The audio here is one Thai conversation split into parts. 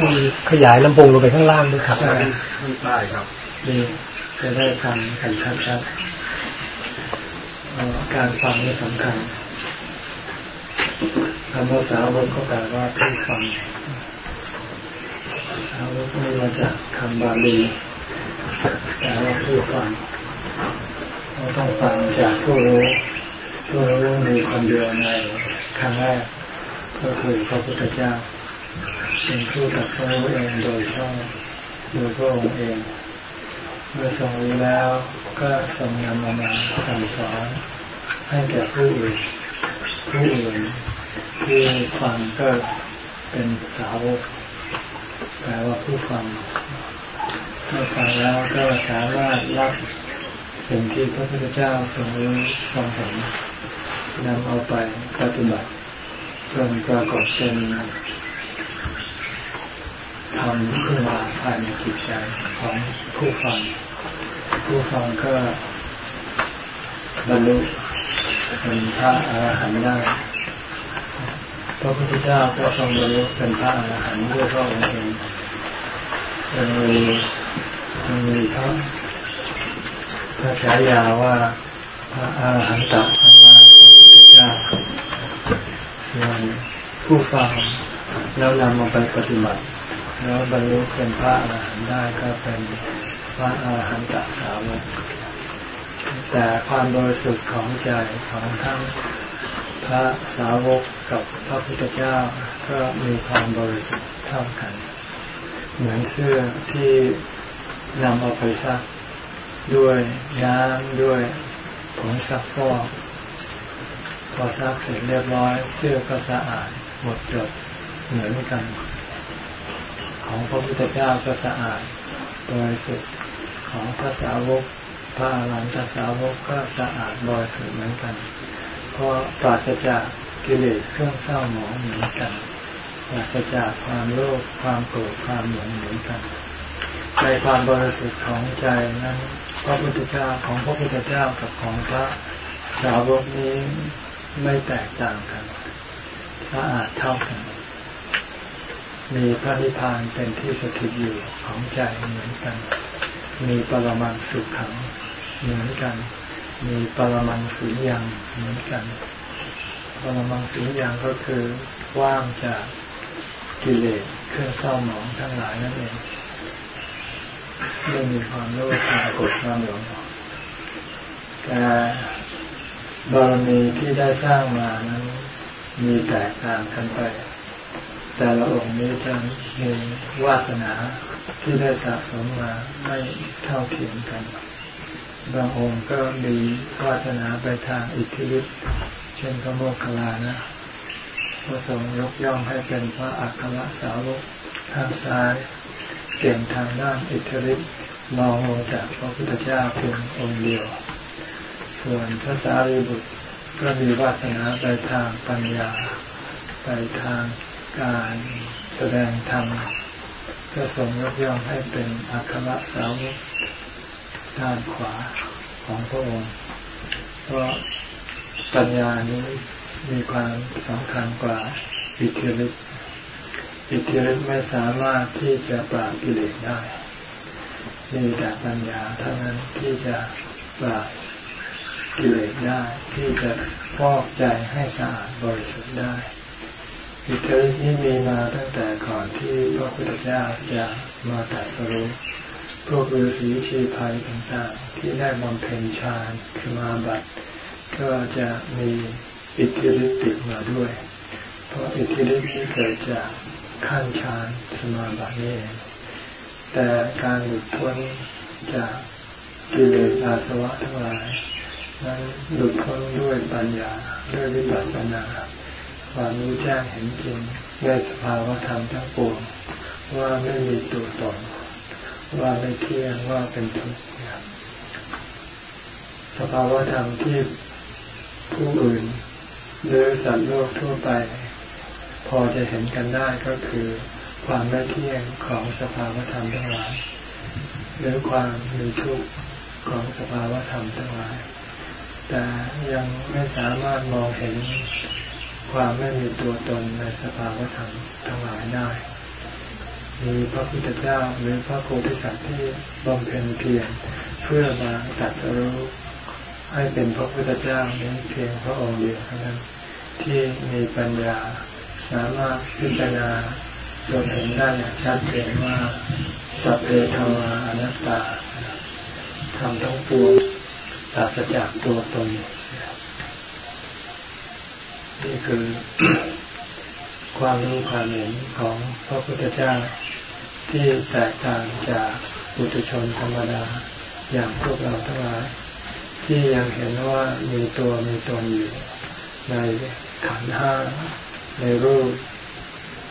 มีขยายลำโพงลงไปข้างล่างด้วยครับข้างใต้ครับดีจะได้ฟังกันชัดๆการฟังนี่สำคัญคำว่าสาวกก็แปลว่าผู้ฟังสาวกนี่มาจากคำบาลีแปลว่าผู้ฟังเราต้องฟังจากผู้รู้ผู้รู้มีคนเดียวในครั้งแรกก็คือพระพุทธเจ้า เป็นผู้ตัดสู้เองโดยชอบโดยพระองค์เอง เมื่อทรงรู้แล้วก็ทรงนำมามาสั่งสอนให้แก่ผู้อื่นผู้อื่นที่ฟังก็เป็นสาวกแปลว่าผู้ฟังเมื่อฟังแล้วก็สามารถรับสิ่งที่พระพุทธเจ้าทรงรู้ทรงเห็นนำเอาไปปฏิบัติจนปรากฏเป็น ทำขึ้นมาภายในจิตใจของผู้ฟัง ผู้ฟังก็บรรลุเป็นพระอรหันต์ได้พระพุทธเจ้าก็ทรงบรรลุเป็นพระอรหันต์ด้วยพระองค์เองยังมียังมีพระพระฉายาว่าพระอรหันตสัมมาสัมพุทธเจ้าส่วนผู้ฟังแล้วนำมาไปปฏิบัติ แล้วบรรลุเป็นพระอรหันต์ได้ก็เป็นพระอรหันตสาวกแต่ความบริสุทธิ์ของใจของทั้งพระสาวกกับพระพุทธเจ้าก็มีความบริสุทธิ์เท่ากัน เหมือนเสื้อที่นำเอาไปซักด้วยน้ำด้วยผงซักฟอกพอซักเสร็จเรียบร้อย เสื้อก็สะอาดหมดจดเหมือนกัน ของพระพุทธเจ้าก็สะอาดบริสุทธิ์ของพระสาวกพระอรหันตสาวกก็สะอาดบริสุทธิ์เหมือนกัน เพราะปราศจากกิเลสเครื่องเศร้าหมองเหมือนกันปราศจากความโลภความโกรธความหลงเหมือนกันในความบริสุทธิ์ของใจนั้นพระพุทธเจ้าของพระพุทธเจ้ากับของพระสาวกนี้ไม่แตกต่างกันสะอาดเท่ากัน มีพระนิพพานเป็นที่สถิตอยู่ของใจเหมือนกัน มีปรมังสุขขังเหมือนกัน มีปรมังสุญญ์เหมือนกัน ปรมังสุญญ์ก็คือว่างจากกิเลสเครื่องเศร้าหมองทั้งหลายนั่นเองไม่มีความโลภความโกรธความหลงแต่บารมีที่ได้สร้างมานั้นมีแตกต่างกันไป แต่ละองค์นี้จะมีวาสนาที่ได้สะสมมาไม่เท่าเทียมกัน บางองค์ก็มีวาสนาไปทางอิทธิฤทธิ์เช่นพระโมคคัลลานะพระสงฆ์ยกย่องให้เป็นพระอัครสาวกทางซ้ายเก่งทางด้านอิทธิฤทธิ์มองลงจากพระพุทธเจ้าเพียงองค์เดียว ส่วนพระสารีบุตรก็มีวาสนาไปทางปัญญา ไปทาง การแสดงธรรมก็ทรงยกย่องให้เป็นอัครสาวกด้านขวาของพระองค์ เพราะปัญญานี้มีความสำคัญกว่าอิทธิฤทธิ์อิทธิฤทธิ์ไม่สามารถที่จะปราบกิเลสได้ มีแต่ปัญญาเท่านั้นที่จะปราบกิเลสได้ ที่จะฟอกใจให้สะอาดบริสุทธิ์ได้ อิทธิฤทธิ์นี้มีมาตั้งแต่ก่อนที่พระพุทธเจ้าจะมาตรัสรู้พวกฤาษีชีภัยต่างๆ ที่ได้บำเพ็ญฌานสมาบัติก็จะมีอิทธิฤทธิ์ติดมาด้วย เพราะอิทธิฤทธิ์นี้เกิดจากขั้นฌานสมาบัตินี่เองแต่การหลุดพ้นจากกิเลสอาสวะทั้งหลาย นั้นหลุดพ้นด้วยปัญญาด้วยวิปัสสนา ความรู้แจ้งเห็นจริงในสภาวธรรมทั้งปวงว่าไม่มีตัวตนว่าไม่เที่ยงว่าเป็นทุกข์สภาวธรรมที่ผู้อื่นหรือสัตว์โลกทั่วไป พอจะเห็นกันได้ก็คือ ความไม่เที่ยงของสภาวธรรมทั้งหลายหรือความมีทุกข์ของสภาวธรรมทั้งหลาย แต่ยังไม่สามารถมองเห็น ความไม่มีตัวตนในสภาวธรรมทั้งหลายได้ มีพระพุทธเจ้าหรือพระโพธิสัตว์ที่บำเพ็ญเพียรเพื่อมาตัดสรู้ให้เป็นพระพุทธเจ้านี้เพียงพระองค์เดียวเท่านั้นที่มีปัญญาสามารถพิจารณาจนเห็นได้อย่างชัดเจนว่าสัพเพธรรมาอนัตตาทำทั้งปวงปราศจากตัวตน นี่คือความรู้ความเห็นของพระพุทธเจ้าที่แตกต่างจากปุถุชนธรรมดาอย่างพวกเราทั้งหลาย ที่ยังเห็นว่ามีตัวมีตนอยู่ ในขันห้าในรูป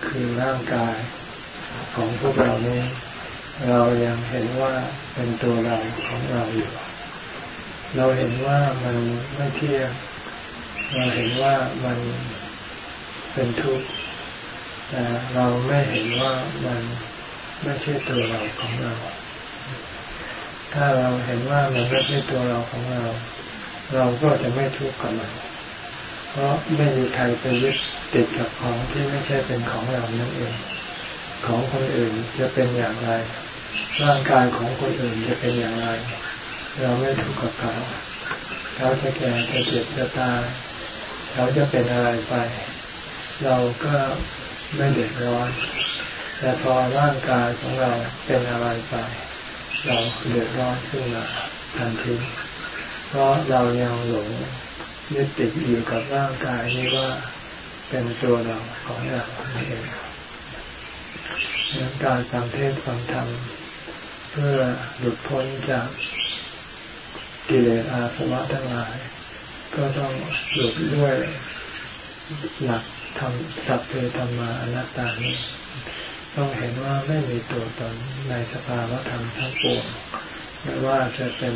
คือร่างกายของพวกเรานี้ เรายังเห็นว่าเป็นตัวเราของเราอยู่ เราเห็นว่ามันไม่เที่ยง เราเห็นว่ามันเป็นทุกข์แต่เราไม่เห็นว่ามันไม่ใช่ตัวเราของเรา ถ้าเราเห็นว่ามันไม่ใช่ตัวเราของเรา เราก็จะไม่ทุกข์กับมัน เพราะไม่มีใครไปยึดติดกับของที่ไม่ใช่เป็นของเรานั่นเอง ของคนอื่นจะเป็นอย่างไร ร่างกายของคนอื่นจะเป็นอย่างไร เราไม่ทุกข์กับเขาเขาจะแก่จะเจ็บจะตาย เขาจะเป็นอะไรไป เราก็ไม่เดือดร้อน แต่พอร่างกายของเราเป็นอะไรไป เราเดือดร้อนขึ้นมาทันทีเพราะเรายังหลงยึดติดอยู่กับร่างกายนี้ว่าเป็นตัวเราของเราเองดังการฟังเทศฟังธรรมเพื่อหลุดพ้นจากกิเลสอาสวะทั้งหลาย ก็ต้องหลุดด้วยหลักทำสัพเพธรรมาอนัตตานี้ต้องเห็นว่าไม่มีตัวตนในสภาวะธรรมทั้งปวงไม่ว่าจะเป็น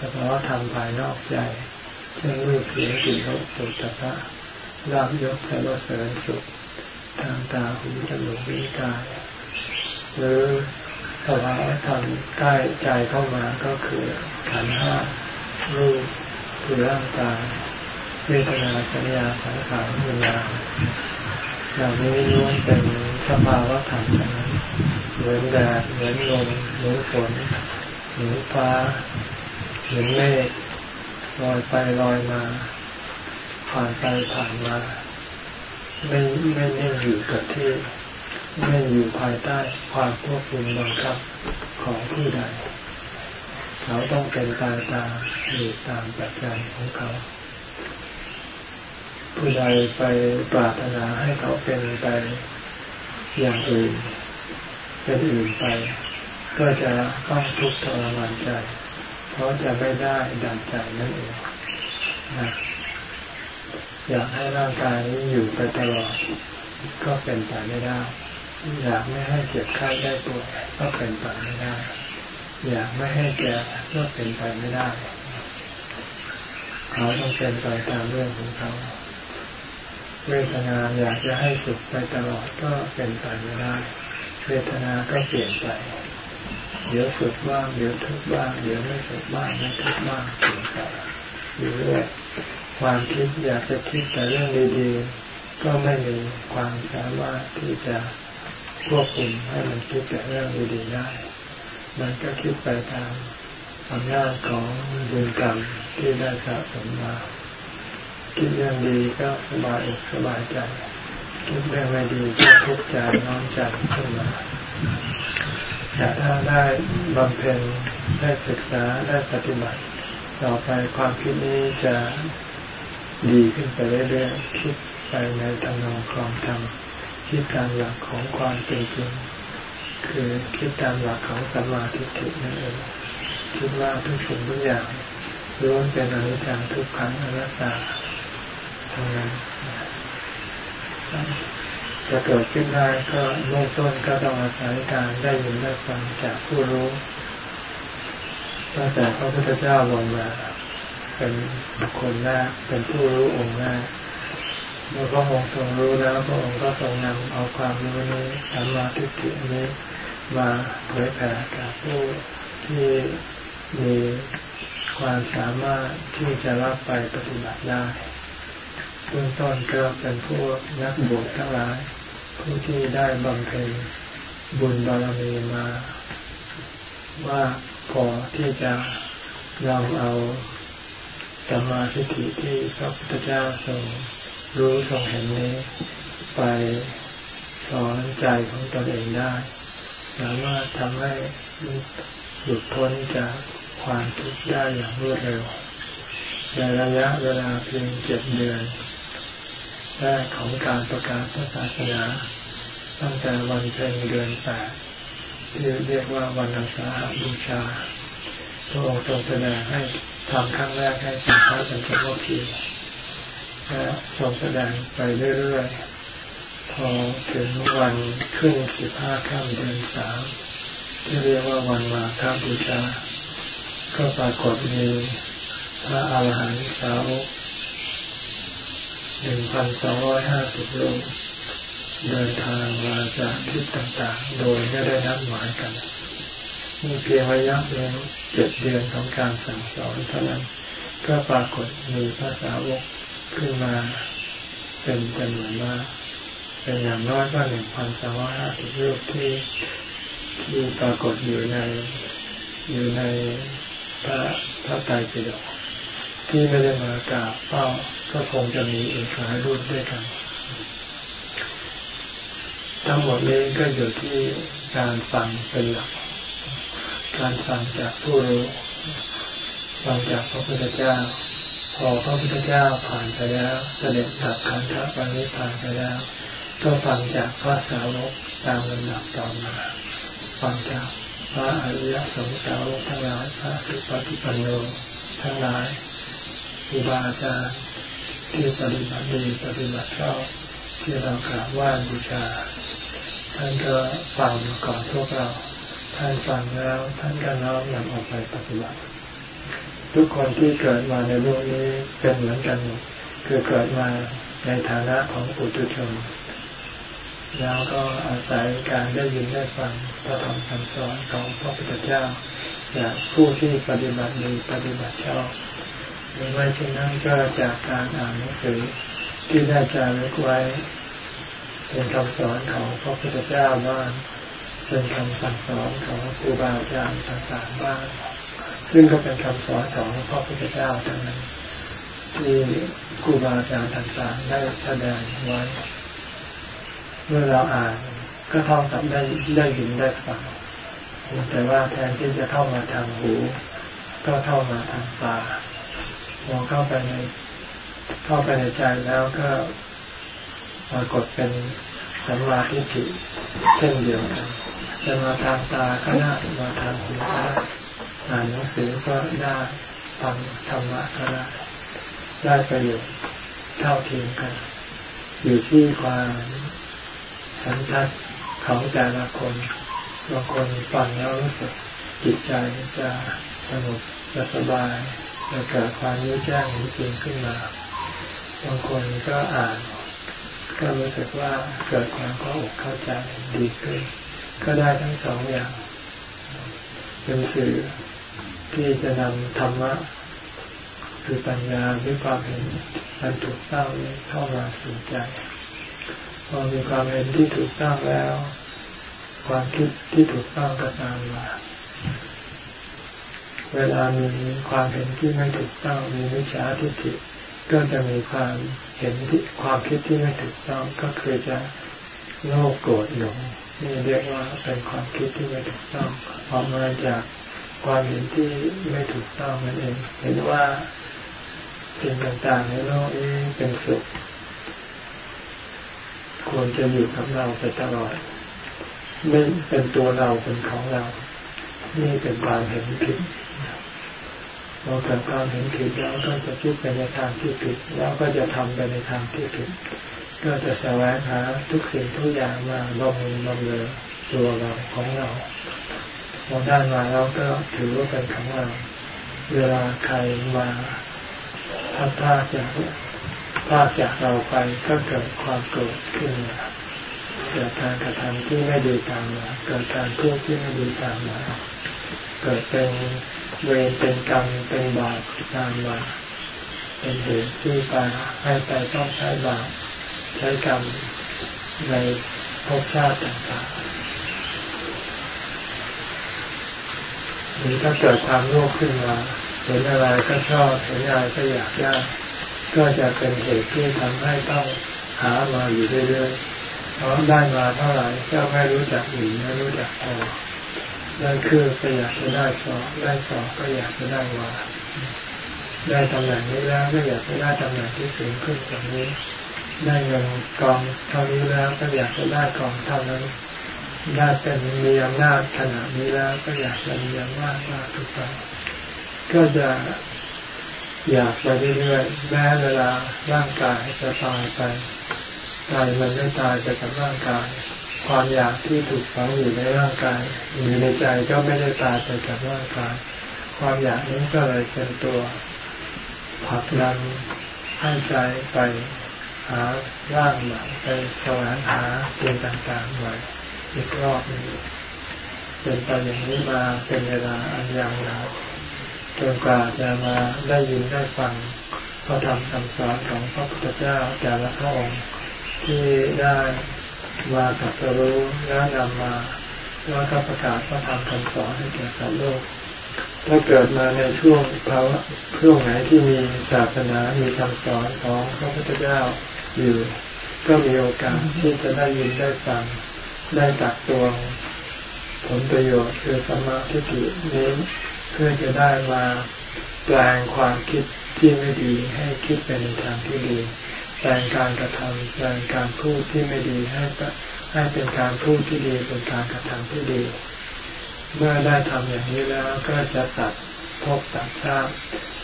สภาวะธรรมภายนอกใจเช่นรูปเสียงกลิ่นรสปุถะระลาบยศสารเสริญสุขทางตาหูจมูกลิ้นกายหรือสภาวะธรรมใกล้ใจเข้ามาก็คือขันห้ารูป คือร่างกายเวทนาสัญญาสังขารวิญญาณเหล่านี้ล้วนเป็นสภาวะธรรมเหมือนแดดเหมือนลมเหมือนฝนเหมือนฟ้าเหมือนเมฆลอยไปลอยมา ผ่านไปผ่านมาไม่ไม่นิ่งอยู่กับที่ไม่อยู่ภายใต้ความควบคุมบังคับของผู้ใด เขาต้องเป็นตายตามอยู่ตามปัจจัยของเขา ผู้ใดไปปรารถนาให้เขาเป็นไปอย่างอื่นเป็นอื่นไป ก็จะต้องทุกข์ทรมานใจ เพราะจะไม่ได้ดังใจนั่นเองนะอยากให้ร่างกายนี้อยู่ไปตลอด ก็เป็นไปไม่ได้ อยากไม่ให้เจ็บไข้ได้ป่วยก็เป็นไปไม่ได้ อยากไม่ให้แก่ก็เป็นไปไม่ได้ เขาต้องเป็นไปตามเรื่องของเขาเวทนาอยากจะให้สุขไปตลอดก็เป็นไปไม่ได้ เวทนาก็เปลี่ยนไป เดี๋ยวสุขบ้างเดี๋ยวทุกข์บ้างเดี๋ยวไม่สุขบ้างไม่ทุกข์บ้างเปลี่ยนไปอยู่เรื่อยความคิดอยากจะคิดแต่เรื่องดีๆก็ไม่มีความสามารถที่จะควบคุมให้มันคิดแต่เรื่องดีๆได้ มันก็คิดไปตามอำนาจของบุญกรรมที่ได้สะสมมา คิดเรื่องดีก็สบายอกสบายใจ คิดเรื่องไม่ดีก็ทุกข์ใจน้อมใจขึ้นมาแต่ถ้าได้บำเพ็ญได้ศึกษาได้ปฏิบัติ ต่อไปความคิดนี้จะดีขึ้นไปเรื่อยๆคิดไปในทางนองคลองธรรมคิดตามหลักของความเป็นจริง คือคิดตามหลักของสัมมาทิฏฐินั่นเองคิดว่าทุกสิ่งทุกอย่างล้วนเป็นอนิจจังทุกขังอนัตตาจะเกิดขึ้นได้ก็เริ่มต้นก็ต้องอาศัยการได้ยินได้ฟังจากผู้รู้ตั้งแต่พระพุทธเจ้าลงมา เป็นบุคคลแรกเป็นผู้รู้องค์แรก เมื่อพระองค์ทรงรู้แล้วพระองค์ก็ทรงนำเอาความรู้นี้สัมมาทิฏฐินี้มาเผยแผ่กับผู้ที่มีความสามารถที่จะรับไปปฏิบัติได้เบื้องต้นก็เป็นพวกนักบวชทั้งหลาย ผู้ที่ได้บำเพ็ญบุญบารมีมา ว่าพอที่จะนำเอาสัมมาทิฏฐิที่พระพุทธเจ้าทรง รู้ทรงเห็นนี้ ไปสอนใจของตนเองได้สามารถทำให้หลุดพ้นจากความทุกข์ได้อย่างรวดเร็วในระยะเวลาเพียงเจ็ดเดือนแรกของการประกาศพระศาสนาตั้งแต่วันเพ็ญเดือนแปดที่เรียกว่าวันอาสาฬบูชาพระองค์ทรงแสดงให้ทำครั้งแรกให้สัมภาษณ์สันติที ละทรงแสดงไปเรื่อยๆ พอถึงวันขึ้นสิบห้าค่ำเดือนสามที่เรียกว่าวันมาฆบูชา ก็ปรากฏมีพระอาหารหันต์สาวกหนึ่งพันสองร้อยห้าสิบรูปเดินทางมาจากทิศต่างๆ โดยไม่ได้นัดหมายกันมีเพียงระยะเพียงเจ็ดเดือนของการสั่งสอนเท่านั้นก็ปรากฏมีพระสาวก ขึ้นมาเป็นจำนวนมากเป็นอย่างน้อยก็หนึ่งพันสองร้อยห้าสิบรูปที่ที่ปรากฏอยู่ในอยู่ในพระพระไตรปิฎกที่ไม่ได้มากราบเป้าก็คงจะมีอีกหลายรูปด้วยกัน ทั้งหมดนี้ก็อยู่ที่การฟังเป็นหลัก การฟังจากผู้รู้ ฟังจากพระพุทธเจ้า พอพระพุทธเจ้าผ่านไปแล้วเสด็จดับขันธปรินิพานไปแล้ว ก็ฟังจากพระสาวกตามลำดับต่อมาฟังจากพระอริยสงสาวกทั้งหลายพระสุปฏิปันโนทั้งหลายครูบาอาจารย์ที่ปฏิบัติดีปฏิบัติชอบที่เรากราบไหว้บูชาท่านก็ฟังก่อนพวกเรา ท่านฟังแล้วท่านก็น้อมนำออกไปปฏิบัติ ทุกคนที่เกิดมาในโลกนี้เป็นเหมือนกันหมดคือเกิดมาในฐานะของปุถุชน แล้วก็อาศัยการได้ยินได้ฟังพระธรรมคำสอนของพระพุทธเจ้าจากผู้ที่ปฏิบัติดีปฏิบัติชอบหรือไม่เช่นนั้นก็จากการอ่านหนังสือที่ได้จารึกไว้ เป็นคำสอนของพระพุทธเจ้าบ้างเป็นคำสั่งสอนของครูบาอาจารย์ต่างๆบ้าง ซึ่งก็เป็นคำสอนของพระพุทธเจ้าทั้งนั้นที่ครูบาอาจารย์ต่างๆได้แสดงไว้ เมื่อเราอ่านก็เท่ากับได้ได้ยินได้ฟังแต่ว่าแทนที่จะเข้ามาทางหู ก็เข้ามาทางตามองเข้าไปในเข้าไปในใจแล้วก็ปรากฏเป็นสัมมาทิฏฐิเช่นเดียวกันจะมาทางตาก็ได้มาทางหูก็ได้ อ่านหนังสือก็ได้ฟังธรรมะก็ได้ได้ประโยชน์เท่าเทียมกัน อยู่ที่ความสันทัดของแต่ละคนบางคนฟังแล้วรู้สึกจิตใจจะสงบจะสบายจะเกิดความรู้แจ้งรู้จริงขึ้นมา บางคนก็อ่าน ก็รู้สึกว่าเกิดความเข้าอกเข้าใจดีขึ้น ก็ได้ทั้งสองอย่าง เป็นสื่อ ที่จะนำธรรมะคือปัญญาด้วยความเห็นอันถูกต้องเข้ามาสู่ใจพอมีความเห็นที่ถูกต้องแล้ว ความคิดที่ถูกต้องก็ตามมาเวลามีความเห็นที่ไม่ถูกต้องมีวิชาทิฏฐิก็จะมีความเห็นที่ความคิดที่ไม่ถูกต้องก็คือจะโลภโกรธหลงนี่เรียกว่าเป็นความคิดที่ไม่ถูกต้องออกมาจาก ความเห็นที่ไม่ถูกต้องนั่นเองเห็นว่าสิ่งต่างๆในโลกนี้เป็นสุข ควรจะอยู่กับเราไปตลอดไม่เป็นตัวเราเป็นของเรา นี่เป็นความเห็นผิดเราเกิดความเห็นผิดแล้วก็จะคิดไปในทางที่ผิด แล้วก็จะทำไปในทางที่ผิด ก็จะแสวงหาทุกสิ่งทุกอย่างมาบำรุงบำเรอตัวเราของเรา พอได้มาเราก็ถือว่าเป็นของเราเวลาใครมาพัดพาจากพาจากเราไปก็เกิดความโกรธขึ้นมาเกิดการกระทำที่ไม่ดีตามมาเกิดการพูดที่ไม่ดีตามมาเกิดเป็นเวรเป็นกรรมเป็นบาปตามมาเป็นเหตุที่ไปให้ไปต้องใช้บาปใช้กรรมในภพชาติต่างๆ หรือถ้าเกิดความโลภขึ้นมาเห็นอะไรก็ชอบเห็นอะไรก็อยากได้ก็จะเป็นเหตุที่ทำให้ต้องหามาอยู่เรื่อยๆเพราะได้มาเท่าไหร่ก็ไม่รู้จักหนีไม่รู้จักพอได้คือก็อยากจะได้สอบได้สอบก็อยากจะได้วาได้ตำแหน่งนี้แล้วก็อยากจะได้ตำแหน่งที่สูงขึ้นกว่านี้ ได้เงินกองเท่านี้แล้วก็อยากจะได้กองเท่านั้น ได้เป็นมีอำนาจขนาดนี้แล้วก็อยากจะมีอำนาจมากทุกครั้งก็จะอยากไปเรื่อยๆแม้เวลาร่างกายจะตายไปใจมันไม่ตายไปกับร่างกาย ความอยากที่ถูกฝังอยู่ในร่างกายอยู่ในใจก็ไม่ได้ตายไปกับร่างกาย ความอยากนี้ก็เลยเป็นตัวผลักดันให้ใจไปหาร่างใหม่ไปแสวงหาเป็นต่างๆใหม่ อีกรอบหนึ่งเป็นไปอย่างนี้มาเป็นเวลาอันยาวนานจนกว่าจะมาได้ยินได้ฟังพระธรรมคำสอนของพระพุทธเจ้าแต่ละพระองค์ที่ได้มาตัสรู้แล้นำมาแล้วก็ประกาศพระธรรมคำสอนให้แก่สัตว์โลก ถ้าเกิดมาในช่วงภาวะช่วงไหนที่มีศาสนามีคำสอนของพระพุทธเจ้าอยู่ ก็มีโอกาสที่จะได้ยินได้ฟัง ได้ตักตวงผลประโยชน์คือสมาธินี้เพื่อจะได้มาแปลงความคิดที่ไม่ดีให้คิดเป็นทางที่ดีแปลงการกระทำแปลงการพูดที่ไม่ดีให้ให้เป็นการพูดที่ดีเป็นการกระทำที่ดี เมื่อได้ทำอย่างนี้แล้วก็จะตัดพบตัดชาติ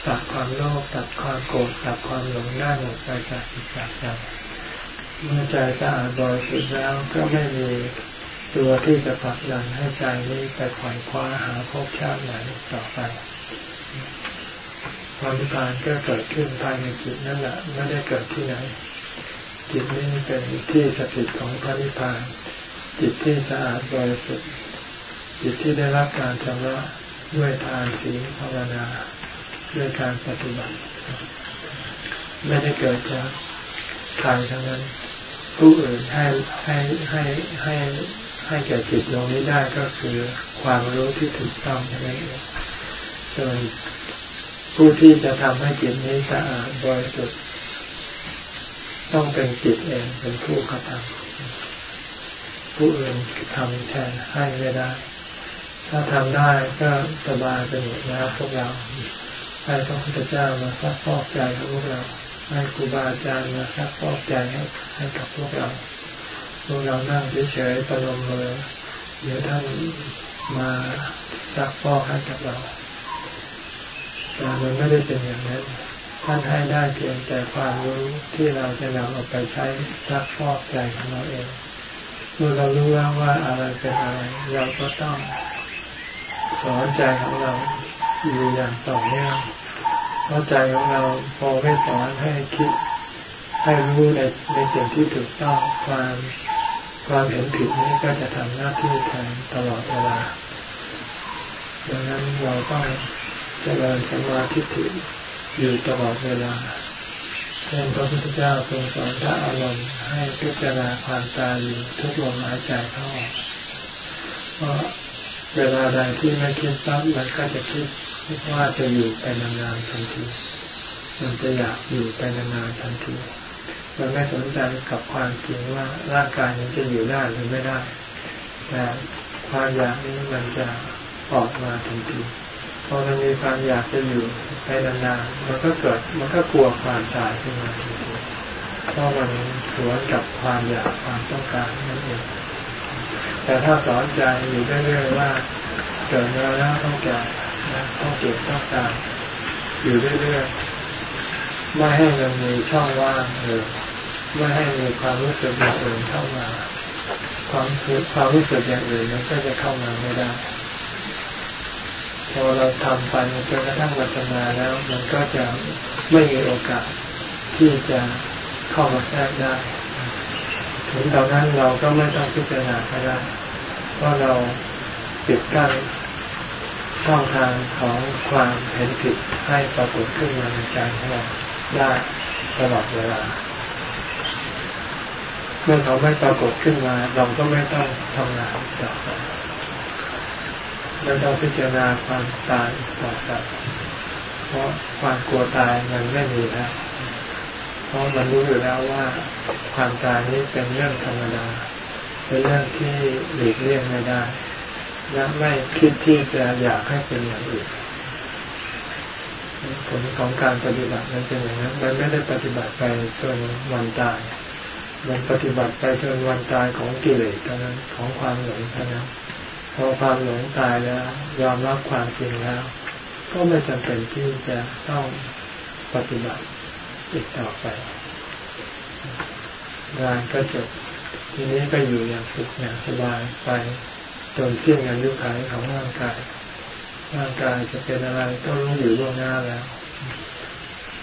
ตัดความโลภตัดความโกรธตัดความหลงได้หมดไปจากจิตจากใจ เมื่อใจสะอาดบริสุทธิ์แล้วก็ไม่มีตัวที่จะผลักดันให้ใจนี้ไปขวายคว้าหาภพชาติไหนต่อไป ความพิพานก็เกิดขึ้นภายในจิตนั่นแหละไม่ได้เกิดที่ไหน จิตนี้เป็นที่สถิตของพระนิพพาน จิตที่สะอาดบริสุทธิ์จิตที่ได้รับการชำระด้วยทานศีลภาวนาด้วยการปฏิบัติ ไม่ได้เกิดจากใครทั้งนั้น ผู้อื่นให้ให้ให้ให้ให้แก่จิตตรงนี้ได้ก็คือความรู้ที่ถูกต้องนั่นเองส่วนผู้ที่จะทำให้จิตนี้สะอาดบริสุทธิ์ต้องเป็นจิตเองเป็นผู้กระทำผู้อื่นทำแทนให้ไม่ได้ ถ้าทำได้ก็สบายไปหมดแล้วพวกเราให้พระพุทธเจ้ามาซักฟอกใจของพวกเรา ให้ครูบาอาจารย์มาซักฟอกใจให้ให้กับพวกเรา พวกเรานั่งเฉยๆประนมมือเดี๋ยวท่านมาซักฟอกให้กับเราแต่มันไม่ได้เป็นอย่างนั้น ท่านให้ได้เพียงแต่ความรู้ที่เราจะนำเอาไปใช้ซักฟอกใจของเราเองเมื่อเรารู้แล้วว่าอะไรเป็นอะไร เราก็ต้องสอนใจของเราอยู่อย่างต่อเนื่อง เพราะใจของเราพอไม่สอนให้คิด ให้รู้ในในสิ่งที่ถูกต้องความความเห็นผิดนี้ก็จะทำหน้าที่แทนตลอดเวลาดังนั้นเราต้องเจริญสมาธิถิอยู่ตลอดเวลาเช่นพระพุทธเจ้าทรงสอนพระอารมณ์ให้พิจารณาความตายอยู่ทุกลมหายใจเข้าออกเพราะเวลาใดที่ไม่คิดปั๊บมันก็จะคิด ว่าจะอยู่ไปนานๆทันที มันจะอยากอยู่ไปนานๆทันทีมันไม่สนใจกับความจริงว่าร่างกายมันจะอยู่ได้หรือไม่ได้ แต่ความอยากนี้มันจะออกมาทันทีพอมันมีความอยากจะอยู่ไปนานๆมันก็เกิดมันก็กลัวความตายขึ้นมาทันทีเพราะมันสวนกับความอยากความต้องการนั่นเอง แต่ถ้าสอนใจอยู่เรื่อยๆว่าเกิดมาแล้วต้องแก่ ต้องเจ็บต้องตายอยู่เรื่อยๆไม่ให้มันมีช่องว่างเลยไม่ให้มีความรู้สึกอย่างอื่นเข้ามา ความความรู้สึกอย่างอื่นมันก็จะเข้ามาไม่ได้พอเราทำไปจนกระทั่งวัฒนาแล้ว มันก็จะไม่มีโอกาสที่จะเข้ามาแทรกได้ ถึงตอนนั้นเราก็ไม่ต้องพิจารณาก็ได้เพราะเราปิดกั้น ช่องทางของความเห็นผิดให้ปรากฏขึ้นมาในใจของเราได้ตลอดเวลา เมื่อเขาไม่ปรากฏขึ้นมา เราก็ไม่ต้องทำงานต่อไปไม่ต้องพิจารณาความตายต่อไปเพราะความกลัวตายมันไม่มีแล้วเพราะมันรู้อยู่แล้วว่าความตายนี้เป็นเรื่องธรรมดา เป็นเรื่องที่หลีกเลี่ยงไม่ได้ และไม่คิดที่จะอยากให้เป็นอย่างอื่นผลของการปฏิบัตินั้นเป็นอย่างนั้น มันไม่ได้ปฏิบัติไปจนวันตาย มันปฏิบัติไปจนวันตายของกิเลสเท่านั้นของความหลงเท่านั้นพอความหลงตายแล้ว ยอมรับความจริงแล้ว ก็ไม่จำเป็นที่จะต้องปฏิบัติอีกต่อไปงานก็จบทีนี้ก็อยู่อย่างสุขอย่างสบายไป จนเที่ยงอายุขัยของร่างกาย ร่างกายจะเป็นอะไรก็รู้อยู่ล่วงหน้าแล้ว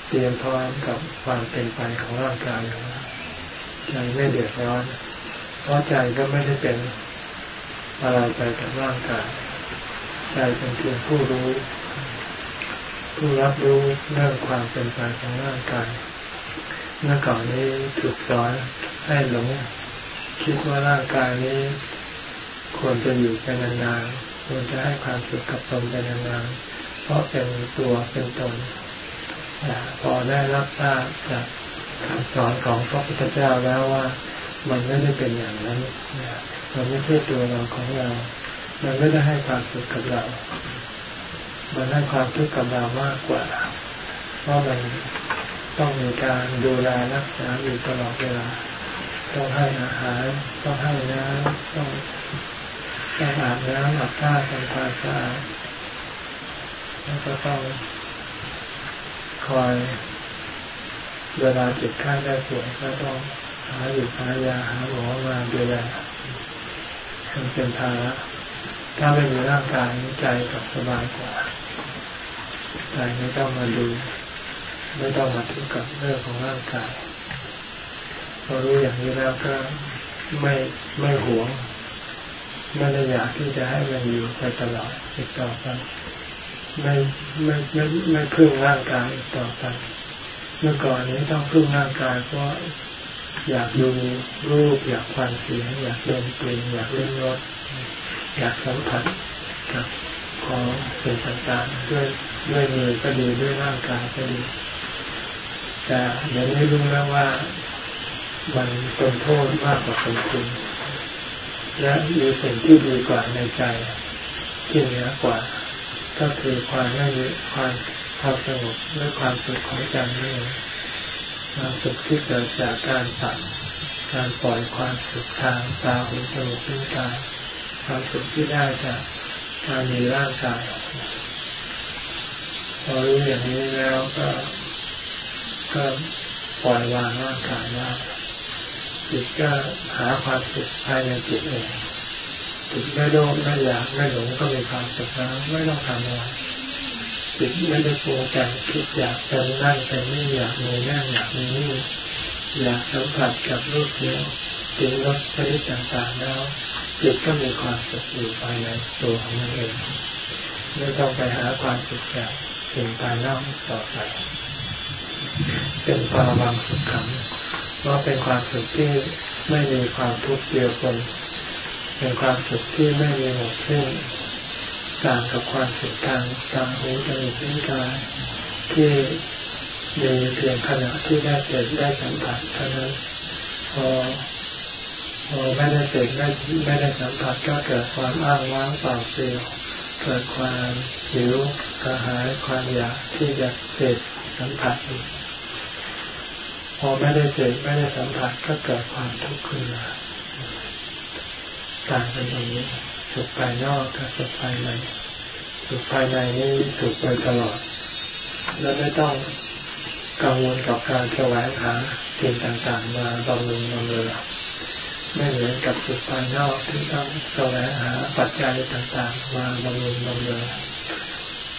เตรียมพร้อมกับความเป็นไปของร่างกายของเราใจไม่เดือดร้อน เพราะใจก็ไม่ได้เป็นอะไรไปกับร่างกาย ใจเป็นเพียงผู้รู้ ผู้รับรู้เรื่องความเป็นไปของร่างกาย เมื่อก่อนนี้ถูกสอนให้หลงคิดว่าร่างกายนี้ ควรจะอยู่เป็นนานๆควรจะให้ความสุขกับตนเป็นนานๆเพราะเป็นตัวเป็นตนพอได้รับทราบจากคำสอนของพระพุทธเจ้าแล้วว่า มันไม่ได้เป็นอย่างนั้นมันไม่ใช่ตัวเราของเรา มันไม่ได้ให้ความสุขกับเรา มันให้ความทุกข์กับเรามากกว่า เพราะมันต้องมีการดูแลรักษาอยู่ตลอดเวลา ต้องให้อาหาร ต้องให้น้ำต้อง ต้องอาบน้ำอาบท่าทำความสะอาดแล้วก็ต้องคอยเวลาเจ็บไข้ได้ป่วยก็ต้องหาอยู่หายาหาหมอมาดูแลมันเป็นภาระถ้าไม่มีร่างกายใจกับสบายกว่าใจไม่ต้องมาดู ไม่ต้องมาทุกข์กับเรื่องของร่างกายพอรู้อย่างนี้แล้วก็ไม่ไม่หวง ไม่ได้อยากที่จะให้มันอยู่ไปตลอดอีกต่อไปไม่ไม่ไม่ไม่พึ่งร่างกายอีกต่อไปเมื่อก่อนนี้ต้องพึ่งร่างกายเพราะอยากดูรูป อยากฟังเสียงอยากเดินกลิ่นอยากเล่นรสอยากสัมผัสกับของสิ่งต่างๆด้วยด้วยมือก็ดีด้วยร่างกายก็ดี แต่เดี๋ยวนี้รู้แล้วว่ามันเป็นโทษมากกว่าเป็นคุณ และมีสิ่งที่ดีกว่าในใจที่เหนือกว่า ก็คือความไม่มีความความสงบและความสุขของใจนี่ความสุขที่เกิดจากการตัดการปล่อยความสุขทางตาหูจมูกลิ้นกายความสุขที่ได้จากการมีร่างกายพอรู้อย่างนี้แล้วก็ก็ปล่อยวางร่างกายได้ จิตก็หาความสุขภายในจิตเองจิตไม่โลภไม่อยากไม่หลงก็มีความสุขแล้วไม่ต้องทำอะไรจิตไม่ได้ปรุงแต่งคิดอยากเป็นนั่งเป็นนี่อยากมีนั่งอยากมีนี่อยากสัมผัสกับรูปเดียวกินรสชนิดต่างๆแล้วจิตก็มีความสุขอยู่ภายในตัวของมันเองไม่ต้องไปหาความสุขจากสิ่งภายนอกต่อไปเป็นความบางสุขขัง เพราเป็นความสุขที่ไม่มีความทุกข์เกี่ยวกันเป็นความสุขที่ไม่มีหมดสิ้นต่างกับความสุขทางตางหูจมูกลิ้นกายที่มีเพียงขณะที่ได้เจอได้สัมผัสเท่านั้นพอพอไม่ได้เจอได้ไม่ได้สัมผัสก็เกิดความอ้างว้างเปล่าเปลี่ยวเกิดความหิวกระหายความอยากที่จะเสพสัมผัสอีก พอไม่ได้เสพไม่ได้สัมผัสก็เกิดความทุกข์ขึ้นมาต่างกันตรงนี้สุขภายนอกกับสุขภายในสุขภายในนี้สุขไปตลอด และไม่ต้องกังวลกับการแสวงหาสิ่งต่างๆมาบำรุงบำเรอไม่เหมือนกับสุขภายนอกที่ต้องแสวงหาปัจจัยต่างๆ มาบำรุงบำเรอ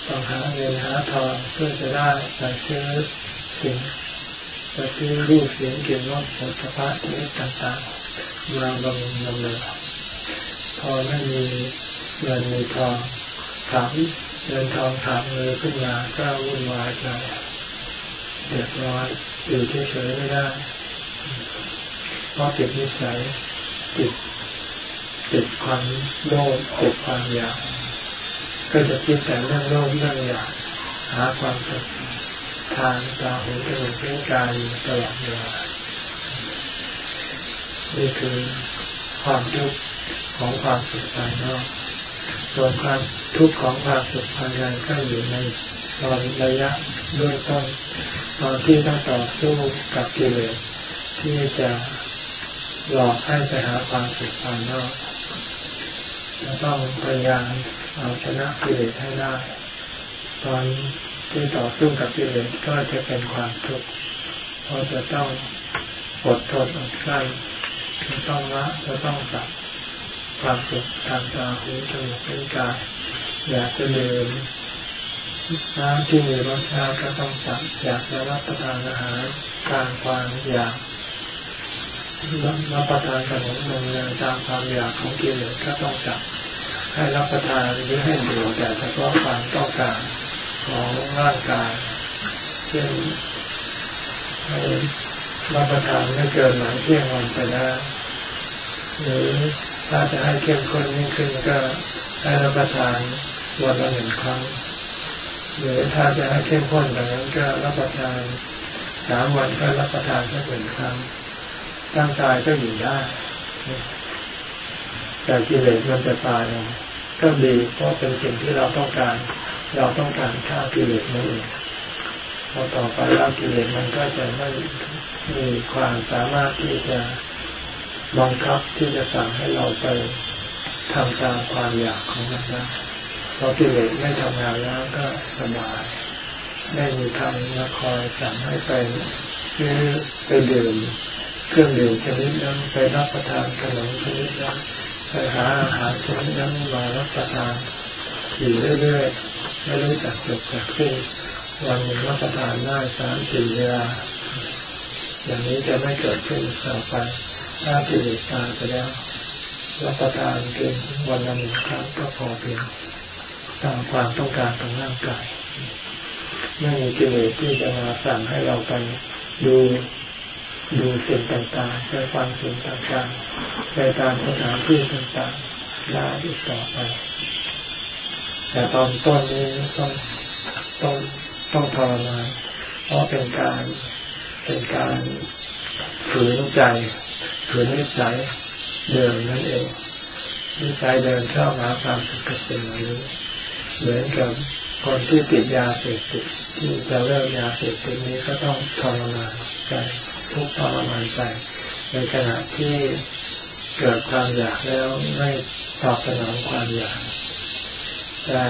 ต้องหาเงินหาทองเพื่อจะได้ไปซื้อสิ่ง ไปซื้อรูปเสียงเกลิ่นรสผลิตภัณฑ์ต่างๆมาบำรุงบำเรอพอไม่มีเงินมีทองถามเงินทองถามเงินขึ้นมาก็วุ่นวายใจเดือดร้อนอยู่เฉยๆไม่ได้เพราะติดนิสัยติดติดความโลภติดความอยากก็จะคิดแต่เรื่องโลภเรื่องอยากหาความสุข ทางตาหูจมูกลิ้นกายตลอดเวลานี่คือความทุกข์ของความสุขภายนอกส่วนความทุกข์ของความสุขภายในก็อยู่ในตอนระยะเบื้องต้นตอนที่ต้องต่อสู้กับกิเลสที่จะหลอกให้ไปหาความสุขภายนอกเราต้องพยายามเอาชนะกิเลสให้ได้ ตอน ที่ต่อสู้กับกิเลสก็จะเป็นความทุกข์เพราะจะต้องอดทนอดกลั้นจะต้องละจะต้องตัดความสุขทางตาหูจมูกลิ้นกายอยากจะดื่มน้ำที่มีรสชาติก็ต้องตัดอยากจะรับประทานอาหารตามความอยากรับประทานขนมนมเนยตามความอยากของกิเลสก็ต้องจับให้รับประทานหรือให้ดื่มแต่เฉพาะความต้องการ ของร่างกายเช่นให้รับประทานไม่เกินหลายเที่ยงวันไปแล้วหรือถ้าจะให้เข้มข้นยิ่งขึ้นก็ให้รับประทานวันละหนึ่งครั้ง หรือถ้าจะให้เข้มข้นแบบนั้นก็รับประทานสามวันก็รับประทานแค่หนึ่งครั้งร่างกายก็อยู่ได้แต่กิเลสมันจะตายก็ดีเพราะเป็นสิ่งที่เราต้องการ เราต้องการฆ่ากิเลสนั่นเองพอต่อไปแล้วกิเลสมันก็จะไม่มีความสามารถที่จะบังคับที่จะสั่งให้เราไปทำตามความอยากของมันได้พอกิเลสไม่ทำงานแล้วก็สบายไม่มีคำมาคอยสั่งให้ไปซื้อไปดื่มเครื่องดื่มชนิดนั้นไปรับประทานขนมชนิดนั้นไปหาอาหารชนิดนั้นมารับประทานอยู่เรื่อยๆ ไม่รู้จักจบจากสิ้นวันหนึ่งรับประทานได้สามสี่เวลา อย่างนี้จะไม่เกิดขึ้นต่อไปถ้ากิเลสตายไปแล้วรับประทานเกินวันละหนึ่งครั้งก็พอเพียงตามความต้องการของร่างกายไม่มีกิเลสที่จะมาสั่งให้เราไปดูดูสิ่งต่างๆไปฟังสิ่งต่างๆไปตามสถานที่ต่างๆได้อีกต่อไป แต่ตอนต้นนี้ต้องต้องต้องทรมานเพราะเป็นการเป็นการฝืนใจฝืนนิสัยเดิมนั่นเองนิสัยเดินชอบหาความสุขกับสิ่งนี้เหมือนกับคนที่ติดยาเสพติดที่จะเลิกยาเสพติดนี้ก็ต้องทรมานใจทุกทรมานใจในขณะที่เกิดความอยากแล้วไม่ตอบสนองความอยาก แต่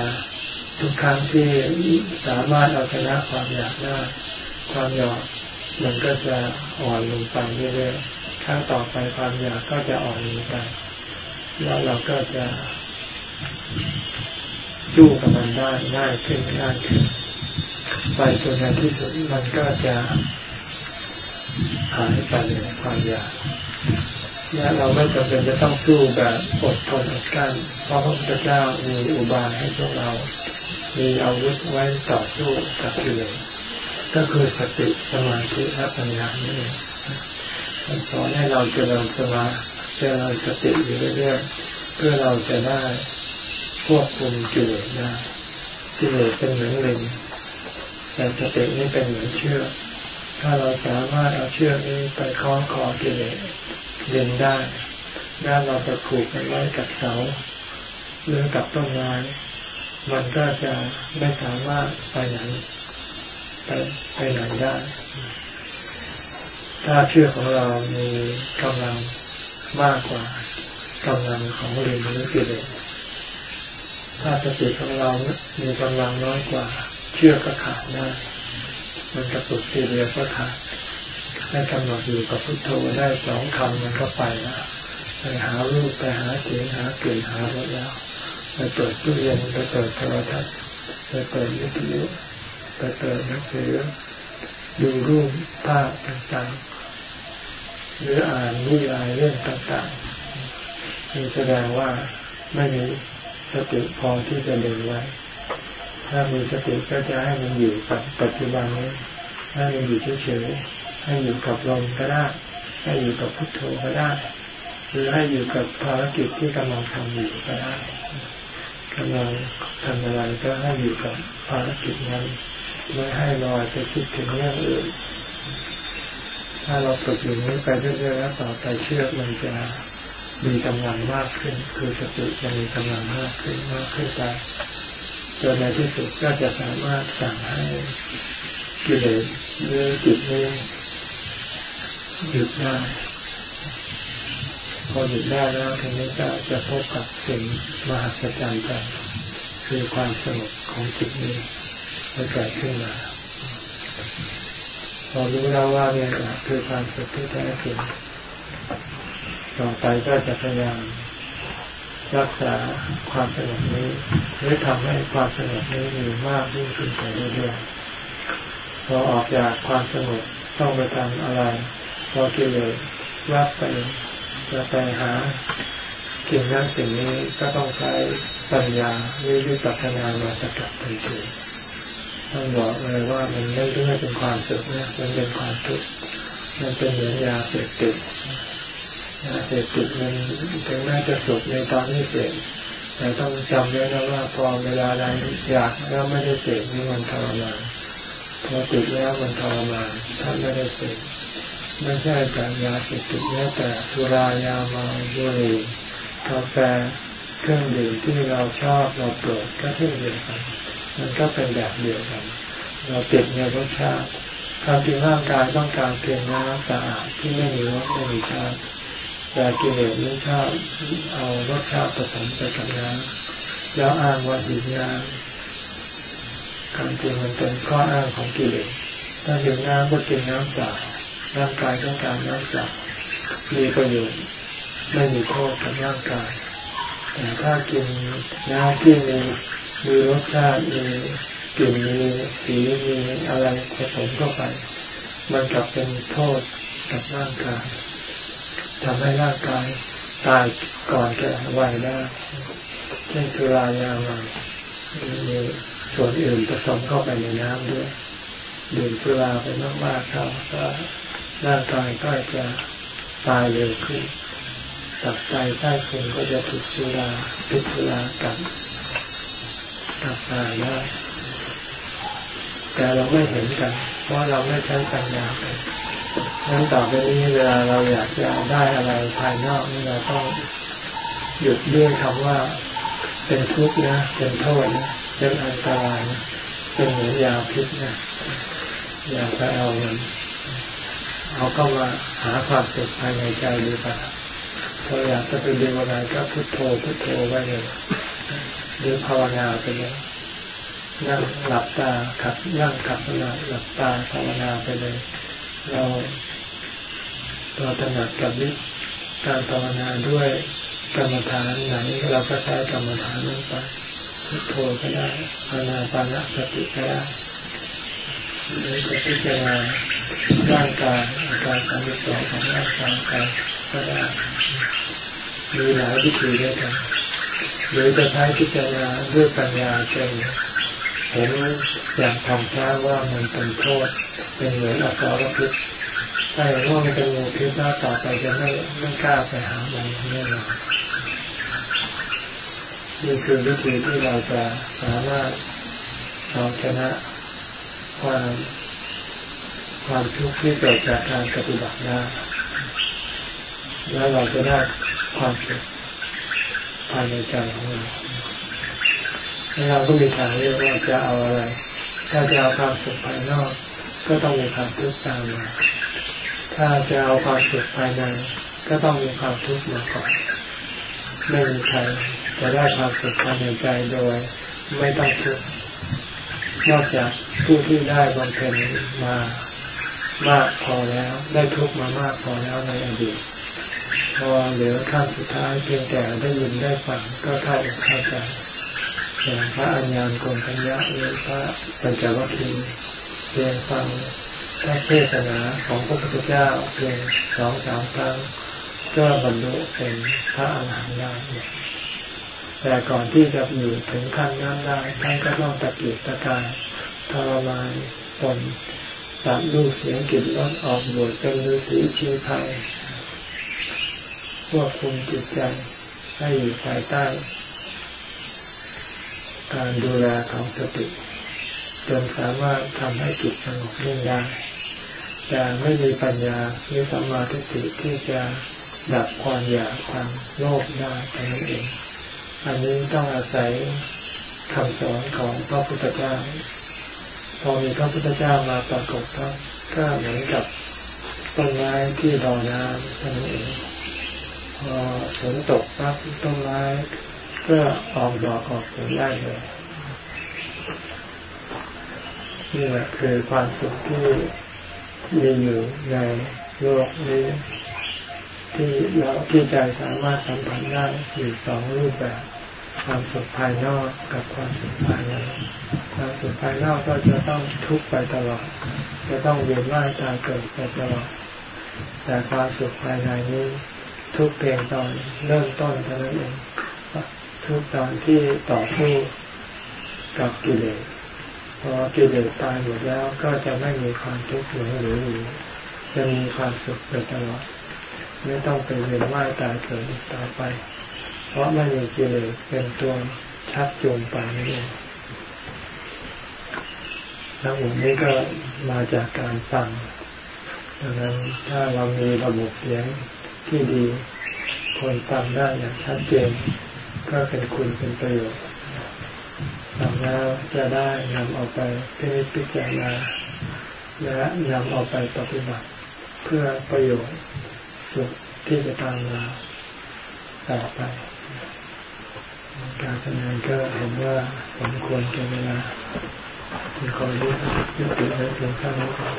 ทุกครั้งที่สามารถเอาชนะความอยากได้ความอยากมันก็จะอ่อนลงไปเรื่อยๆครั้งต่อไปความอยากก็จะอ่อนลงไปแล้วเราก็จะสู้กับมันได้ง่ายขึ้นง่ายขึ้นไปจนในที่สุดมันก็จะหายไปเลยความอยาก และเราไม่จำเป็นจะต้องสู้แบบอดทนอดกั้นเพราะพระพุทธเจ้ามีอุบายให้พวกเรา มีอาวุธไว้ต่อสู้กับกิเลสก็คือสติสมาธิและปัญญานี่เองสอนให้เราเจริญสมาเจริญสติอยู่เรื่อยๆเพื่อเราจะได้ควบคุมกิเลสได้กิเลสเป็นเหมือนลิงแต่สตินี่เป็นเหมือนเชือกถ้าเราสามารถเอาเชือกนี้ไปคล้องคอกิเลส เดินได้ด้าเราจะผูกมันไว้กับเสาหรือกับต้นไม้มันก็จะไม่สามารถไปไหนไปไปไหนได้ ถ้าเชือกของเรามีกำลังมากกว่ากำลังของเรียนหรือกิเลสถ้าสติของเรามีกำลังน้อยกว่า เชือกก็ขาดได้ มันกระตุกทีเดียวก็ขาด ให้กำหนดอยู่กับพุทโธได้สองคำมันก็ไปแล้วไปหารูปไปหาเสียงหากลิ่นหารสแล้วไปเปิดตู้เย็นไปเปิดโทรทัศน์ไปเปิดวิทยุไปเปิดหนังสือดูรูปภาพต่างๆ หรืออ่านนิยายเรื่องต่างๆนี่แสดงว่าไม่มีสติพอที่จะเดินไว้ ถ้ามีสติก็จะให้มันอยู่กับปัจจุบันนี้ให้มันอยู่เฉยๆ ให้อยู่กับลมก็ได้ ให้อยู่กับพุทโธก็ได้ หรือให้อยู่กับภารกิจที่กำลังทำอยู่ก็ได้กำลังทำอะไรก็ให้อยู่กับภารกิจนั้นไม่ให้ลอยไปคิดถึงเรื่องอื่น ถ้าเราฝึกอยู่นี้ไปเรื่อยๆแล้วต่อไปเชื่อมันจะมีกำลังมากขึ้น คือสติจะมีกำลังมากขึ้นมากขึ้นไปจนในที่สุดก็จะสามารถสั่งให้กิเลสหรือจิตนี้ หยุดได้ พอหยุดได้แล้วทีนี้ก็จะพบกับสิ่งมหัศจรรย์ใจคือความสงบของจิตนี้มันเกิดขึ้นมาพอรู้แล้วว่าเนี่ยคือความสุขที่แท้จริงต่อไปก็จะพยายามรักษาความสงบนี้หรือทำให้ความสงบนี้มีมากยิ่งขึ้นไปเรื่อยๆพอออกจากความสงบต้องไปทำอะไร พอกิเลสรับไปจะไปหาสิ่งนั้นสิ่งนี้ก็ต้องใช้ปัญญาหรือวิปัสสนามาสกัดทันทีต้องบอกเลยว่ามันไม่ได้เป็นความสุขนะมันเป็นความทุกข์มันเป็นเหมือนยาเสพติดยาเสพติดมันถึงแม้จะสุขในตอนที่เสพแต่ต้องจำไว้นะว่าพอเวลาใดอยากแล้วไม่ได้เสพนี่มันทรมานพอติดแล้วมันทรมานถ้าไม่ได้เสพ ไม่ใช่แต่ยาเสพติดแม้แต่สุรายาเมาบุหรี่กาแฟเครื่องดื่มที่เราชอบเราโปรดก็เช่นเดียวกัน มันก็เป็นแบบเดียวกัน เราติดในรสชาติความจริงร่างกายต้องการเพียงน้ำสะอาดที่ไม่มีรสไม่มีชาติแต่กิเลสไม่ชอบเอารสชาติผสมไปกับน้ำแล้วอ้างว่าดีงาการจริงมันเป็นข้ออ้างของกิเลสถ้าดื่มน้ำก็กินน้ำเปล่า ร่างกายต้องการน้ำเปล่ามีประโยชน์ไม่มีโทษกับร่างกาย แต่ถ้ากินน้ำที่มีมีรสชาติมีกลิ่นมีสีมีอะไรผสมเข้าไป มันกลับเป็นโทษกับร่างกายทำให้ร่างกายตายก่อนแก่วัยได้เช่นสุรายามามีส่วนอื่นผสมเข้าไปในน้ำด้วยดื่มสุราไปมากๆเขาก็ ร่างกายก็จะตายเร็วขึ้นตับไตไส้พุงก็จะถูกสุราพิษสุรากับกับตายได้แต่เราไม่เห็นกัน เพราะเราไม่ใช้ปัญญากันนั้นต่อไปนี้เวลาเราอยากจะได้อะไรภายนอกนี่เราต้องหยุดด้วยคำว่า เป็นทุกข์นะ เป็นโทษนะเป็นอันตรายนะเป็นเหมือนยาพิษนะอยากไปเอาเงิน เอาเข้ามาหาความสุขภายในใจดีกว่าพออยากจะไปดูอะไรก็พุทโธพุทโธไว้เลยหรือภาวนาไปเลยนั่งหลับตาขับนั่งขับนาหลับตาภาวนาไปเลย เราเราถนัดกับวิการภาวนาด้วยกรรมฐานไหนเราก็ใช้กรรมฐานนั้นไปพุทโธก็ได้ภาวนาปานะสติก็ได้ หรือจะพิจารณาร่างกายอาการสามสิบสองของร่างกายก็ได้มีหลายวิธีด้วยกันหรือจะใช้พิจารณาด้วยปัญญาจนเห็นอย่างทำแท้ว่ามันเป็นโทษเป็นเหมือนอสรพิษถ้าเห็นว่ามันเป็นงูพิษแล้วต่อไปจะไม่ไม่กล้าไปหามันแน่นอนนี่คือวิธีที่เราจะสามารถเอาชนะ ความความทุกข์ที่เกิดจากการปฏิบัติได้แล้วเราจะได้ความสุขภายในใจของเราแล้วเราก็มีทางเลือกว่าจะเอาอะไร ถ้าจะเอาความสุขภายนอก ก็ต้องมีความทุกข์ตามมาถ้าจะเอาความสุขภายใน ก็ต้องมีความทุกข์มาก่อนไม่มีใครจะได้ความสุขภายในใจโดย ไม่ต้องทุกข์ นอกจากผู้ที่ได้บำเพ็ญมามากพอแล้วได้ทุกมามากพอแล้วในอดีตพอเหลือขั้นสุดท้ายเพียงแต่ได้ยินได้ฟังก็เข้าเข้าใจอย่างพระอัญญาณกนทัญญาหรือพระปัญจวัคคีย์เพียงฟังพระเทศนาของพระพุทธเจ้าเพียงสองสามครั้งก็บรรลุเป็นพระอรหันต์ได้ แต่ก่อนที่จะอยู่ถึงขั้นนั้นได้ท่านก็ต้องตะเกียกตะกายทรมานตนตัดลูกเสียงกลิ่นรสออกบวชเป็นฤาษีชีไทยควบคุมจิตใจให้อยู่ภายใต้ การดูแลของสติจนสามารถทำให้จิตสงบนิ่งได้แต่ไม่มีปัญญาหรือสัมมาทิฏฐิที่จะดับความอยากความโลภได้เท่านั้นเอง อันนี้ต้องอาศัยคำสอนของพระพุทธเจ้า พอมีพระพุทธเจ้ามาปรากฏก็เหมือนกับต้นไม้ที่รอน้ำท่านั้นเองพอฝนตกปั๊บต้นไม้ก็ออกดอกออกผลได้เลยนี่แหละคือความสุขที่มีอยู่ในโลกนี้ที่เราที่ใจสามารถสัมผัสได้อยู่สองรูปแบบ ความสุขภายนอกกับความสุขภายในความสุขภายนอกก็จะต้องทุกข์ไปตลอด จะต้องเวียนว่ายตายเกิดไปตลอด แต่ความสุขภายในนี้ ทุกเพียงตอนเริ่มต้นเท่านั้นเองทุกตอนที่ต่อสู้กับกิเลสพอกิเลสตายหมดแล้วก็จะไม่มีความทุกข์หรือหรือจะมีความสุขไปตลอด ไม่ต้องไปเวียนว่ายตายเกิดต่อไป เพราะไม่มีกิเลสเป็นตัวชักจูงไปนั่นเองแล้วอุนนี้ก็มาจากการฟังดังนั้นถ้าเรามีระบบเสียงที่ดีคนฟังได้อย่างชัดเจน ก็เป็นคุณเป็นประโยชน์ฟังแล้วจะได้นำเอาไปพิจพิจารณาและนำเอาไปปฏิบัติ เพื่อประโยชน์สุขที่จะตามมาต่อไป การแสดงก็เห็นว่าสมควรกับเวลาที่คอยรู้ยุติไว้เพียงเท่านี้ก่อน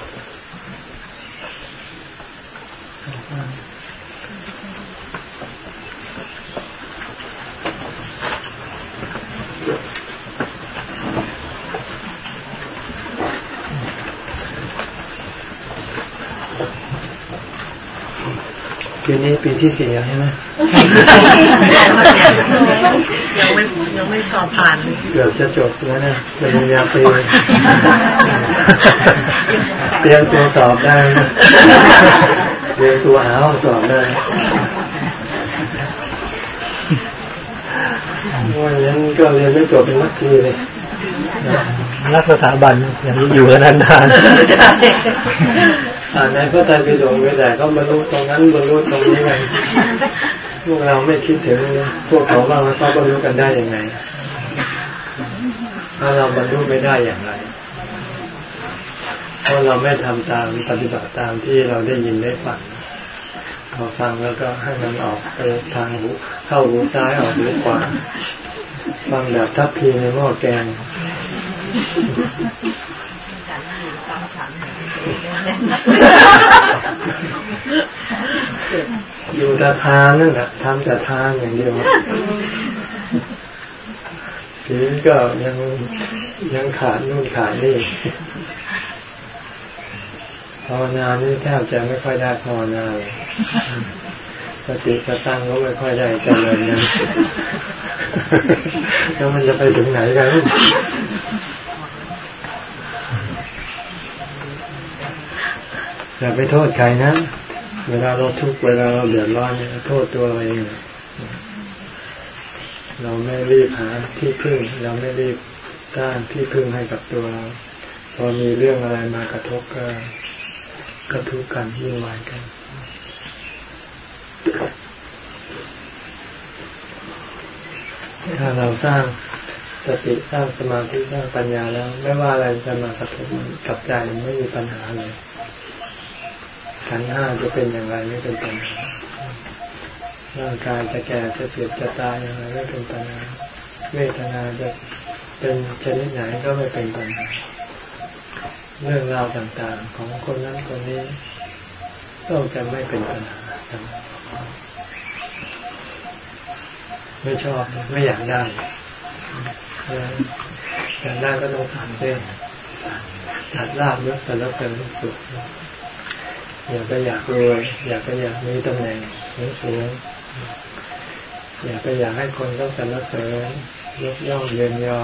ปีนี้ปีที่สี่ใช่ไหม ยังไม่ยังไม่สอบผ่านเกือบจะจบแล้วนะปริญญาปีเตรียมตัวสอบได้เตรียมตัวหาห้องสอบได้วันนี้ก็เรียนไม่จบเป็นวัคทีเลยรักสถาบันอย่างนี้อยู่กันนานอ่านในพระไตรปิฎกไว้แต่ก็บรรลุตรงนั้นบรรลุตรงนี้ไง พวกเราไม่คิดถึงพวกเขาบ้างว่าเขาบรรลุกันได้ยังไง ถ้าเราบรรลุไม่ได้อย่างไรเพราะเราไม่ทำตามปฏิบัติตามที่เราได้ยินได้ฟังพอฟังแล้วก็ให้มันออกไปทางหูเข้าหูซ้ายออกหูขวาฟังแบบทับพีในหม้อแกง อยู่แต่ทานนั่นแหละทำแต่ทานอย่างเดียวศีลก็ยังยังขาดนู่นขาดนี่ภาวนานี่แทบจะไม่ค่อยได้ภาวนาเลยสติสตังก็ไม่ค่อยได้เจริญนะแล้วมันจะไปถึงไหนกันอย่าไปโทษใครนะ เวลาเราทุกเวลาเราเดือดร้อนเนี่ยโทษตัวเราเองเราไม่รีบหาที่พึ่ง เราไม่รีบสร้างที่พึ่งให้กับตัวเราพอมีเรื่องอะไรมากระทบก็ก็ทุกกันยิ่งวายกันถ้าเราสร้างสติสร้างสมาธิสร้างปัญญาแล้ว ไม่ว่าอะไรจะมากระทบกับใจไม่มีปัญหาเลย ขันห้าจะเป็นอย่างไรไม่เป็นปัญหาร่างกายจะแก่จะเจ็บจะตายอย่างไรไม่เป็นปัญหาเวทนาจะเป็นชนิดไหนก็ไม่เป็นปัญหาเรื่องราวต่างๆ ของคนนั้นคนนี้ต้องจะไม่เป็นปัญหาไม่ชอบไม่อยากได้อยากได้ก็ต้องทำเส้นตัดลาบยศแต่ละเป็นสุด อยากไปอยากรวย อยากไปอยากมีตำแหน่งสูงอยากไปอยากให้คนต้องสรรเสริญยกย่องเยินยอ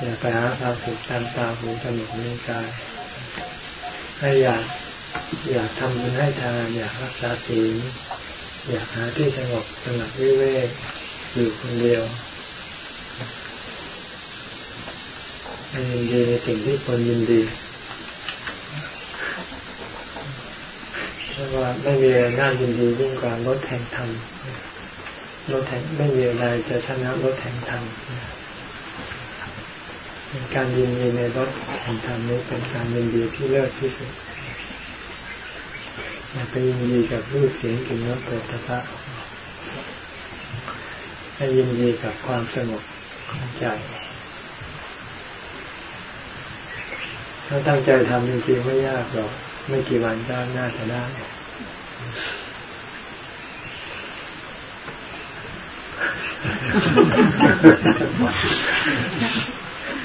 อยากไปหาความสุขตามตาหูจมูกนิ้วกายให้อยากอยากทำบุญให้ทานอยากรักษาศีลอยากหาที่สงบสงัดวิเวกอยู่คนเดียวให้ยินดีในสิ่งที่ควรยินดีเพราะ ว่าไม่มีอะไรน่ายินดียิ่งกว่ารถแห่งธรรมรถแห่งไม่มีอะไรจะชนะรถแห่งธรรมการยินดีในรถแห่งธรรมนี้เป็นการยินดีที่เลิศที่สุดอย่าไปยินดีกับรูปเสียงกลิ่นรสโผฏฐะให้ยินดีกับความสงบของใจถ้าตั้งใจทำจริงๆไม่ยากหรอก ไม่กี่วันก็น่าจะได้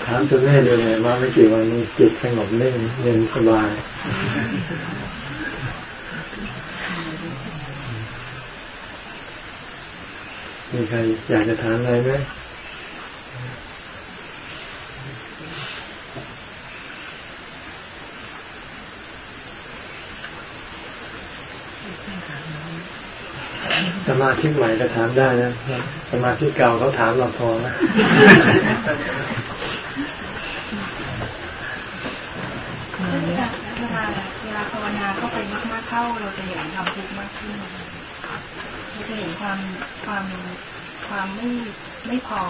ถามคุณแม่ดูเลยว่าไม่กี่วันนี้จิตสงบเล่นเย็นสบายมีใครอยากจะถามอะไรไหม มาธิใหม่ก็ถามได้นะ สมาธิเก่าเขาถามเราพอนะเวลาเวลาภาวนาเข้าไปมากๆเข้าเราจะเห็นความทุกข์มากขึ้นเราจะเห็นความความความไม่ไม่พอ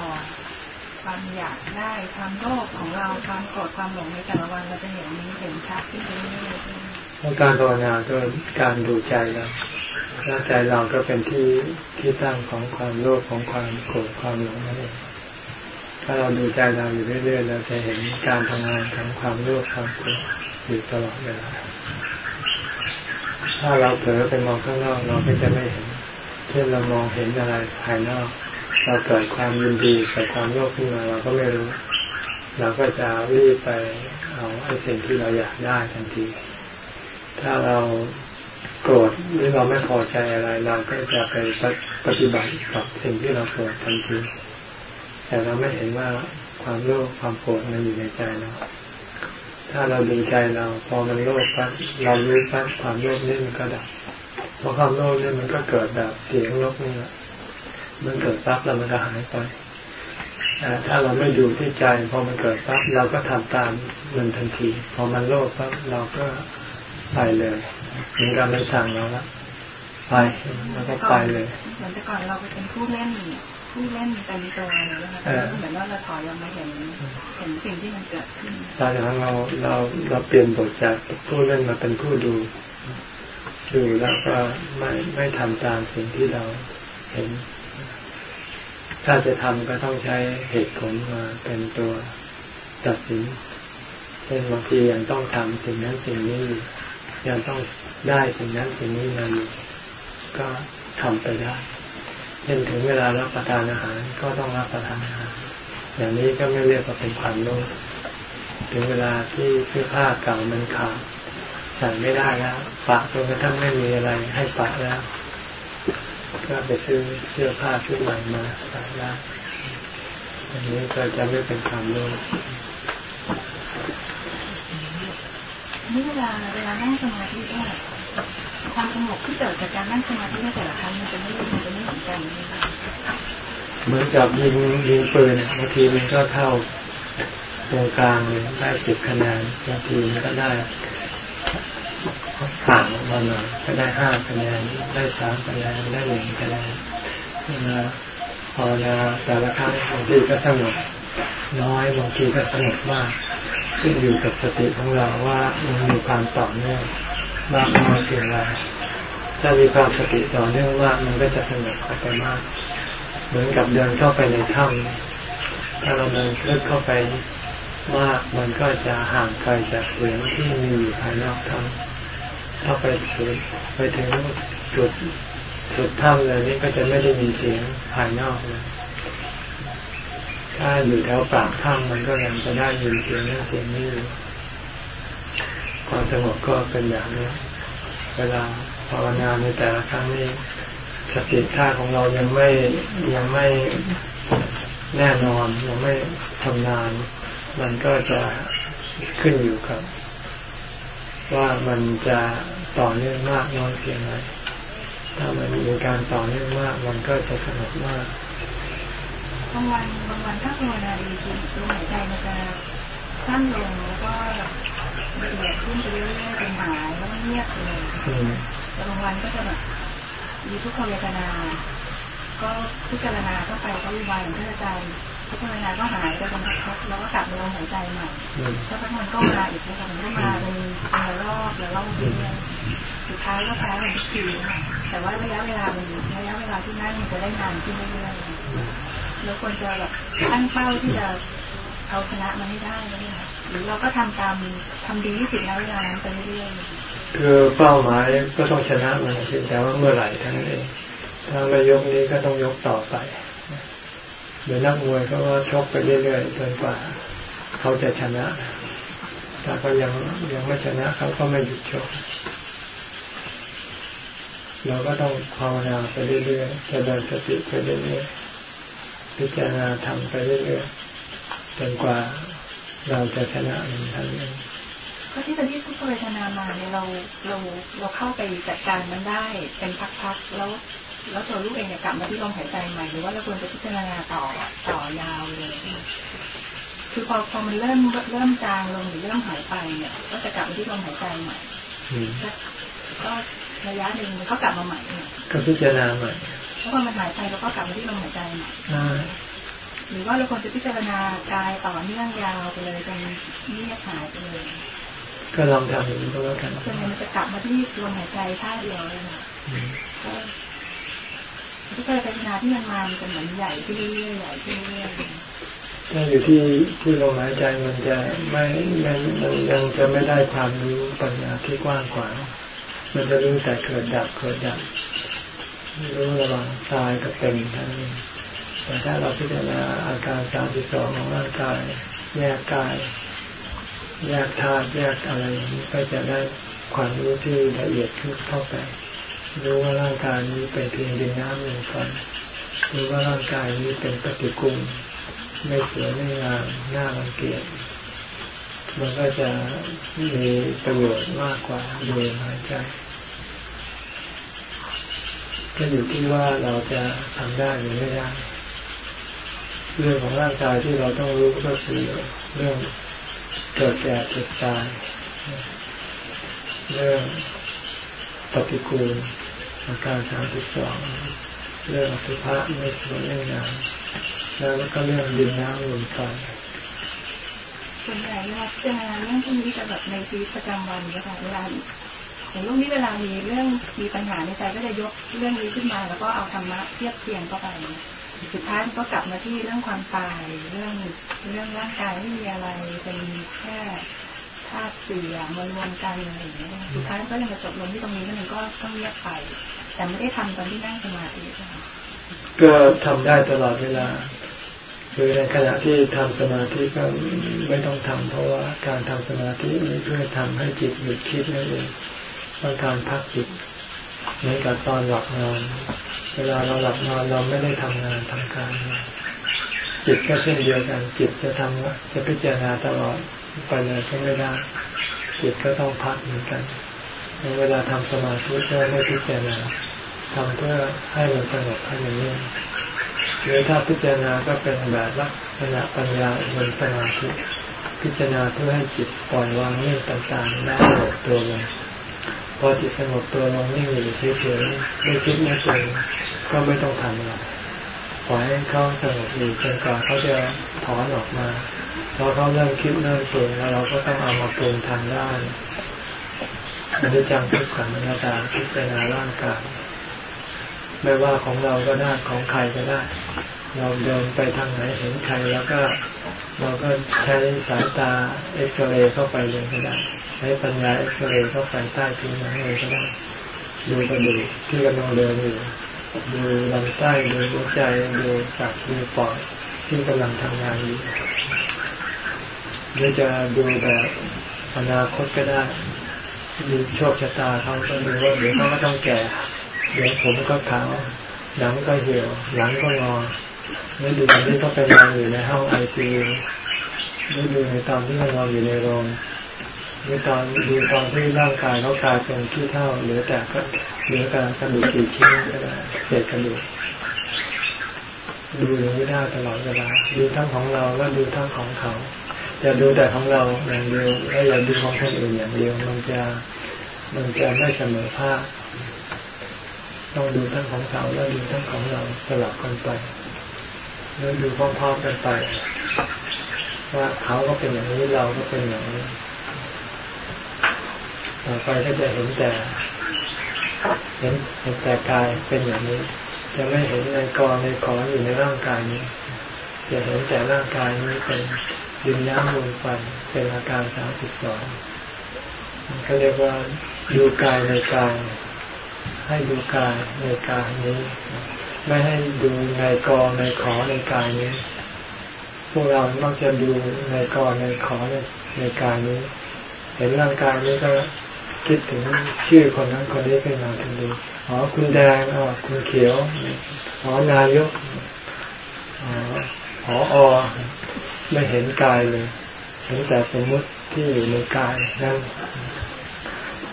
ความอยากได้ความโลภของเราความโกรธความหลงในแต่ละวันเราจะเห็นนี้เห็นชัดขึ้นเรื่อยๆเพราะการภาวนาก็การดูใจเรา แล้วใจเราก็เป็นที่ที่ตั้งของความโลภของความโกรธความหลงนั่นเองถ้าเราดูใจเราอยู่เรื่อยๆเราจะเห็นการทำงานของความโลภความโกรธอยู่ตลอดเวลาถ้าเราเผลอไปมองข้างนอกเราก็จะไม่เห็น เช่นเรามองเห็นอะไรภายนอก เราเกิดความยินดีเกิดความโลภขึ้นมาเราก็ไม่รู้ เราก็จะรีบไปเอาไอ้สิ่งที่เราอยากได้ทันที ถ้าเรา โกรธหรือเราไม่พอใจอะไรเราก็จะไปปฏิบัติกับสิ่งที่เราโกรธทันทีแต่เราไม่เห็นว่าความโลภความโกรธมันอยู่ในใจเราถ้าเราดูใจเราพอมันโลภปั๊บเรารู้ปั๊บความโลภนี่มันก็ดับเพราะความโลภนี่มันก็เกิดแบบเสียงลบนี่แหละมันเกิดปั๊บแล้วมันก็หายไปแต่ถ้าเราไม่ดูที่ใจพอมันเกิดปั๊บเราก็ทำตามมันทันที พอมันโลภปั๊บเราก็ไปเลย เหมือนกับมันสั่งเราแล้วไปแล้วก็ไปเลยเหมือนแต่ก่อนเราเป็นผู้เล่นผู้เล่นเต็มตัวเลยนะคะเหมือนว่าเราถอยเรามาเห็นเห็นสิ่งที่มันเกิดขึ้นตอนนั้นเราเราเราเปลี่ยนบทจากผู้เล่นมาเป็นผู้ดูดูแล้วก็ไม่ไม่ทำตามสิ่งที่เราเห็น ถ้าจะทำก็ต้องใช้เหตุผลมาเป็นตัวตัดสินเช่นบางทียังต้องทำสิ่งนั้นสิ่งนี้อยู่ยังต้อง ได้สิ่งนั้นสิ่งนี้มาอยู่ก็ทำไปได้เช่นถึงเวลารับประทานอาหารก็ต้องรับประทานอาหารอย่างนี้ก็ไม่เรียกว่าเป็นความโลภถึงเวลาที่เสื้อผ้าเก่ามันขาดใส่ไม่ได้แล้วปะจนกระทั่งไม่มีอะไรให้ปะแล้ว ก็ไปซื้อเสื้อผ้าชุดใหม่มาใส่ได้อันนี้ก็จะไม่เป็นความโลภ นี่เวลาเวลานั่งสมาธิเนี่ยความสงบที่เกิดจากการนั่งสมาธิในแต่ละครั้งมันจะไม่มันจะไม่เหมือนกันเหมือนกับยิงยิงปืนบางทีมันก็เข้าตรงกลางเลยได้สิบคะแนนบางทีมันก็ได้ห่างออกมาหน่อยก็ได้ห้าคะแนนได้สามคะแนนได้หนึ่งคะแนนเวลาพอนาแต่ละครั้งบางทีก็สงบ น้อยบางทีก็สงบมาก ขึ้นอยู่กับสติของเราว่ามันมีความต่อเนื่องมากน้อยเพียงไรถ้ามีความสติต่อเนื่องมากมันก็จะสงบไปมาก เหมือนกับเดินเข้าไปในถ้ำถ้าเราเดินลึกเข้าไปมากมันก็จะห่างไกลจากเสียงที่มีอยู่ภายนอกถ้ำถ้าไปถึงไปถึงจุดสุดถ้ำเลยนี่ก็จะไม่ได้มีเสียงภายนอกเลย ถ้าอยู่แถวปากถ้ำมันก็ยังจะได้ยินเสียงนั้นเสียงนี้ความสงบก็เป็นอย่างนี้ เวลาภาวนาในแต่ละครั้งนี้สติท่าของเรายังไม่ยังไม่แน่นอนยังไม่ทำนาน มันก็จะขึ้นอยู่กับ ว่ามันจะต่อเนื่องมากน้อยเพียงไรถ้ามันมีการต่อเนื่องมาก มันก็จะสงบมาก บางวันบางวันถ้าภาวนาดีจริงลมหายใจมันจะสั้นลงแล้วก็ละเอียดขึ้นไปเรื่อยๆจนหายแล้วก็เงียบไปเลยอืมแต่บางวันก็จะแบบมีทุกขเวทนา ก็พิจารณาเข้าไปก็วิวายอย่างที่อาจารย์พิจารณาก็หายไปเป็นพักๆแล้วก็กลับมาลมหายใจใหม่อืมสักพักมันก็มาอีกนะคะมันก็มาเป็นเป็นระลอกระลอกเรื่อยๆสุดท้ายก็แพ้เป็นทุกทีค่ะแต่ว่าระยะเวลามันระยะเวลาที่นั่งมันจะได้นานขึ้นเรื่อยๆ แล้วควรจะแบบตั้งเป้าที่จะเอาชนะมันให้ได้แล้วเนี่ค่ะหรือเราก็ทำตามทำดีที่สุดในเวลานั้นไปเรื่อยๆคือเป้าหมายก็ต้องชนะมันเพียงแต่ว่าเมื่อไหร่เท่านั้นเองถ้าไม่ยกนี้ก็ต้องยกต่อไปเดี๋ยวนักมวยเขาก็ชกไปเรื่อยๆจนกว่าเขาจะชนะ ถ้าเขายังยังไม่ชนะเขาก็ไม่หยุดชกเราก็ต้องภาวนาไปเรื่อยๆจะเจริญสติไปเรื่อยๆ พิจารณาทำไปเรื่อยๆจนกว่าเราจะชนะมันทันเองก็ที่เป็นที่ทุกขเวทนามาเนี่ยเราเราเราเข้าไปจัดการมันได้เป็นพักๆแล้ว แล้วตัวลูกเองเนี่ยกลับมาที่ลมหายใจใหม่หรือว่าเราควรจะพิจารณาต่อต่อยาวเลยคือพอพอมันเริ่มเริ่มจางลงหรือเริ่มหายไปเนี่ย ก็จะกลับมาที่ลมหายใจใหม่อืมสักก็ระยะหนึ่งมันก็กลับมาใหม่เนี่ยก็พิจารณาใหม่ แล้วพอมันหายไปเราก็กลับมาที่ลมหายใจใหม่อ่าหรือว่าเราควรจะพิจารณากายต่อเนื่องยาวไปเลยจนเงียบหายไปเลย ก็ลองทำอย่างนี้ก็แล้วกันส่วนใหญ่มันจะกลับมาที่ลมหายใจท่าเดียวเลยค่ะอืมก็ทุกการพัฒนาที่มันมามันจะเหมือนใหญ่ขึ้นเรื่อยๆใหญ่ขึ้นเรื่อยถ้าอยู่ที่ที่ลมหายใจมันจะไม่มันมันยังจะไม่ได้ความรู้ปัญญาที่กว้างขวางมันจะรู้แต่เกิดดับเกิดดับ รู้ระหว่างตายกับเป็นท่านั้นเองแต่ถ้าเราพิจารณาอาการสามสิบสองของร่างกายแยกกายแยกธาตุแยกอะไรนี้ก็จะได้ความรู้ที่ละเอียดขึ้นเข้าไปรู้ว่าร่างกายนี้เป็นเพียงดินน้ำลมไฟรู้ว่าร่างกายนี้เป็นปฏิกูลไม่สวยไม่งามน่ารังเกียจมันก็จะมีประโยชน์มากกว่าโดูลมหายใจ ก็อยู่ที่ว่าเราจะทำได้หรือไม่ได้ เรื่องของร่างกายที่เราต้องรู้ก็คือเรื่องเกิดแก่เจ็บตาย เรื่องปฏิกูลอาการสามสิบสองเรื่องอสุภะไม่สวยไม่งามแล้วก็เรื่องดินน้ำลมไฟส่วนใหญ่เวลาพิจารณาเรื่องพวกนี้จะแบบในชีวิตประจำวันนะคะเวลา อย่างลูกนี้เวลามีเรื่องมีปัญหาในใจก็จะยกเรื่องนี้ขึ้นมา แล้วก็เอาธรรมะเทียบเทียงเข้าไป สุดท้ายก็กลับมาที่เรื่องความตายเรื่องเรื่องร่างกายไม่มีอะไรเป็นแค่ธาตุเสียมวลรวมกันอะไรอย่างเงี้ยสุดท้ายก็ยังมาจบลงที่ตรงนี้แล้วมันก็ต้องเงียบไป แต่ไม่ได้ทำตอนที่นั่งสมาธิก็ทำได้ตลอดเวลาคือในขณะที่ทำสมาธิก็ไม่ต้องทำเพราะว่าการทำสมาธินี้เพื่อทำให้จิตหยุดคิดนั่นเอง ต้องการพักจิตเหมือนกับตอนหลับนอน เวลาเราหลับนอนเราไม่ได้ทำงานทำการ จิตก็เช่นเดียวกัน จิตจะทำจะพิจารณาตลอดไปเลยก็ไม่ได้ จิตก็ต้องพักเหมือนกันในเวลาทำสมาธิก็ไม่พิจารณาทำเพื่อให้มันสงบให้มันเงียบหรือถ้าพิจารณาก็เป็นแบบลักษณะปัญญาบนสมาธิพิจารณาเพื่อให้จิตปล่อยวางเรื่องต่างๆได้สงบตัวเลง พอจิตสงบตัวลงนิ่งอยู่เฉยๆไม่คิดไม่ปรุงก็ไม่ต้องทำอะไรปล่อยให้เขาสงบอยู่จนกว่าเขาจะถอนออกมาพอเขาเริ่มคิดเริ่มปรุงแล้วเราก็ต้องเอามาปรุงทางด้านอันนี้จังทุกขังนาตาพิจารณาร่างกายไม่ว่าของเราก็ได้ของใครก็ได้ เราเดินไปทางไหนเห็นใครแล้วก็ เราก็ใช้สายตาเอ็กซเรย์เข้าไปเลยก็ได้ ใช้ปัญญาเอ็กซเรย์เข้าไปใต้ผิวหนังเลยก็ได้ดูกระดูกที่กำลังเดินอยู่ดูลำไส้ดูหัวใจดูตับดูปอดที่กำลังทำงานอยู่หรือจะดูแบบอนาคตก็ได้ดูโชคชะตาเขาก็ดูว่าเดี๋ยวเขาก็ต้องแก่ เดี๋ยวผมก็ขาวหนังก็เหี่ยวหลังก็งอแล้วดูตอนที่เขาไปนอนอยู่ในห้องไอซียูแล้วดูในตอนที่เขานอนอยู่ในโรง หรือตอนดูตอนที่ร่างกายเขากลายเป็นขี้เท่าเหลือแต่ก็เหลือแต่กระดูกกี่ชิ้นก็ได้เศษกระดูกดูอย่างนี้ได้ตลอดเวลาดูทั้งของเราและดูทั้งของเขาจะดูแต่ของเราอย่างเดียวแล้วอย่าดูของคนอื่นอย่างเดียวมันจะมันจะไม่เสมอภาคต้องดูทั้งของเขาแล้วดูทั้งของเราสลับกันไปแล้วดูพร้อมๆกันไปว่าเขาก็เป็นอย่างนี้เราก็เป็นอย่างนี้ ต่อไปก็จะเห็นแต่ เห็นเห็นแต่กายเป็นอย่างนี้ จะไม่เห็นในกองในขออยู่ในร่างกายนี้ จะเห็นแต่ร่างกายนี้เป็นดินย้ำลมฟันเป็นอาการสามสิบสองเขาเรียกว่าดูกายในกาย ให้ดูกายในกายนี้ ไม่ให้ดูในกองในขอในกายนี้ พวกเรามักจะดูในกองในขอในในกายนี้ เห็นร่างกายนี้ก็ คิดถึงชื่อคนนั้นคนนี้ขึ้นมาทันทีอ๋อคุณแดงอ๋อคุณเขียวอ๋อนายกอ๋อออไม่เห็นกายเลยเห็นแต่สมมติที่อยู่ในกายนั่น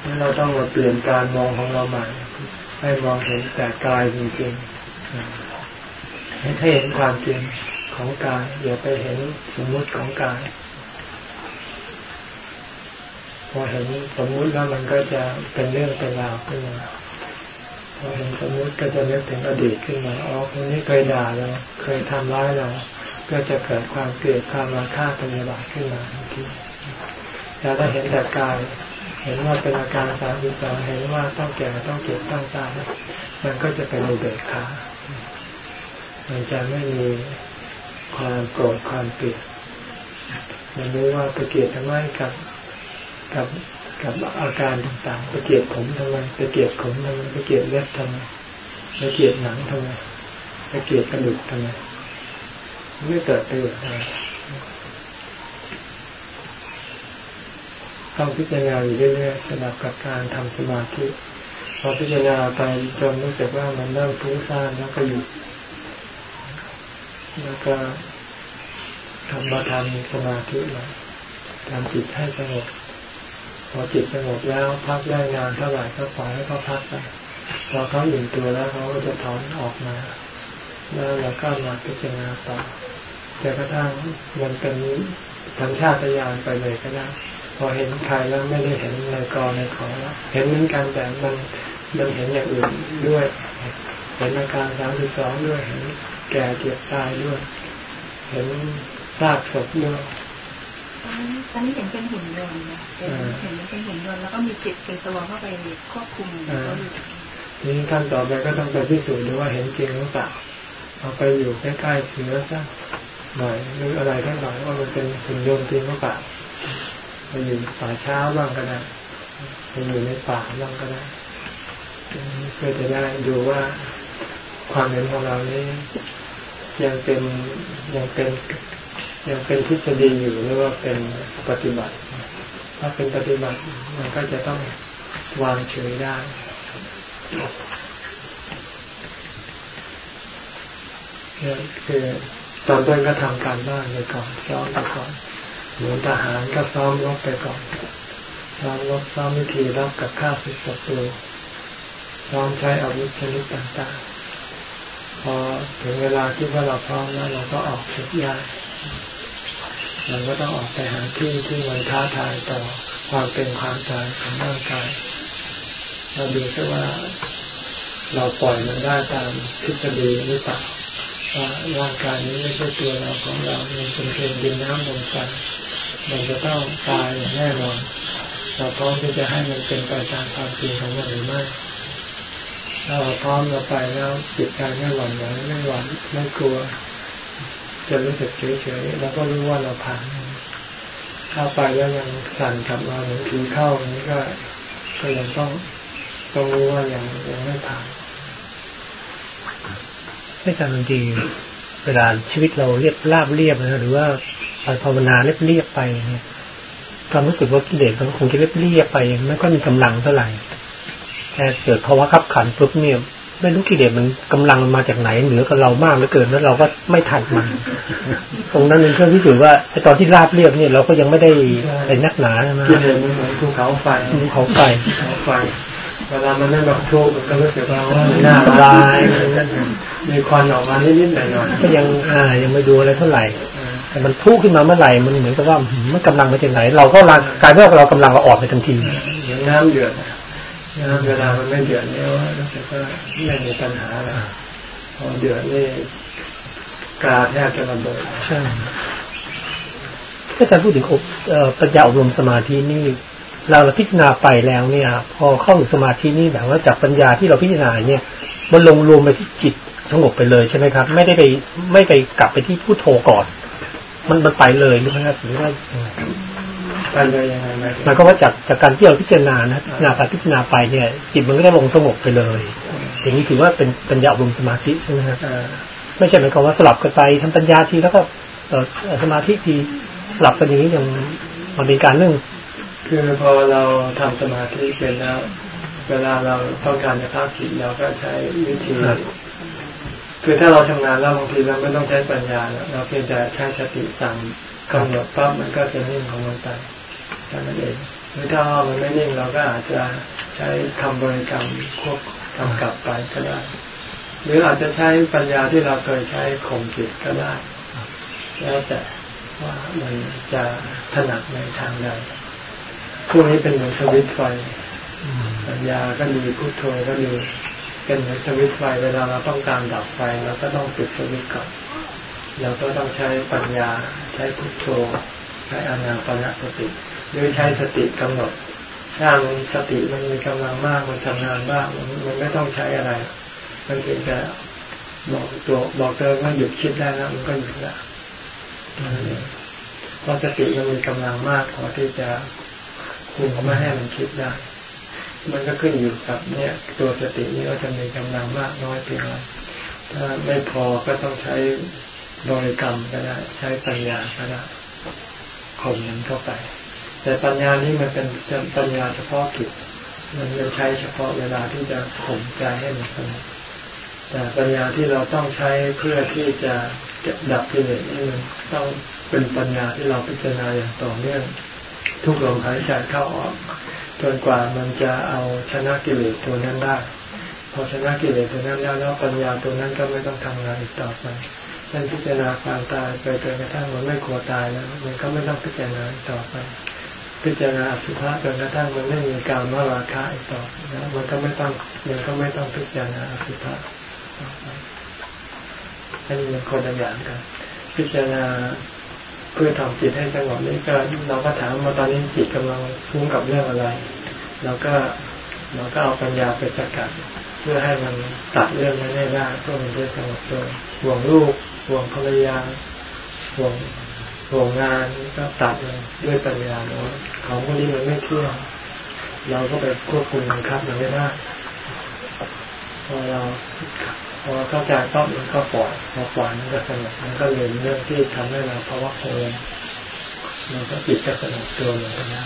นี่เราต้องมาเปลี่ยนการมองของเราใหม่ ให้มองเห็นแต่กายจริงๆให้เห็นความจริงของกายอย่าไปเห็นสมมุติของกาย พอเห็นสมมุติแล้วมันก็จะเป็นเรื่องเป็นราวขึ้นมาพอเห็นสมมุติก็จะนึกถึงอดีตขึ้นมาอ๋อคนนี้เคยด่าเราเคยทำร้ายเรา ก็จะเกิดความเกลียดความราคะปัญญาบาทขึ้นมาทันทีแต่ถ้าเห็นแต่กายเห็นว่าเป็นอาการสามสิบสองเห็นว่าต้องแก่ต้องเจ็บต้องตายมันก็จะเป็นอุเบกขามันจะไม่มีความโกรธความเกลียดมันรู้ว่าไปเกลียดทำไมกับ กับกับอาการต่างๆไปเกลียดผมทำไมไปเกลียดขมทำไมไปเกลียดเล็บทำไมไปเกลียดหนังทำไมไปเกลียดกระดูกทำไมไม่เกิดประโยชน์อะไรต้องพิจารณาอยู่เรื่อยๆสำหรับกับการทำสมาธิพอพิจารณาไปจนรู้สึกว่ามันเริ่มฟุ้งซ่านแล้วก็หยุดแล้วก็ทำมาทำสมาธิมาทำจิตให้สงบ พอจิตสงบแล้วพักได้นานเท่าไหร่ก็ปล่อยให้เขาพักไปพอเขาอยู่ตัวแล้วเขาก็จะถอนออกมาแล้วเราก็มาพิจารณาต่อจนกระทั่งมันเป็นสัญชาตญาณไปเลยก็ได้พอเห็นใครแล้วไม่ได้เห็นในกอในขอแล้วเห็นเหมือนกันแต่มันมันเห็นอย่างอื่นด้วยเห็นอาการสามสิบสองด้วยเห็นแก่เจ็บตายด้วย เห็นซากศพด้วย ตอนนี้เห็นเป็นหุ่นยนต์นะเห็นเห็นเป็นหุ่นยนต์แล้วก็มีจิตเป็นตัวเข้าไปควบคุมเขาอยู่นี่ขั้นต่อไปก็ต้องไปพิสูจน์ดูว่าเห็นจริงหรือเปล่าเอาไปอยู่ใกล้ๆเสือสักหน่อยหรืออะไรทั้งหลายว่ามันเป็นหุ่นยนต์จริงหรือเปล่าไปอยู่ป่าช้าบ้างก็ได้ไปอยู่ในป่าบ้างก็ได้เพื่อจะได้ดูว่าความเห็นของเรานี้ยังเป็นยังเป็น ยังเป็นทฤษฎีอยู่หรือว่าเป็นปฏิบัติ ถ้าเป็นปฏิบัติมันก็จะต้องวางเฉยได้คือตอนต้นก็ทำการบ้านไปก่อนซ้อมไปก่อนเหมือนทหารก็ซ้อมรบไปก่อนซ้อมรบซ้อมวิธีรบกับข้าศึกศัตรูซ้อมใช้อาวุธชนิดต่างๆ พอถึงเวลาที่ว่าเราพร้อมแล้วเราก็ออกศึกยา เราก็ต้องออกไปหาที่ที่มันท้าทายต่อความเป็นความตายของร่างกาย เราดูซิว่า เราปล่อยมันได้ตามทฤษฎีหรือเปล่าว่าร่างกายนี้ไม่ใช่ตัวเราของเรา มันเป็นเพียงดินน้ำลมไฟมันจะต้องตายอย่างแน่นอนเราพร้อมที่จะให้มันเป็นไปตามความจริงของมันหรือไม่ถ้าเราพร้อมเราไปแล้วจิตใจไม่หวั่นไหวไม่หวั่นไม่กลัว จะรู้สึกเฉยๆแล้วก็รู้ว่าเราผ่านเข้าไปแล้วยังสั่นกลับมาหมือนผีเข้าอย่างนี้ก็ก็ยังต้องต้องรู้ว่ายังยังไม่ผ่านไม่การบางทีเวลาชีวิตเราเรียบราบเรียบนะหรือว่าภาวนาเรียบเรียบไปเนี่ยความรู้สึกว่ากิเลสมันคงจะเรียบเรียบไปไม่ก็มีกำลังเท่าไหร่แต่เกิดภาวะขับขันปุ๊บเนี่ย ไม่รู้กิเลสมันกำลังมาจากไหนเหนือกับเรามากเหลือเกินแล้วเราก็ไม่ทันมันตรงนั้นเป็นเครื่องพิสูจน์ว่าไอ้ตอนที่ราบเรียบเนี่ยเราก็ยังไม่ได้ไอ้นักหนาใช่ไหมกิเลสมันเหมือนภูเขาไฟภูเขาไฟภูเขาไฟเวลามันไม่แบบทุกข์มันก็รู้สึกว่าว่ามันน่าสบายมีควันออกมานิดๆหน่อยก็ยังอ่ายังไม่ดูอะไรเท่าไหร่ๆแต่มันพุ่งขึ้นมาเมื่อไหร่มันเหมือนกับว่ามันกำลังมาจากไหน เราก็ร่างกายเมื่อเรากำลังเราออกไปทันทีเหมือนน้ำเดือดน้ำ เวลามันไม่เดือดเนี่ยว่ารู้สึกว่าไม่มีปัญหาอะไรพอเดือดนี่กาแทบจะระเบิดใช่อาจารย์พูดถึงอบเอ่อปัญญาอบรมสมาธินี่ เราเราพิจารณาไปแล้วเนี่ย พอเข้าถึงสมาธินี่แบบว่าจากปัญญาที่เราพิจารณาเนี่ย มันลงรวมไปที่จิตสงบไปเลยใช่ไหมครับ ไม่ได้ไปไม่ไปกลับไปที่ผู้โทก่อน มันมันไปเลยหรือไม่ครับหรือว่า ไปเลยยังไงไหมหมายความว่าจากจากการที่เราพิจารณานะพิจารณาไปพิจารณาไปเนี่ยจิตมันก็ได้ลงสงบไปเลย อย่างนี้ถือว่าเป็นปัญญาอบรมสมาธิใช่ไหมครับเอ่อไม่ใช่หมายความว่าสลับกันไปทำปัญญาทีแล้วก็เอ่อเอ่อสมาธิทีสลับกันอย่างนี้ยังมันเป็นการเรื่องคือพอเราทำสมาธิเป็นแล้ว เวลาเราต้องการจะพักจิตเราก็ใช้วิธีคือถ้าเราชำนาญแล้วบางทีเราไม่ต้องใช้ปัญญาแล้วเราเพียงแต่ใช้สติสั่งกำหนดปั๊บมันก็จะนิ่งของมันไป แค่นั้นเองหรือถ้ามันไม่นิ่งเราก็อาจจะใช้คำบริกรรมควบกำกับไปก็ได้ หรืออาจจะใช้ปัญญาที่เราเคยใช้ข่มจิตก็ได้ แล้วแต่ว่ามันจะถนัดในทางใดพวกนี้เป็นเหมือนสวิตไฟปัญญาก็ดีพุทโธก็ดีเป็นเหมือนสวิตไฟเวลาเราต้องการดับไฟเราก็ต้องปิดสวิตช์ก่อนเราก็ต้องใช้ปัญญาใช้พุทโธ ใช้อนาปนสติ หรือใช้สติกำหนด ถ้ามันสติมันมีกำลังมากมันทำงานบ้างมันมันไม่ต้องใช้อะไร มันเพียงแต่บอกตัวบอกตัวว่าหยุดคิดได้แล้วมันก็หยุดล้วนั่นเองเพราะสติมันมีกำลังมากพอที่จะคุมไม่ให้มันคิดได้ มันก็ขึ้นอยู่กับเนี่ย ตัวสตินี้ว่าจะมีกำลังมากน้อยเพียงไรถ้าไม่พอก็ต้องใช้บริกรรมก็ได้ ใช้ปัญญาก็ได้ข่มมันเข้าไป แต่ปัญญานี้มันเป็นปัญญาเฉพาะกิจมันจะใช้เฉพาะเวลาที่จะข่มใจให้มันสงบแต่ปัญญาที่เราต้องใช้เพื่อที่จะดับกิเลสนี่มันต้องเป็นปัญญาที่เราพิจารณาอย่างต่อเนื่องทุกลมหายใจเข้าออกจนกว่ามันจะเอาชนะกิเลสตัวนั้นได้ พอชนะกิเลสตัวนั้นแล้วแล้วปัญญาตัวนั้นก็ไม่ต้องทำงานอีกต่อไปเช่นพิจารณาความตายไปจนกระทั่งมันไม่กลัวตายแล้ว มันก็ไม่ต้องพิจารณาต่อไป พิจารณาอสุภะจนกระทั่งมันไม่มีการมาราคะอีกต่อนะมันก็ไม่ต้องมันก็ไม่ต้องพิจารณาอสุภะต่อไปอันนี้มันคนละอย่างกัน พิจารณาเพื่อทำจิตให้สงบนี่ก็เราก็ถามว่าตอนนี้จิตกำลังฟุ้งกับเรื่องอะไร เราก็เราก็เอาปัญญาไปสกัด เพื่อให้มันตัดเรื่องนั้นให้ได้เพื่อมันจะสงบตัวห่วงลูกห่วงภรรยาห่วง ห่วงงานก็ตัดเลยด้วยปัญญาเนาะของพวกนี้มันไม่เที่ยงเราก็ไปควบคุมบังคับมันไม่ได้พอเราพอเข้าใจก็มันก็ปล่อยพอปล่อยมันก็สงบมันก็เลยเรื่องที่ทำให้เราภาวะโคมันก็จิตก็สงบตัวเหมือนกันนะ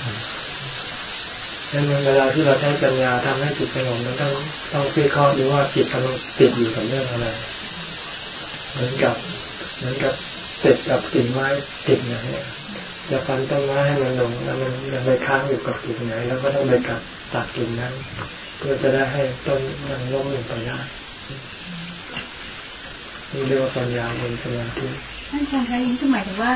ดังนั้นเวลาที่เราใช้ปัญญาทำให้จิตสงบมันต้องต้องพิเคราดูว่าจิตกำลังติดอยู่กับเรื่องอะไร เหมือนกับ เหมือนกับ ติดกับกิ่งไม้ติดอย่างเนี้ยจะฟันต้นไม้ให้มันลงแล้วมันยังไปค้างอยู่กับกิ่งไหน แล้วก็ต้องไปกัดตัดกิ่งนั้น เพื่อจะได้ให้ต้นมันล้มลงไปได้นี่เรียกว่าปัญญาบนสมาธิท่านอาจารย์คะยิ่งคือหมายถึงว่า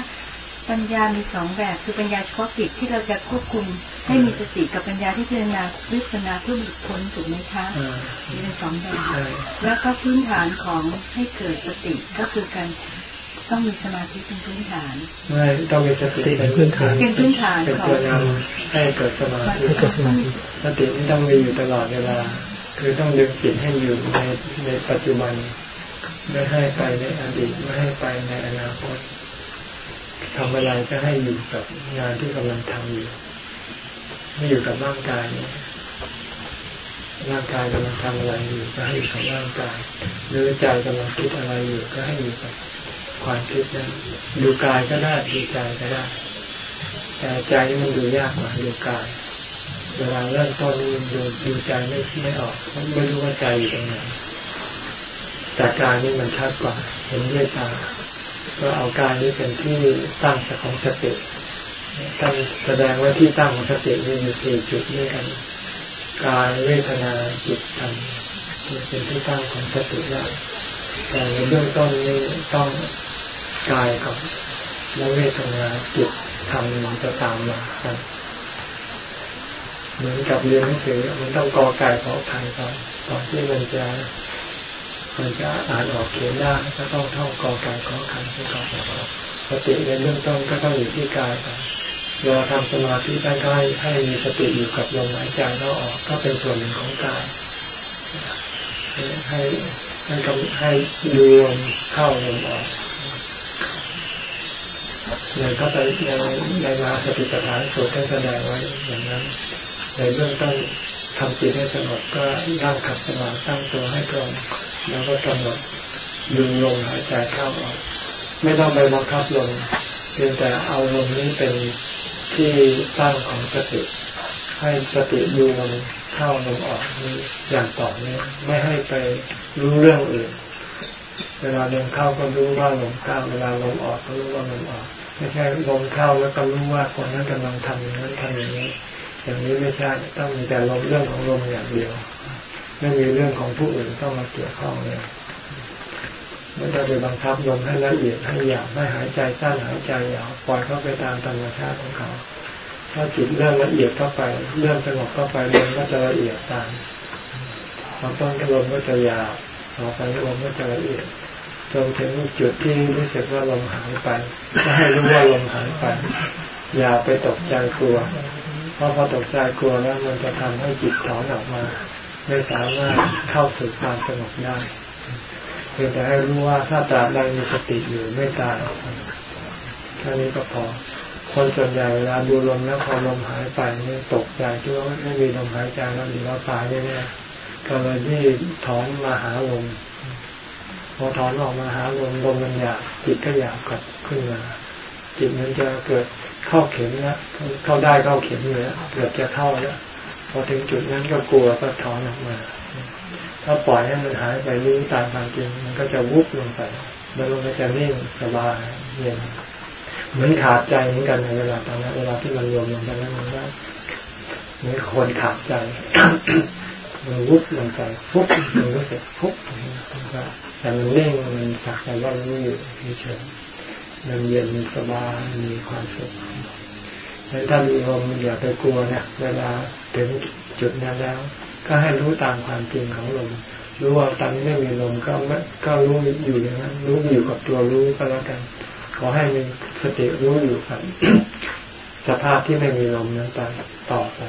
ปัญญามีสองแบบ คือปัญญาเฉพาะกิจที่เราจะควบคุมให้มีสติกับปัญญาที่พิจารณาวิปัสสนาเพื่อหลุดพ้นถูกไหมคะอ่ามีเป็นสองแบบใช่แล้วก็พื้นฐานของให้เกิดสติก็คือการ ต้องมีสมาธิเป็นพื้นฐานไม่ต้องมีสติสติเป็นพื้นฐานเป็นพื้นฐานเป็นขอตังวนำให้เกิดสมาธิให้เกิดสมาธิสตินี่ต้องมีอยู่ตลอดเวลา คือต้องดึงจิตให้อยู่ในในปัจจุบันไม่ให้ไปในอดีตไม่ให้ไปในอนาคตทำอะไรก็ให้อยู่กับงานที่กำลังทำอยู่ไม่อยู่กับร่างกายเนี่ยร่างกายกำลังทำอะไรอยู่ก็ให้อยู่กับร่างกายหรือใจกำลังคิดอะไรอยู่ก็ให้อยู่กับ ความคิดนั้นดูกายก็ได้ดูใจก็ได้ แต่ใจมันดูยากกว่าดูกาย เวลาเริ่มต้นดูดูใจไม่ไม่ออกไม่รู้ว่าใจอยู่ตรงไหนแต่กายนี่มันชัดกว่า เห็นด้วยตาก็เอากายนี้เป็นที่ตั้งของสติท่านแสดงว่าที่ตั้งของสติมีอยู่สี่จุดด้วยกันกายเวทนาจิตธรรมเป็นที่ตั้งของสติได้แต่ในเบื้องต้นนี้ต้อง กายก่อนแล้วเวทนาจิตทำมันจะตามมาครับเหมือนกับเรียนหนังสือมันต้องกอไก่ขอไข่ก่อนก่อนที่มันจะมันจะอ่านออกเขียนได้ก็ต้องท่องกอไก่ขอไข่ให้ก่อนสติในเรื่องต้นก็ต้องอยู่ที่กายก่อนเวลาทำสมาธิได้ก็ให้ให้มีสติอยู่กับลมหายใจเข้าออกก็เป็นส่วนหนึ่งของกายให้ให้กำให้ดูลมเข้าลมออก เนี่ยก็ไปในในมาสติปัฏฐานสูตรท่านแสดงไว้อย่างนั้นในเรื่องต้นทำจิตให้สงบก็ร่างขัดสมาตั้งตัวให้ตรงแล้วก็กำหนดดึงลมหายใจเข้าออก ไม่ต้องไปบังคับลมเพียงแต่เอาลมนี้เป็นที่ตั้งของสติ ให้สติดูลมเข้าลมออกนี้อย่างต่อเนื่องไม่ให้ไปรู้เรื่องอื่น เวลาลมเข้าก็รู้ว่าลมเข้าเวลาลมออกก็รู้ว่าลมออก ไม่ใช่ลมเข้าแล้วก็รู้ว่าคนนั้นกำลังทำอย่างนั้นทำอย่างนี้ อย่างนี้ไม่ใช่ต้องมีแต่ลมเรื่องของลมอย่างเดียวไม่มีเรื่องของผู้อื่นต้องมาเกี่ยวข้องเลยไม่ต้องไปบังคับลมให้ละเอียดให้หยาบให้หายใจสั้นหายใจยาวปล่อยเข้าไปตามธรรมชาติของเขา ถ้าจิตเริ่มละเอียดเข้าไปเริ่มสงบเข้าไปลมก็จะละเอียดตามตอนต้นลมก็จะยาวต่อไปลมก็จะละเอียด จนถึงจุดที่รู้สึกว่าลมหายไปก็ให้รู้ว่าลมหายไป อย่าไปตกใจกลัว เพราะพอตกใจกลัวแล้วมันจะทำให้จิตถอนออกมา ไม่สามารถเข้าสู่ความสงบได้เพียงแต่ให้รู้ว่าถ้าตาบใดมีสติอยู่ไม่ตายแค่นี้ก็พอ คนส่วนใหญ่เวลาดูลมแล้วพอลมหายไปนี่ตกใจคิดว่าไม่มีลมหายใจแล้วดีเราตายแน่ๆก็เลยที่ถอนมาหาลม อถอนออกมาหาลมลมมันอยากจิตก็อยากกลับขึ้นมา จิตมันจะเกิดเข้าเข็มแล้วเข้าได้เข้าเข็มเลยเกือบจะเข้าแล้วพอถึงจุดนั้นก็กลัวก็ถอนออกมา ถ้าปล่อยให้มันหายไปรู้ตามความจริงมันก็จะวุบลงไปแล้วมันก็จะนิ่งสบายเย็นเหมือนขาดใจเหมือนกันในเวลาตอนนั้นเวลาที่มันรวมลงไปนั้นมันก็เหมือนคนขาดใจมันวุบลงไปฟุบมันก็เสร็จฟุบ แต่มันนิ่งมันสักแต่ว่ามันอยู่เฉยมันเย็นมันสบายมีความสุขถ้ามีลมอย่าไปกลัวเนี่ยเวลาถึงจุดนั้นแล้ว ก็ให้รู้ตามความจริงของลมรู้ว่าตอนนี้ไม่มีลมก็ก็รู้อยู่อย่างนั้นรู้อยู่กับตัวรู้ก็แล้วกัน ขอให้มีสติรู้อยู่กับสภาพที่ไม่มีลมนั้นต่อต่อไป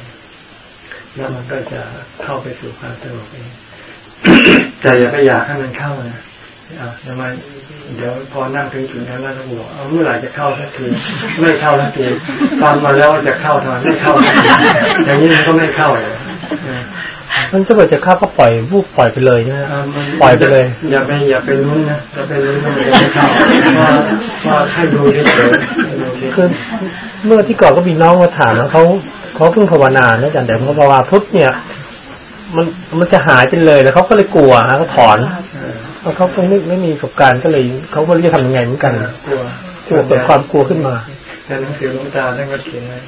แล้วมันก็จะเข้าไปสู่ความสงบเอง แต่อย่าไปอยากให้มันเข้านะอ่าทำไมเดี๋ยวพอนั่งถึงจุดนั้นแล้วต้องบอกเอาเมื่อไหร่จะเข้าสักทีไม่เข้าสักทีตามมาแล้วจะเข้าทำไมไม่เข้าอย่างนี้มันก็ไม่เข้าเลยมันจะเกิดจะเข้าก็ปล่อยวูบปล่อยไปเลยนะปล่อยไปเลย อย่าไปอย่าไปลุ้นนะอย่าไปลุ้นว่ามันจะเข้าว่าว่าให้ดูเฉยๆคือเมื่อที่ก่อนก็มีน้องมาถามแล้วเขาเขาเพิ่งภาวนานะอาจารย์แต่เขาภาวนาพุทธเนี่ย มันมันจะหายไปเลยแล้วเขาก็เลยกลัวฮะเขาถอนเพราะเขาไม่ไม่มีประสบการณ์ก็เลยเขาก็ไม่รู้จะทำยังไงเหมือนกันกลัวกลัวเกิดความกลัวขึ้นมาแต่หนังสือหลวงตาท่านก็เขียนไว้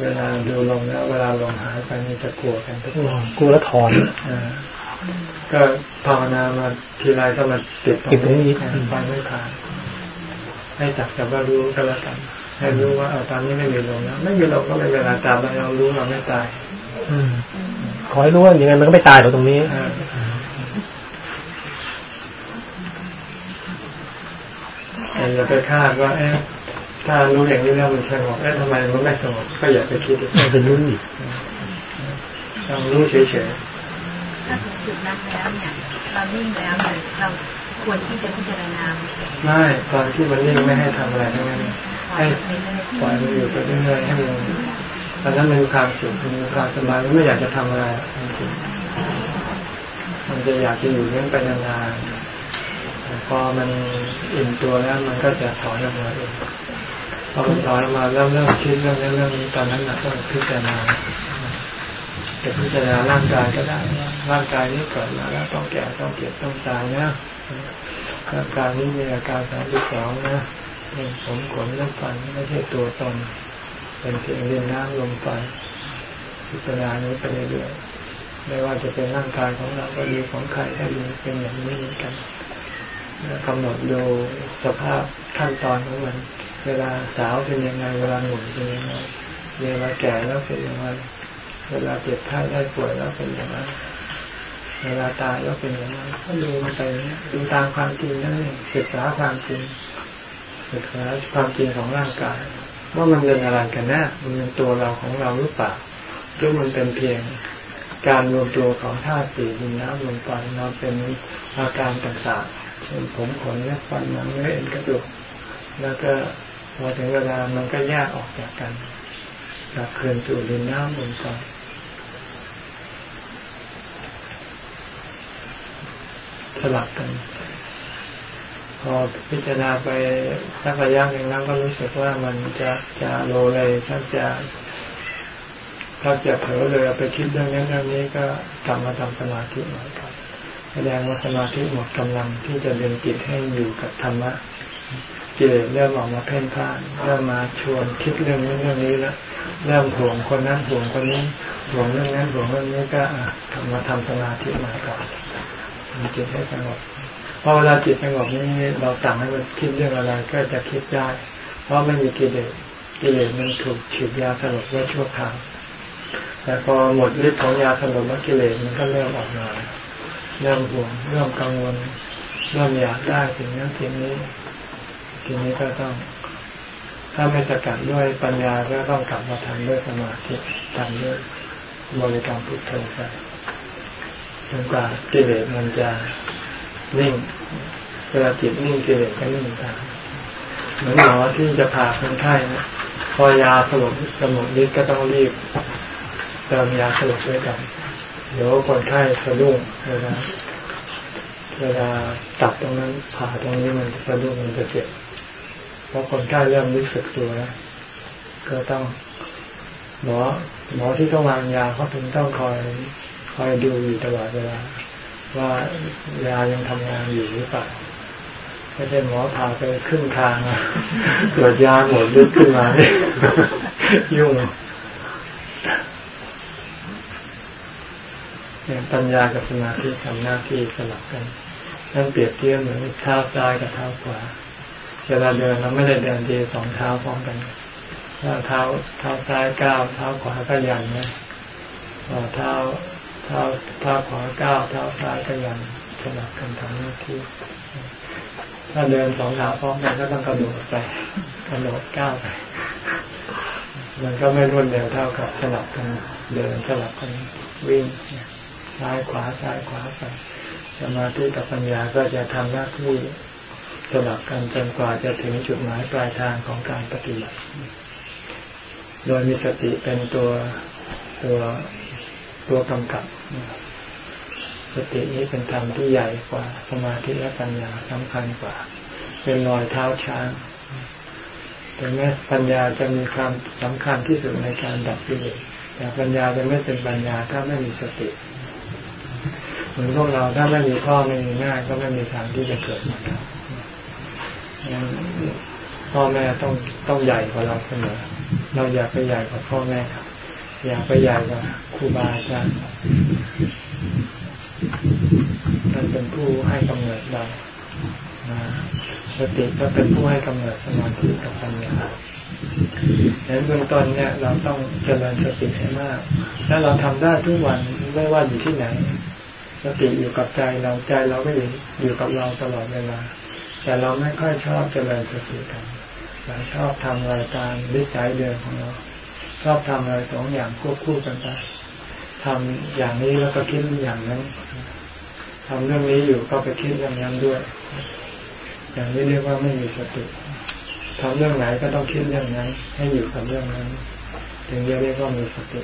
เวลาดูลมแล้วเวลาลมหายไปนี่จะกลัวกันทุกคนกลัวแล้วถอนก็ภาวนามาทีไรก็มาติดติดตรงนี้ไปไม่ผ่านให้จับแต่ว่ารู้ก็แล้วกันให้รู้ว่าเอาตอนนี้ไม่มีลมแล้วไม่มีลมก็ไม่เป็นไรตามเรารู้เราไม่ตายอืม ขอให้รู้ว่ายังไงมันก็ไม่ตายหรอกตรงนี้แต่อย่าไปคาดว่าเอ๊ะถ้ารู้อย่างนี้แล้วมันสงบเอ๊ะทำไมมันไม่สงบก็อย่าไปคิดอีกมันเป็นรุ่นอีกต้องรู้เฉยถ้าถึงจุดนั้นแล้วเนี่ยเรานิ่งแล้วเนี่ยเราควรที่จะพิจารณาๆไม่ตอนที่มันนิ่งไม่ให้ทำอะไรทั้งนั้นให้ปล่อยมันอยู่ไปเรื่อยๆให้มันต อนนั้นมันความสุขมันความสบายมันไม่อยากจะทำอะไรมันจะอยากจะอยู่นั้นไปนานๆแต่พอมันอิ่มตัวแล้วมันก็จะถอนออกมาเองพอมันถอนออกมาเริ่มเริ่มคิดเรื่องนั้เรื่องนี้ตอนนั้นนะต้องพิจารณาจะพิจารณาร่างกายก็ได้ร่างกายนี้เกิดมาแล้วต้องแก่ต้องเก็บต้องตายนะร่างกายนี้มีอาการสามที่สองนะผมขนน้ำฟันไม่ใช่ตัวตน เป็นเพียงเรียนน้ำลมไฟพิจารณานี้ไปเรื่อยๆไม่ว่าจะเป็นร่างกายของเราก็ดีของใครก็ดีเป็นอย่างนี้เหมือนกันกำหนดดูสภาพขั้นตอนของมัน เวลาสาวเป็นยังไง เวลาหนุ่มเป็นยังไงเวลาแก่แล้วเป็นยังไงเวลาเจ็บไข้ได้ป่วยแล้วเป็นยังไงเวลาตายแล้วเป็นยังไงก็ดูมันไปดูตามความจริงนั่นเองศึกษาความจริงศึกษาความจริงของร่างกาย ว่ามันเป็นอะไรกันแน่มันเป็นตัวเราของเราหรือเปล่าหรือมันเป็นเพียงการรวมตัวของธาตุสี่ดินน้ำลมไฟมาเป็นอาการต่างๆเช่นผมขนเล็บฟันหนังเนื้อเอ็นกระดูกแล้วก็พอถึงเวลามันก็แยกออกจากกันกลับคืนสู่ดินน้ำลมไฟสลับกัน พอพิจารณาไปสักระยะหนึ่งแล้วก็รู้สึกว่ามันจะจะโลเลยชักจะถ้าจะเผลอเลยไปคิดเรื่องนั้นเรื่องนี้ก็กลับมาทำสมาธิหน่อยครับแสดงว่าสมาธิหมดกำลังที่จะเดินจิตให้อยู่กับธรรมะกิเลสเริ่มออกมาเพ่นพ่านเริ่มมาชวนคิดเรื่องนี้เรื่องนี้แล้วเริ่มห่วงคนนั้นห่วงคนนี้ห่วงเรื่องนั้นห่วงเรื่องนี้ก็ทำมาทำสมาธิมาก่อนจิตให้สงบ พอเวลาจิตสงบนี้เราสั่งให้มันคิดเรื่องอะไรก็จะคิดได้ เพราะไม่มีกิเลสกิเลสมันถูกฉีดยาสลบไว้ชั่วคราวแต่พอหมดฤทธิ์ของยาสลบแล้วกิเลสมันก็เริ่มออกมาเริ่มห่วงเริ่มกังวลเริ่มอยากได้สิ่งนั้นสิ่งนี้ทีนี้ก็ต้อง ถ้าไม่สกัดด้วยปัญญาก็ต้องกลับมาทำด้วยสมาธิทำด้วยบริกรรมพุทโธไปจนกว่ากิเลสมันจะ นิ่ง เวลาจิตนิ่งกิเลสก็นิ่งตามเหมือนหมอที่จะผ่าคนไข้นะพอยาสลบสมุนฤทธิ์ก็ต้องรีบเติมยาสลบด้วยกันเดี๋ยวคนไข้สะดุ้งเวลาเวลาตัดตรงนั้นผ่าตรงนี้มันสะดุ้งมันจะเจ็บเพราะคนไข้เริ่มรู้สึกตัวแล้วก็ต้องหมอหมอที่ต้องวางยาเขาถึงต้องคอยคอยดูอยู่ตลอดเวลา ว่ายายังทำงานอยู่หรือเปล่าไม่ใช่หมอพาไปขึ้นทางตรวจยาหมดลึกขึ้นมายุ่งเนี่ยปัญญากับสมาธิทำหน้าที่สลับกันนั่นเปรียบเทียบเหมือนเท้าซ้ายกับเท้าขวาเวลาเดินเราไม่ได้เดินดีสองเท้าพร้อมกันถ้าเท้าเท้าซ้ายก้าวเท้าขวาก็ยันนะพอเท้า เท้าเท้าขวาก้าวเท้าซ้ายก็ยันสลับกันทำหน้าที่ถ้าเดินสองเท้าพร้อมกันก็ต้องกระโดดไปกระโดดก้าวไปมันก็ไม่รวดเร็วเท่ากับสลับกันเดินสลับกันวิ่งซ้ายขวาซ้ายขวาไปสมาธิกับปัญญาก็จะทำหน้าที่สลับกันจนกว่าจะถึงจุดหมายปลายทางของการปฏิบัติ โดยมีสติเป็นตัวตัว ตัวกำกับสตินี้เป็นธรรมที่ใหญ่กว่า สมาธิและปัญญาสำคัญกว่า เป็นรอยเท้าช้างถึงแม้ปัญญาจะมีความสำคัญที่สุดในการดับกิเลสแต่ปัญญาจะไม่เป็นปัญญาถ้าไม่มีสติเหมือนพวกเราถ้าไม่มีพ่อไม่มีแม่ก็ไม่มีทางที่จะเกิดมาได้พ่อแม่ต้องต้องใหญ่กว่าเราเสมอเราอยากไปใหญ่กว่าพ่อแม่ อยากไปใหญ่กว่าครูบาอาจารย์ท่านเป็นผู้ให้กำเนิดเราสติก็เป็นผู้ให้กำเนิดสมาธิกับปัญญาดังนั้นเบื้องต้นเนี่ยเราต้องเจริญสติให้มากถ้าเราทำได้ทุกวันไม่ว่าอยู่ที่ไหน สติอยู่กับใจเราใจเราก็อยู่อยู่กับเราตลอดเวลา แต่เราไม่ค่อยชอบเจริญสติกันเราชอบทำอะไรตามวิสัยเดิมของเรา ชอบทำอะไรสองอย่างควบคู่กันไปทำอย่างนี้แล้วก็คิดอย่างนั้นทำเรื่องนี้อยู่ก็ไปคิดเรื่องนั้นด้วย อย่างนี้เรียกว่าไม่มีสติทำเรื่องไหนก็ต้องคิดเรื่องนั้น ให้อยู่กับเรื่องนั้น ถึงจะเรียกว่ามีสติ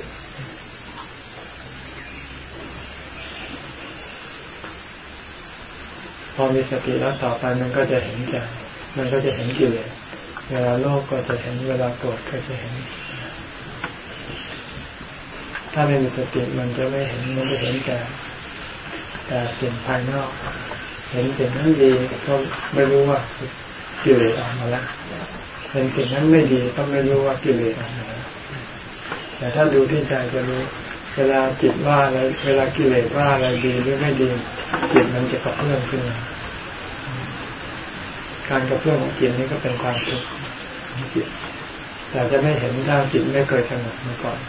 พอมีสติแล้วต่อไปมันก็จะเห็นใจมันก็จะเห็นกิเลสเวลาโลภก็จะเห็นเวลาโกรธก็จะเห็น ถ้าไม่มีสติมันจะไม่เห็นมันจะเห็นแต่แต่สิ่งภายนอก เห็นสิ่งนั้นดีก็ไม่รู้ว่ากิเลสออกมาแล้วเห็นสิ่งนั้นไม่ดีก็ไม่รู้ว่ากิเลสออกมาแล้วแต่ถ้าดูที่ใจจะรู้ เวลาจิตว่าอะไรเวลากิเลสว่าอะไรดีหรือไม่ดีจิตมันจะกระเพื่อมขึ้นมาการกระเพื่อมของจิตนี่ก็เป็นความทุกข์ของจิตแต่จะไม่เห็นถ้าจิตไม่เคยสงบมาก่อน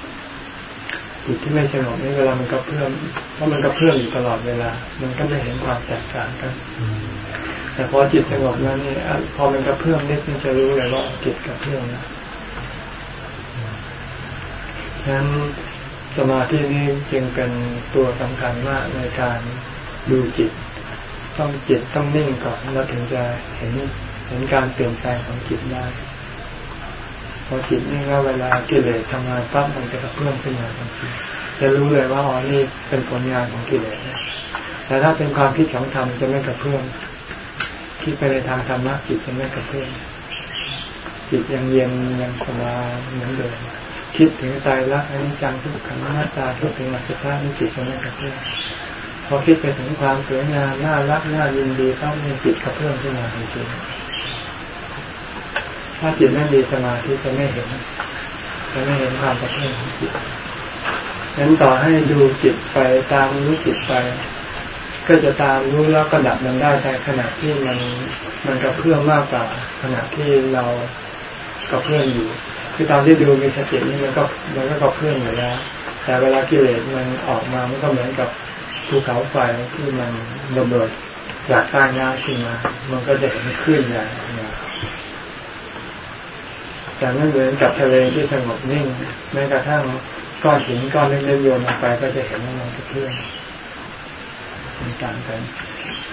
จิตที่ไม่สงบนี่เวลามันกระเพื่อมเพราะมันกระเพื่อมอยู่ตลอดเวลา มันก็ไม่เห็นความแตกต่างกัน แต่พอจิตสงบแล้วนี่พอมันกระเพื่อมนิดมันจะรู้เลยว่าจิตกระเพื่อมนะฉะนั้นสมาธินี้จึงเป็นตัวสำคัญมากในการดูจิต ต้องจิตต้องนิ่งก่อนแล้วถึงจะเห็นเห็นการเปลี่ยนแปลงของจิตได้ พอจิตนิ่งแล้วเวลากิเลสทำงานปั๊บมันจะกระเพื่อมขึ้นมาทันทีจะรู้เลยว่าอ๋อนี่เป็นผลงานของกิเลสแต่ถ้าเป็นความคิดของธรรมจะไม่กระเพื่อมคิดไปในทางธรรมะจิตจะไม่กระเพื่อมจิตยังเย็นยังสบายเหมือนเดิมคิดถึงใจรักอนิจจังทุกขังหน้าตาทุกถึงอสุภะนี่จิตจะไม่กระเพื่อมพอคิดไปถึงความสวยงามน่ารักน่ายินดีต้องมีจิตกระเพื่อมขึ้นมาทันที ถ้าจิตไม่มีสมาธิจะไม่เห็นจะไม่เห็นความกระเพื่อมของจิตงั้นต่อให้ดูจิตไปตามรู้จิตไป ก็จะตามรู้แล้วก็ดับมันได้ในขณะที่มันมันกระเพื่อมมากกว่าขณะที่เรากระเพื่อมอยู่ คือตอนที่ดูมีสตินี่มันก็มันก็กระเพื่อมอยู่แล้วแต่เวลากิเลสมันออกมามันก็เหมือนกับภูเขาไฟที่มันระเบิดจากใต้น้ำขึ้นมา มันก็จะเห็นคลื่นใหญ่ แต่ไม่เหมือนกับทะเลที่สงบนิ่งแม้กระทั่งก้อนหินก้อนเล็กๆโยนลงไปก็จะเห็นว่ามันกระเพื่อมมันต่างกัน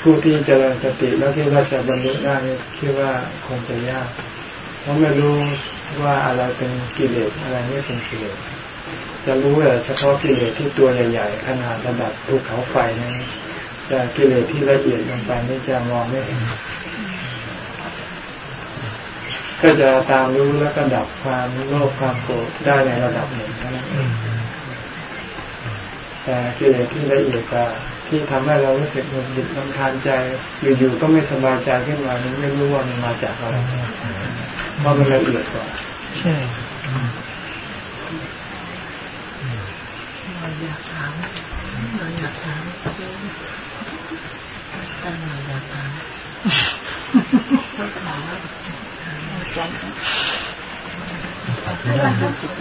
ผู้ที่เจริญสติแล้วที่ว่าจะบรรลุได้คิดว่าคงจะยาก เพราะไม่รู้ว่าอะไรเป็นกิเลสอะไรไม่เป็นกิเลสจะรู้แต่เฉพาะกิเลสที่ตัวใหญ่ๆขนาดระดับภูเขาไฟนั้นแต่กิเลสที่ละเอียดลงไปนี่จะมองไม่เห็น ก็จะตามรู้แล้วก็ดับความโลภความโกรธได้ในระดับหนึ่งเท่านั้นแต่กิเลสที่ละเอียดกว่าที่ทำให้เรารู้สึกหงุดหงิดลำคาญใจ อยู่ๆก็ไม่สบายใจขึ้นมาไม่รู้ว่ามันมาจากอะไรเพราะมันละเอียดกว่าใช่อยากถามเราอยากถามแต่เราอยากถามไม่ถาม ใจ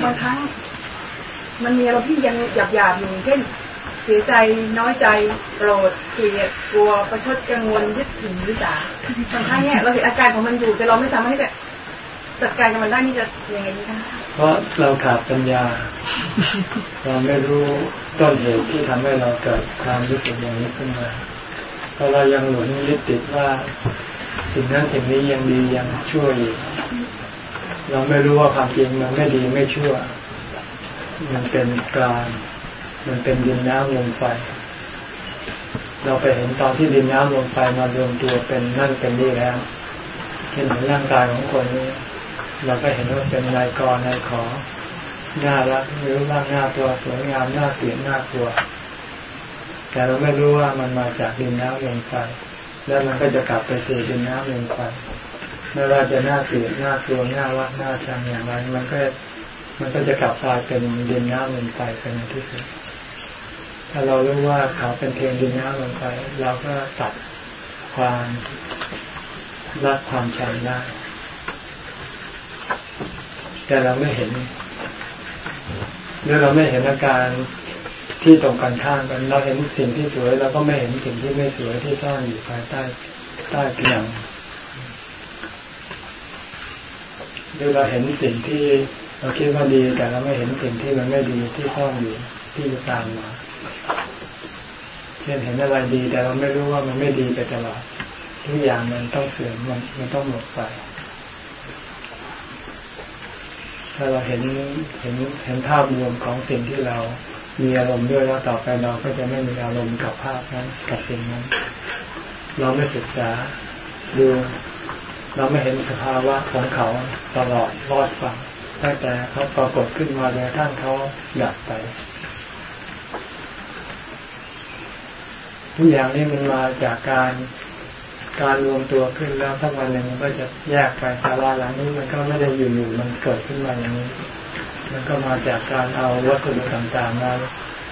บางครั้งมันมีอารมณ์ที่ยังหยาบหยาบๆอยู่เช่นเสียใจน้อยใจโกรธเกลียดกลัวประชดกังวลยึดถือสาบางครั้งเนี่ยเราเห็นอาการของมันอยู่แต่เราไม่สามารถที่จะจัดการกับมันได้นี่จะยังไงดีคะเพราะเราขาดปัญญา เราไม่รู้ต้นเหตุที่ทำให้เราเกิดความรู้สึกอย่างนี้ขึ้นมาเพราะเรายังหลงยึดติดว่า สิ่งนั้นสิ่งนี้ยังดียังชั่วอยู่เราไม่รู้ว่าความจริงมันไม่ดีไม่ชั่ว มันเป็นกลาง มันเป็นดินน้ำลมไฟ เราไปเห็นตอนที่ดินน้ำลมไฟมารวมตัวเป็นนั่นเป็นนี่แล้วเช่นร่างกายของคนนี้ เราก็เห็นว่าเป็นนายกรนายขอน่ารักหรือร่างหน้าตัวสวยงามหน่าเกลียดน่ากลัว แต่เราไม่รู้ว่ามันมาจากดินน้ำลมไฟ แล้วมันก็จะกลับไปสู่ดินน้ำลมไฟไม่ว่าจะหน่าเกลียดน่ากลัวหน่ารักน่าชังอย่างไรมันก็มันก็จะกลับกลายเป็นดินน้ำลมไฟเป็นที่สุดถ้าเรารู้ว่าเขาเป็นเพียงดินน้ำลมไฟเราก็ตัดความรักความชังได้ แต่เราไม่เห็นหรือเราไม่เห็นอาการ ที่ตรงกันข้ามกันเราเห็นสิ่งที่สวยเราก็ไม่เห็นสิ่งที่ไม่สวยที่ซ่อนอยู่ภายใต้ใต้เพียงหรือเราเห็นสิ่งที่เราคิดว่าดี แต่เราไม่เห็นสิ่งที่มันไม่ดีที่ซ่อนอยู่ที่ตามมาเช่นเห็นอะไรดี แต่เราไม่รู้ว่ามันไม่ดีไปตลอดทุกอย่างมันต้องเสื่อมมันมันต้องหมดไป ถ้าเราเห็นเห็นเห็นภาพรวมของสิ่งที่เรา มีอารมณ์ด้วยแล้วต่อไปเราก็จะไม่มีอารมณ์กับภาพนั้นกับสิ่งนั้น เราไม่ศึกษาดูเราไม่เห็นสภาวะของเขาตลอดรอดฟังตั้งแต่เขาปรากฏขึ้นมาจนกระทั่งเขาดับไปทุกอย่างนี้มันมาจากการการรวมตัวขึ้นแล้วสักวันหนึ่งมันก็จะแยกไปศาลาหลังนี้มันก็ไม่ได้อยู่ๆมันเกิดขึ้นมาอย่างนี้ มันก็มาจากการเอาวัสดุต่างๆมา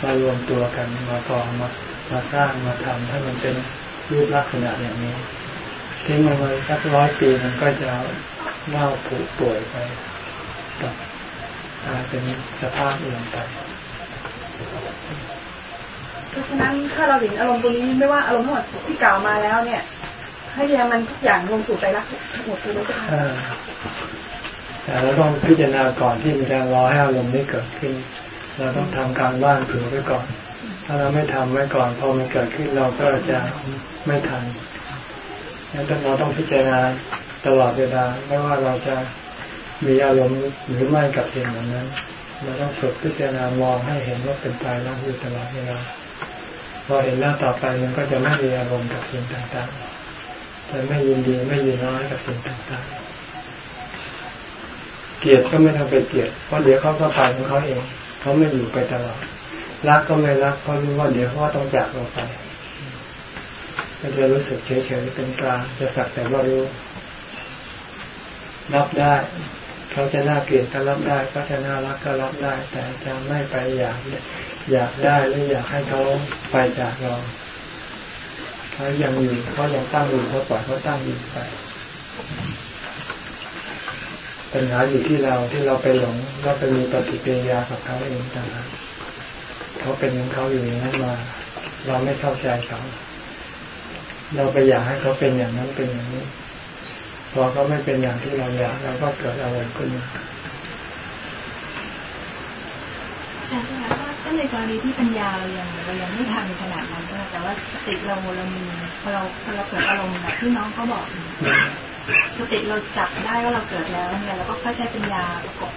มารวมตัวกันมากองมามาสร้างมาทำให้มันเป็นรูปลักษณะอย่างนี้แทิ้งมันไว้สักร้อยปีมันก็จะเน่าผุป่วยไปกับเป็นสภาพอื่นไปเพราะฉะนั้นถ้าเราเห็นอารมณ์ตรงนี้ไม่ว่าอารมณ์ทั้งหมดที่กล่าวมาแล้วเนี่ย ให้ยามันทุกอย่างลงสู่ใจรักหมดเลยค่ะ แต่เราต้องพิจารณาก่อนที่มันจะรอให้อารมณ์นี้เกิดขึ้น เราต้องทำการบ้านเผื่อไว้ก่อน ถ้าเราไม่ทำไว้ก่อนพอมันเกิดขึ้นเราก็จะไม่ทันดังนั้นเราต้องพิจารณาตลอดเวลาไม่ว่าเราจะมีอารมณ์หรือไม่กับสิ่งนั้น เราต้องฝึกพิจารณามองให้เห็นว่าเป็นตายรักอยู่ตลอดเวลาพอเห็นแล้วต่อไปมันก็จะไม่มีอารมณ์กับสิ่งต่างๆจะไม่ยินดีไม่ยินร้ายกับสิ่งต่างๆ เกลียดก็ไม่ทำไปเกลียดเพราะเดี๋ยวเขาก็ไปของเขาเองเขาไม่อยู่ไปตลอดรักก็ไม่รักเพราะรู้ว่าเดี๋ยวเขาต้องจากเราไปก็จะรู้สึกเฉยๆเป็นกลางจะสักแต่ว่ารู้รับได้ เขาจะน่าเกลียดก็รับได้เขาจะน่ารักก็รับได้ แต่จะไม่ไปอยากอยากได้หรืออยากให้เขาไปจากเราเขายังอยู่เขายังตั้งอยู่เขาปล่อยเขาตั้งอยู่ไป ปัญหาอยู่ที่เราที่เราไปหลงเราไปมีปฏิกิริยากับเขาเองต่างหากเขาเป็นของเขาอยู่อย่างนั้นมา เราไม่เข้าใจเขาเราไปอยากให้เขาเป็นอย่างนั้นเป็นอย่างนี้ พอเขาไม่เป็นอย่างที่เราอยากเราก็เกิดอารมณ์ขึ้นมาใช่ค่ะก็ในกรณีที่ปัญญาเรายังเรายังไม่ทำขนาดนั้นก็แต่ว่าสติเราเรามีพอเราพอเราเกิดอารมณ์แบบที่น้องเขาบอก สติเราจับได้ว่าเราเกิดแล้วเนี่ยเราก็ค่อยใช้ปัญญาประกอบ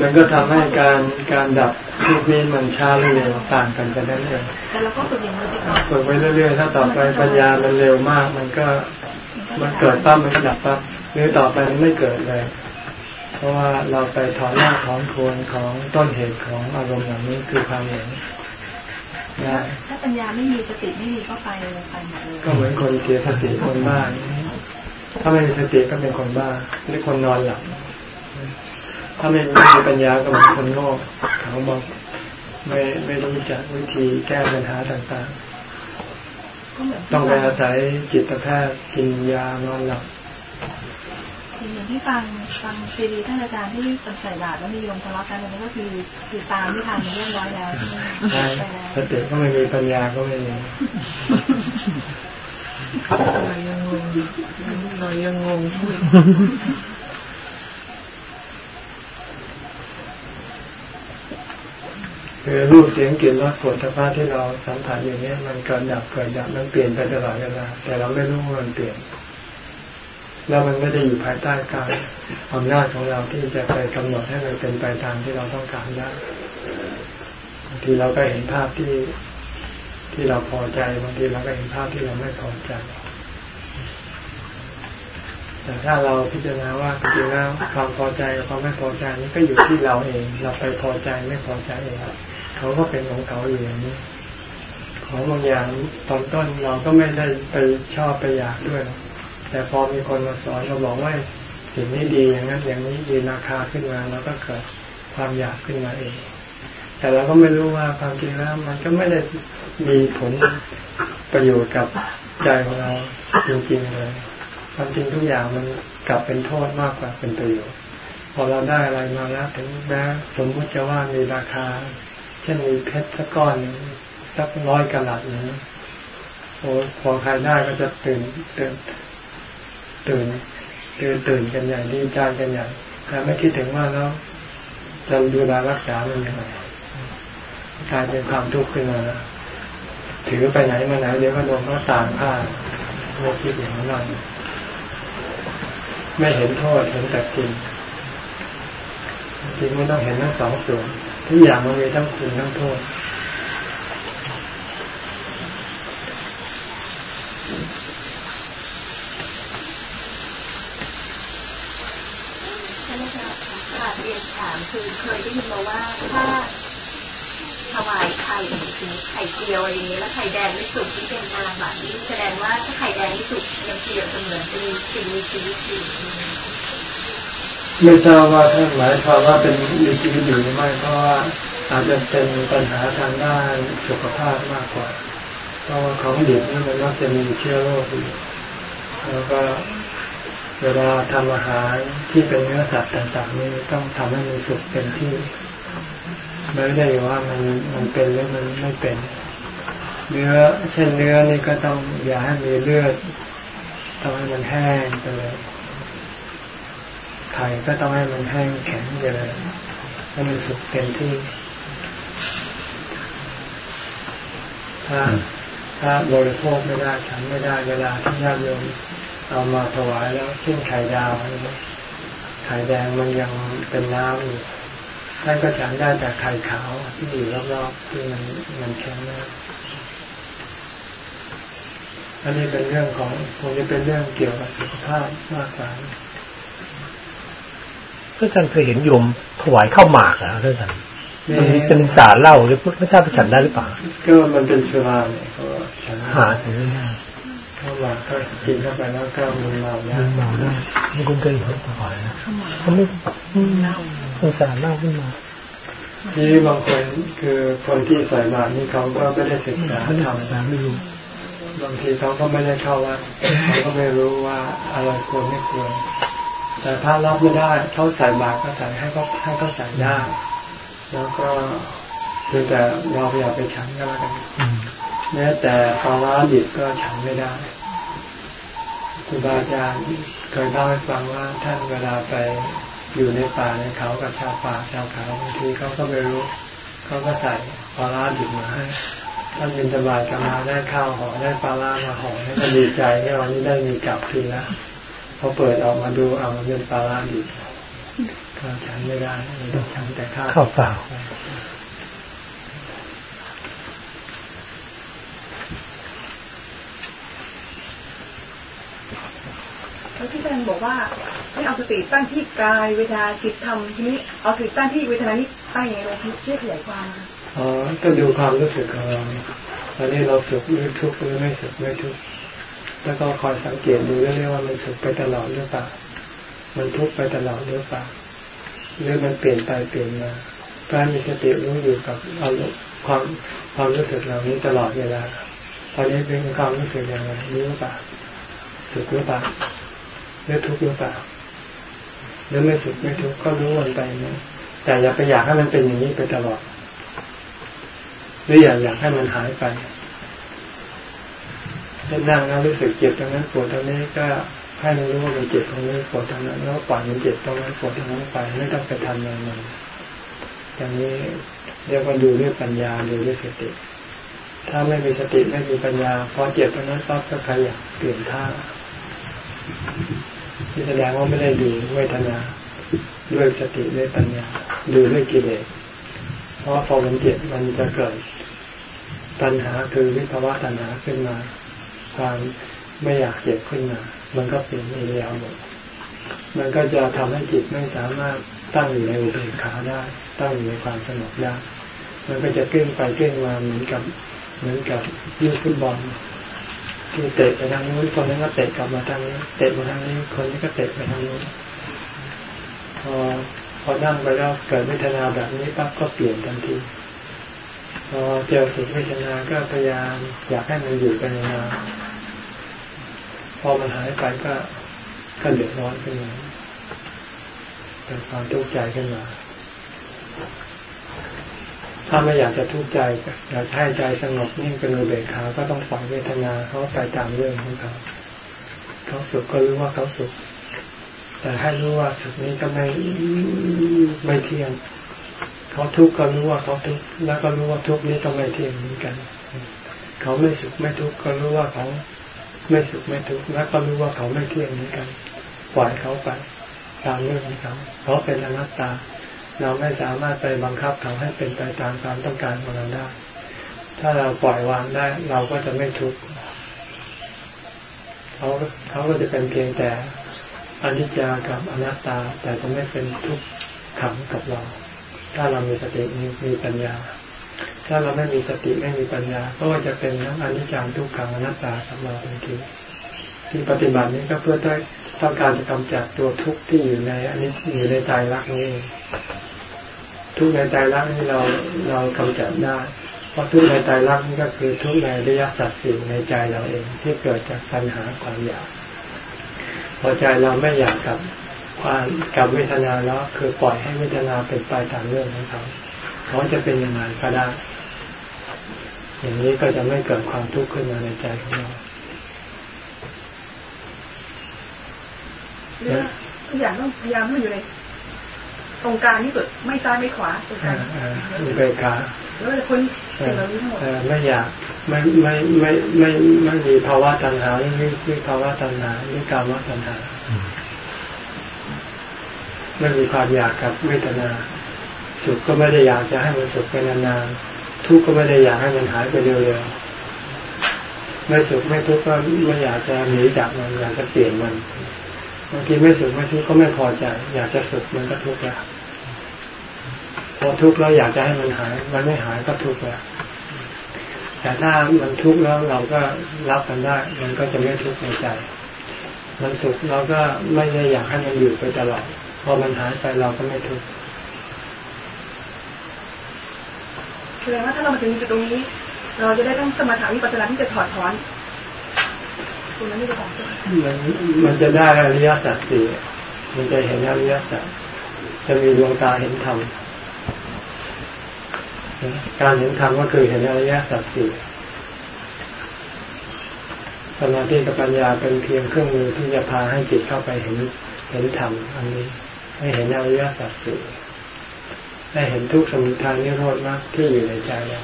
มันก็ทำให้การการดับทุกนี้มันช้าเร็วต่างกันกันนั่นเองแต่เราก็ฝึกอย่างนี้ไปก่อนฝึกไปเรื่อยๆถ้าต่อไปปัญญามันเร็วมาก มันก็มันเกิดปั๊บมันก็ดับปั๊บหรือต่อไปมันไม่เกิดเลย เพราะว่าเราไปถอนรากถอนโคนของต้นเหตุของอารมณ์อย่างนี้คือความเห็นนะถ้าปัญญาไม่มีสติไม่มีก็ไปไปหมดเลยก็เหมือนคนเสียสติคนบ้า ถ้าไม่มีสติก็เป็นคนบ้าหรือคนนอนหลับถ้าไม่มีปัญญาก็เหมือนคนโง่เขาบอกไม่ไม่รู้จักวิธีแก้ปัญหาต่างๆ ต้องไปอาศัยจิตแพทย์กินยานอนหลับอย่างที่ฟังฟังซีดีท่านอาจารย์ที่ใส่บาตรแล้วมีโยมทะเลาะกันนั่นก็คือคือตามที่ทานเรียบร้อยแล้วใช่ไหมสติก็ไม่มีปัญญาก็ไม่มีเรายังงง เรายังงงคือรูปเสียงกลิ่นรสผลสภาพที่เราสัมผัสอย่างนี้มันเกิดดับเกิดดับมันเปลี่ยนไปตลอดเวลาแต่เราไม่รู้ว่ามันเปลี่ยน แล้วมันไม่ได้อยู่ภายใต้การอำนาจของเราที่จะไปกำหนดให้มันเป็นไปตามที่เราต้องการได้บางทีเราก็เห็นภาพที่ที่เราพอใจบางทีเราก็เห็นภาพที่เราไม่พอใจ แต่ถ้าเราพิจารณาว่าจริงๆแล้วความพอใจกับความไม่พอใจนี้ก็อยู่ที่เราเอง เราไปพอใจไม่พอใจเองเขาก็เป็นของเขาอยู่อย่างนี้ของบางอย่างตอนต้นเราก็ไม่ได้ไปชอบไปอยากด้วย แต่พอมีคนมาสอนเราบอกว่าสิ่งนี้ดีอย่างนั้นอย่างนี้ดีราคาขึ้นมาเราก็เกิดความอยากขึ้นมาเอง แต่เราก็ไม่รู้ว่าความจริงแล้วมันก็ไม่ได้มีผลประโยชน์กับใจของเราจริงๆเลย ความจริงทุกอย่างมันกลับเป็นโทษมากกว่าเป็นประโยชน์ พอเราได้อะไรมาแล้วถึงแม้สมมติจะว่ามีราคา เช่นมีเพชรสักก้อนสักร้อยกะลัดนี้โอ้พอใครได้ก็จะตื่นตื่นตื่นตื่นตื่นกันใหญ่ดีใจกันใหญ่แต่ไม่คิดถึงว่าแล้วจะดูแลรักษามันยังไงกลายเป็นความทุกข์ขึ้นมาแล้วถือไปไหนมาไหนเดี๋ยวก็โดนก็ต่างผ้าโมคิดอย่างนั้น ไม่เห็นโทษเห็นแต่จริงจริงไม่ต้องเห็นทั้งสองส่วนทุกอย่างมันมีทั้งคุณทั้งโทษค่ะเรียนถามคือเคยได้ยินมาว่าถ้าถวายไข่ถึงไข่เจียวอะไรอย่างนี้แล้วไข่แดงไม่สุกที่เป็นอาบัตินี้แสดงว่าถ้าไข่แดงไม่สุกยังเจียวเสมือนเป็นสิ่งมีชีวิตอยู่ ไม่ทราบว่าท่านหมายความว่าเป็นมีชีวิตอยู่หรือไม่เพราะว่าอาจจะเป็นปัญหาทางด้านสุขภาพมากกว่า เพราะว่าของดิบนี่มันมักจะมีเชื้อโรคอยู่แล้วก็เวลาทำอาหารที่เป็นเนื้อสัตว์ต่างๆนี่ต้องทำให้มันสุกเต็มที่ไม่ได้ว่ามันมันเป็นหรือมันไม่เป็น เนื้อเช่นเนื้อนี่ก็ต้องอย่าให้มีเลือดต้องให้มันแห้งไปเลย ไข่ก็ต้องให้มันแห้งแข็งไปเลยให้มันสุกเต็มที่ ถ้าถ้าบริโภคไม่ได้ฉันไม่ได้เวลาที่ญาติโยมเอามาถวายแล้วเช่นไข่ดาวนี่ไข่แดงมันยังเป็นน้ำอยู่ท่านก็ฉันได้จากไข่ขาวที่อยู่รอบๆที่มันมันแข็งมากอันนี้เป็นเรื่องของคงจะเป็นเรื่องเกี่ยวกับสุขภาพมากกว่า พระอาจารย์เคยเห็นโยมถวายข้าวหมากนะพระอาจารย์นี่มันมีเซนสารเหล่าหรือไม่ทราบไปฉันได้หรือเปล่าก็มันเป็นเชื้อราเนี่ยก็ฉันหาฉันไม่ได้เข้ามาก็กินเข้าไปแล้วก็มึนเมาได้มันเมาได้ไม่คุ้นเคยเห็นเขาถวายนะเขาไม่อืมเซนสารเหล่าขึ้นมาที่บางคนคือคนที่ใส่บาตรนี่เขาก็ไม่ได้ศึกษาไม่ได้ธรรศึมกษาไม่รู้บางทีเขาก็ไม่ได้เข้าวัดเขาก็ไม่รู้ว่าอะไรควรไม่ควร แต่ถ้ารับไม่ได้เขาใส่บาตรก็ใส่ให้เขาให้เขาใส่ได้แล้วก็เพียงแต่เราอย่าไปฉันก็แล้วกันแม้แต่ปาร้าดิบก็ฉันไม่ได้ครูบาอาจารย์เคยเล่าให้ฟังว่าท่านเวลาไปอยู่ในป่าในเขากับชาวป่าชาวเขาบางทีเขาก็ไม่รู้เขาก็ใส่ปลาร้าดิบมาให้ท่านบินตบาตกลับมาได้ข้าวห่อได้ปลาร้ามาห่อให้ก็ดีใจที่วันนี้ได้มีกลับคืนแล้ว พอเปิดออกมาดูเอามันเป็นปลาร้าดิบก็ฉันไม่ได้มีต้องฉันแต่ข้าวข้าวเปล่าแล้วที่อาจารย์บอกว่าให้เอาสติตั้งที่กายเวทนาจิตธรรมทีนี้เอาสติตั้งที่เวทนานี่ตั้งยังไงลงที่ช่วยขยายความนะอ๋อก็ดูความรู้สึกของเราตอนนี้เราสุขหรือทุกข์หรือไม่สุขไม่ทุกข์ แล้วก็คอยสังเกตดูเรื่อยๆว่ามันสุขไปตลอดหรือเปล่า มันทุกข์ไปตลอดหรือเปล่าหรือมันเปลี่ยนไปเปลี่ยนมาการมีสติรู้อยู่กับอารมณ์ความความรู้สึกเหล่านี้ตลอดเวลา ตอนนี้เป็นความรู้สึกอย่างไรรู้หรือเปล่าสุขหรือเปล่าหรือทุกข์หรือเปล่าหรือไม่สุขไม่ทุกข์ก็รู้มันไปนะแต่อย่าไปอยากให้มันเป็นอย่างนี้ไปตลอดหรืออยากอยากให้มันหายไป เช่นนั่งแล้วรู้สึกเจ็บตรงนั้นปวดตรงนี้ก็ให้มันรู้ว่ามันเจ็บตรงนี้ปวดตรงนั้นแล้วปล่อยมันเจ็บตรงนั้นปวดตรงนั้นไปไม่ต้องไปทำอะไรมันอย่างนี้เรียกว่าดูด้วยปัญญาดูด้วยสติ ถ้าไม่มีสติไม่มีปัญญาพอเจ็บตรงนั้นปั๊บก็ขยับเปลี่ยนท่าที่แสดงว่าไม่ได้ดูเวทนาด้วยสติด้วยปัญญาดูด้วยกิเลสเพราะพอมันเจ็บมันจะเกิดปัญหาคือวิภาวะตัณหาขึ้นมา ความไม่อยากเจ็บขึ้นมา มันก็เปลี่ยนอิริยาบมันก็จะทำให้จิตไม่สามารถตั้งอยู่ในอุเบกขาได้ ตั้งอยู่ในความสงบได้ มันก็จะเกลิ้งไปเกลิ้งมาเหมือนกับเหมือนกับยิงฟุตบอลที่เตะไปทางนู้นคนนั้นก็เตะกลับมาทางนี้ เตะมาทางนี้ คนนี้ก็เตะไปทางนู้นพอพอนั่งไปแล้วเกิดเวทนาแบบนี้ปั๊บก็เปลี่ยนทันทีพอเจอสุขเวทนาก็พยายามอยากให้มันอยู่ไปนาน พอมันหายไปก็ก็เดือดร้อนขึ้นมาเกิดความทุกข์ใจขึ้นมา ถ้าไม่อยากจะทุกข์ใจอยากให้ใจสงบนิ่งเป็นอุเบกขาก็ต้องปล่อยเวทนาเขาไปตามเรื่องของเขาเขาสุขก็รู้ว่าเขาสุข แต่ให้รู้ว่าสุขนี้ก็ไม่ไม่เที่ยงเขาทุกข์ก็รู้ว่าเขาทุกข์แล้วก็รู้ว่าทุกข์นี้ก็ไม่เที่ยงเหมือนกัน เขาไม่สุขไม่ทุกข์ก็รู้ว่าเขา ไม่สุขไม่ทุกข์แล้วก็รู้ว่าเขาไม่เที่ยงเหมือนกัน ปล่อยเขาไปตามเรื่องของเขาเขาเป็นอนัตตา เราไม่สามารถไปบังคับเขาให้เป็นไปตามความต้องการของเราได้ ถ้าเราปล่อยวางได้ เราก็จะไม่ทุกข์เขาเขาก็จะเป็นเพียงแต่อนิจจากับอนัตตา แต่จะไม่เป็นทุกข์ขังกับเรา ถ้าเรามีสติมีมีปัญญา ถ้าเราไม่มีสติไม่มีปัญญา ก็จะเป็นทั้งอนิจจังทุกขังอนัตตากับเราทันทีที่ปฏิบัตินี้ก็เพื่อได้ต้องการจะกำจัดตัวทุกข์ที่อยู่ในอันนี้อยู่ในใจรักนี้เองทุกข์ในใจรักนี้เราเรากำจัดได้ เพราะทุกข์ในใจรักนี่ก็คือทุกข์ในระยะสัตว์สิ่งในใจเราเอง ที่เกิดจากปัญหาความอยากพอใจเราไม่อยากกับความกับเวทนาแล้วคือปล่อยให้เวทนาเป็นไปตามเรื่องของเขา เขาจะเป็นยังไงก็ได้ อย่างนี้ก็จะไม่เกิดความทุกข์ขึ้นมาในใจของเราหรือว่าทุกอย่างต้องพยายามให้มันอยู่ในตรงกลางที่สุดไม่ซ้ายไม่ขวาตรงกลางอุเบกขาแล้วจะพ้นสิ่งเหล่านี้ทั้งหมดเอ่อไม่อยากไม่ไม่ไม่ไม่ไม่มีภาวะตัณหาไม่ไม่ไม่ภาวะตัณหาไม่กามตัณหาไม่มีความอยากกับเวทนา สุขก็ไม่ได้อยากจะให้มันสุขไปนานๆทุกข์ก็ไม่ได้อยากให้มันหายไปเร็วๆไม่สุขไม่ทุกข์ก็ไม่อยากจะหนีจากมันอยากจะเปลี่ยนมันบางทีไม่สุขไม่ทุกข์ก็ไม่พอใจอยากจะสุขมันก็ทุกข์ล้วพอทุกข์แล้วอยากจะให้มันหาย มันไม่หายก็ทุกข์ล้วแต่ถ้ามันทุกข์แล้วเราก็รับมันได้ มันก็จะไม่ทุกข์ในใจ มันสุขเราก็ไม่ได้อยากให้มันอยู่ไปตลอดพอมันหายไปเราก็ไม่ทุกข์ แสดงว่าถ้าเรามาถึงจุดตรงนี้ เราจะได้ต้องสมาธิวิปัสสนาที่จะถอดถอนตรงนั้นไม่จะถอนมันมันจะได้อริยสัจสี่มันจะเห็นอริยสัจจะมีดวงตาเห็นธรรมการเห็นธรรมก็คือเห็นอริยสัจสี่สมาธิกับปัญญาเป็นเพียงเครื่องมือที่จะพาให้จิตเข้าไปเห็นเห็นธรรมอันนี้ ให้เห็นอริยสัจสี่ ให้เห็นทุกสมุทัยนิโรธมากที่อยู่ในใจเรา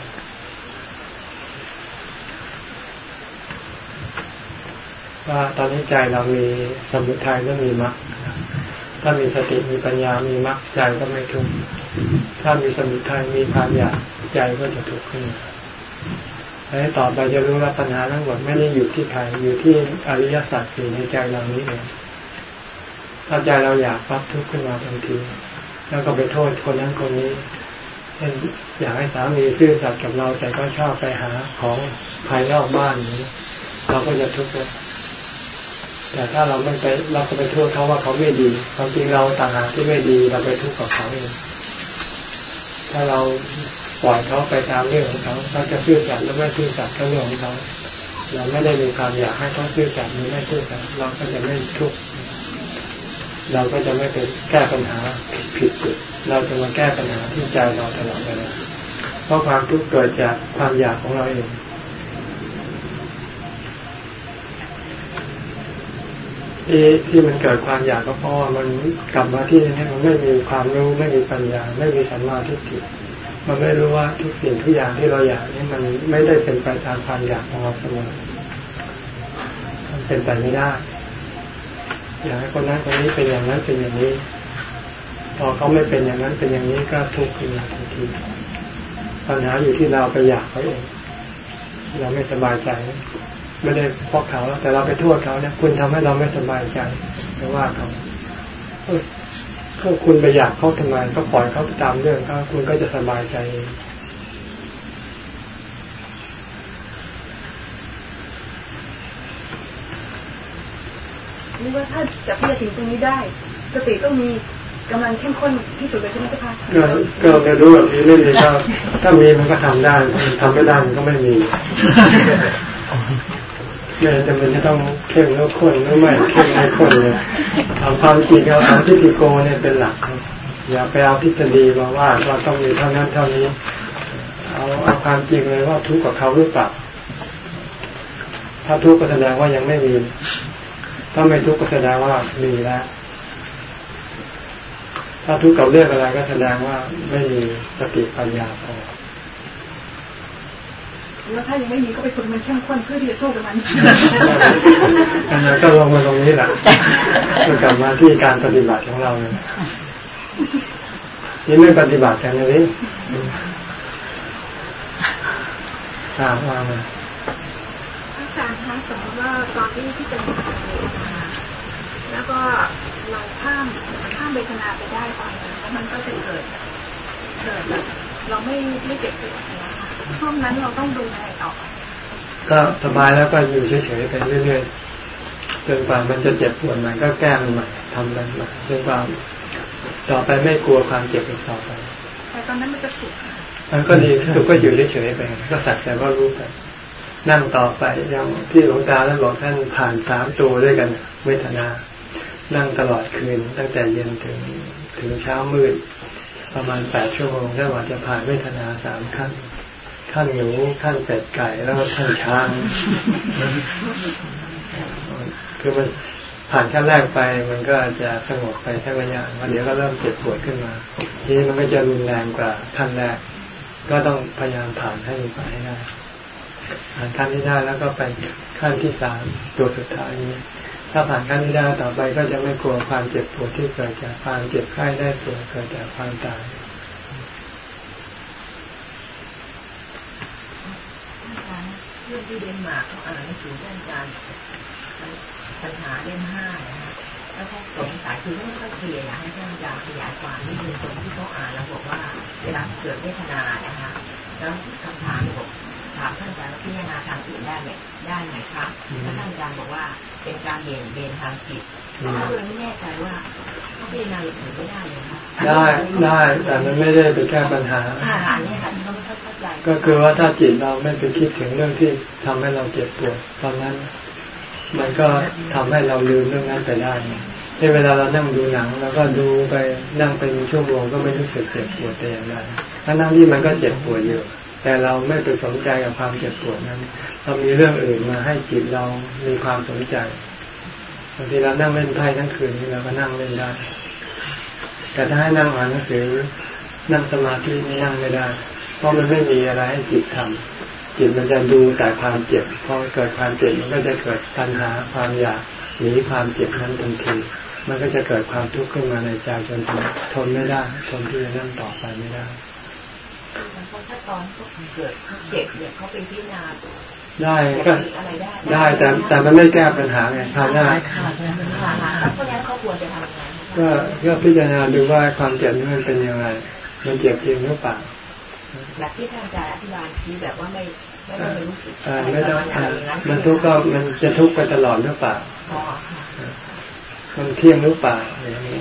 ว่าตอนนี้ใจเรามีสมุทัยและมีมรรคถ้ามีสติมีปัญญามีมรรคใจก็ไม่ทุกข์ถ้ามีสมุทัยมีความอยากใจก็จะทุกข์ขึ้นมาแล้วต่อไปจะรู้ว่าปัญหาทั้งหมดไม่ได้อยู่ที่ใครอยู่ที่อริยสัจอยู่ในใจเรานี้เองถ้าใจเราอยากปั๊บทุกข์ขึ้นมาทันที แล้วก็ไปโทษคนนั้นคนนี้เช่นอยากให้สามีซื่อสัตย์กับเราแต่ก็ชอบไปหาของภายนอกบ้านนี้ เราก็จะทุกข์แต่ถ้าเราไม่ไปเราก็ไปโทษเขาว่าเขาไม่ดีความจริงเราต่างหากที่ไม่ดีเราไปทุกข์กับเขาเองถ้าเราปล่อยเขาไปตามเรื่องของเขาเขาจะซื่อสัตย์หรือไม่ซื่อสัตย์ก็เรื่องของเขาเราไม่ได้มีความอยากให้เขาซื่อสัตย์หรือไม่ซื่อสัตย์เราก็จะไม่ทุกข์ เราก็จะไม่ไปแก้ปัญหาผิดผิดเราจะมาแก้ปัญหาที่ใจเราตลอดเวลาเพราะความทุกข์เกิดจากความอยากของเราเองที่ที่มันเกิดความอยากก็เพราะว่ามันกลับมาที่นี่มันไม่มีความรู้ไม่มีปัญญา ไม่มีสัมมาทิฏฐิมันไม่รู้ว่าทุกสิ่งทุกอย่างที่เราอยากนี่มันไม่ได้เป็นไปตามความอยากของเราเสมอมันเป็นไปไม่ได้ อยากให้คนนั้นคนนี้เป็นอย่างนั้นเป็นอย่างนี้พอเขาไม่เป็นอย่างนั้นเป็นอย่างนี้ก็ทุกข์ขึ้นมาทันทีปัญหาอยู่ที่เราไปอยากเขาเองเราไม่สบายใจ ไม่ได้เพราะเขาแต่เราไปโทษเขาเนี่ยคุณทำให้เราไม่สบายใจเพราะว่าเขาก็คุณไปอยากเขาทำไมก็ปล่อยเขาไปตามเรื่องเขาคุณก็จะสบายใจเอง นี่ว่าถ้าจะพิจารณาถึงตรงนี้ได้ สติต้องมีกำลังเข้มข้นที่สุดเลยใช่ไหมเจ้าค่ะก็ก็ไม่รู้แบบนี้ไม่มีก็ถ้ามีมันก็ทำได้ทำไม่ได้มันก็ไม่มีไม่จำเป็นจะต้องเข้มแล้วข้นหรือไม่เข้มไม่ข้นเลยเอาความจริงเอาเอาทิฏฐิโกเนี่ยเป็นหลัก อย่าไปเอาทฤษฎีมาว่าว่าต้องมีเท่านั้นเท่านี้เอาเอาความจริงเลยว่าทุกข์กับเขาหรือเปล่าถ้าทุกข์ก็แสดงว่ายังไม่มี ถ้าไม่ทุกข์ก็แสดงว่ามีแล้วถ้าทุกข์กับเรื่องอะไรก็แสดงว่าไม่มีสติปัญญาพอแล้วถ้ายังไม่มีก็ไปฝึกมันเข้มข้นเพื่อที่จะสู้กับมันอันนั้นก็ลงมาตรงนี้แหละก็กลับมาที่การปฏิบัติของเราเลยนี่ไม่ปฏิบัติกันเลยถามว่ามาอาจารย์คะสมมติว่าตอนที่ที่เป็นมหาเวทนา แล้วก็เราข้ามข้ามเวทนาไปได้ตอนนั้นแล้วมันก็จะเกิดเกิดแบบเราไม่ไม่เจ็บปวดนะคะช่วงนั้นเราต้องดูอะไรต่อ ก็สบายแล้วก็อยู่เฉยๆไปเรื่อยๆจนกว่ามันจะเจ็บปวดมันก็แก้มันใหม่ทำมันใหม่จนกว่าต่อไปไม่กลัวความเจ็บอีกต่อไปแต่ตอนนั้นมันจะสุขค่ะมันก็ดีสุขก็อยู่เฉยๆไปก็สักแต่ว่ารู้ไปนั่งต่อไปยังที่หลวงตาท่านบอกท่านผ่านสามตัวด้วยกันเวทนา นั่งตลอดคืนตั้งแต่เย็นถึงถึงเช้ามืด ประมาณแปดชั่วโมงแล้วว่าจะผ่านเวทนาสามขั้นขั้นหนูขั้นเป็ดไก่แล้วก็ขั้นช้างคือมันผ่านขั้นแรกไปมันก็จะสงบไปแค่ระยะแล้วเดี๋ยวก็เริ่มเจ็บปวดขึ้นมา ทีนี้มันก็จะรุนแรงกว่าขั้นแรก ก็ต้องพยายามผ่านให้มันไปให้ได้ผ่านขั้นที่ได้แล้วก็ไปขั้นที่สามตัวสุดท้ายนี้ ถ้าผ่านขั้นที่ได้ต่อไปก็จะไม่กลัวความเจ็บปวดที่เกิดจากความเจ็บไข้ได้ป่วยเกิดจากความตายเรื่องที่เดนมาร์กเขาอ่านหนังสือท่านอาจารย์ปัญหาเล่มห้านะฮะแล้วเขาสงสัยคือไม่ค่อยเคลียร์อยากให้ท่านอาจารย์ขยายความนิดนึงตรงที่เขาอ่านแล้วบอกว่าเวลาเกิดเวทนานะฮะแล้วคำถามบอกถามท่านอาจารย์ว่าพิจารณาทางอื่นได้ไหมได้ไหมครับแล้วท่านอาจารย์บอกว่า เป็นการเบี่ยงเบนทางจิตเขาเลยไม่แน่ใจว่าเขาพิจารณาอย่างอื่นไม่ได้เลยค่ะได้ได้แต่มันไม่ได้เป็นแก้ปัญหาอ่าอันนี้ค่ะที่เขาไม่ค่อยเข้าใจก็คือว่าถ้าจิตเราไม่ไปคิดถึงเรื่องที่ทำให้เราเจ็บปวดตอนนั้น มันก็ทำให้เราลืมเรื่องนั้นไปได้ที่เวลาเรานั่งดูหนังแล้วก็ดูไปนั่งเป็นชั่วโมงก็ไม่รู้สึกเจ็บปวดแต่อย่างใดทั้งๆที่มันก็เจ็บปวดอยู่ แต่เราไม่ไปสนใจกับความเจ็บปวดนั้น เรามีเรื่องอื่นมาให้จิตเรามีความสนใจบางทีเรานั่งเล่นไพ่ทั้งคืนนี้เราก็นั่งเล่นได้ แต่ถ้าให้นั่งอ่านหนังสือ นั่งสมาธินี่นั่งไม่ได้ เพราะมันไม่มีอะไรให้จิตทำจิตมันจะดูแต่ความเจ็บพอเกิดความเจ็บมันก็จะเกิดปัญหาความอยากหนีความเจ็บนั้นทันทีมันก็จะเกิดความทุกข์ขึ้นมาในใจจนทนไม่ได้ทนที่จะนั่งต่อไปไม่ได้เพราะถ้าตอนเขาเกิดเขาเจ็บเนี่ยเขาเป็นพิจารณา ได้ก็อะไรได้ได้แต่แต่มันไม่แก้ปัญหาไงทางหน้าแล้วเพราะฉะนั้นเขาควรจะทำยังไงก็ก็พิจารณาดูว่าความเจ็บนี้มันเป็นยังไง มันเจ็บจริงหรือเปล่าแบบที่ท่านอาจารย์อธิบายคือแบบว่าไม่ไม่ได้รู้สึกอ่าไม่ต้องอะอ่าไรอย่างนั้นมันทุกข์ก็มันจะทุกข์ไปตลอดหรือเปล่าอ๋อค่ะมันเที่ยงหรือเปล่าอย่างนี้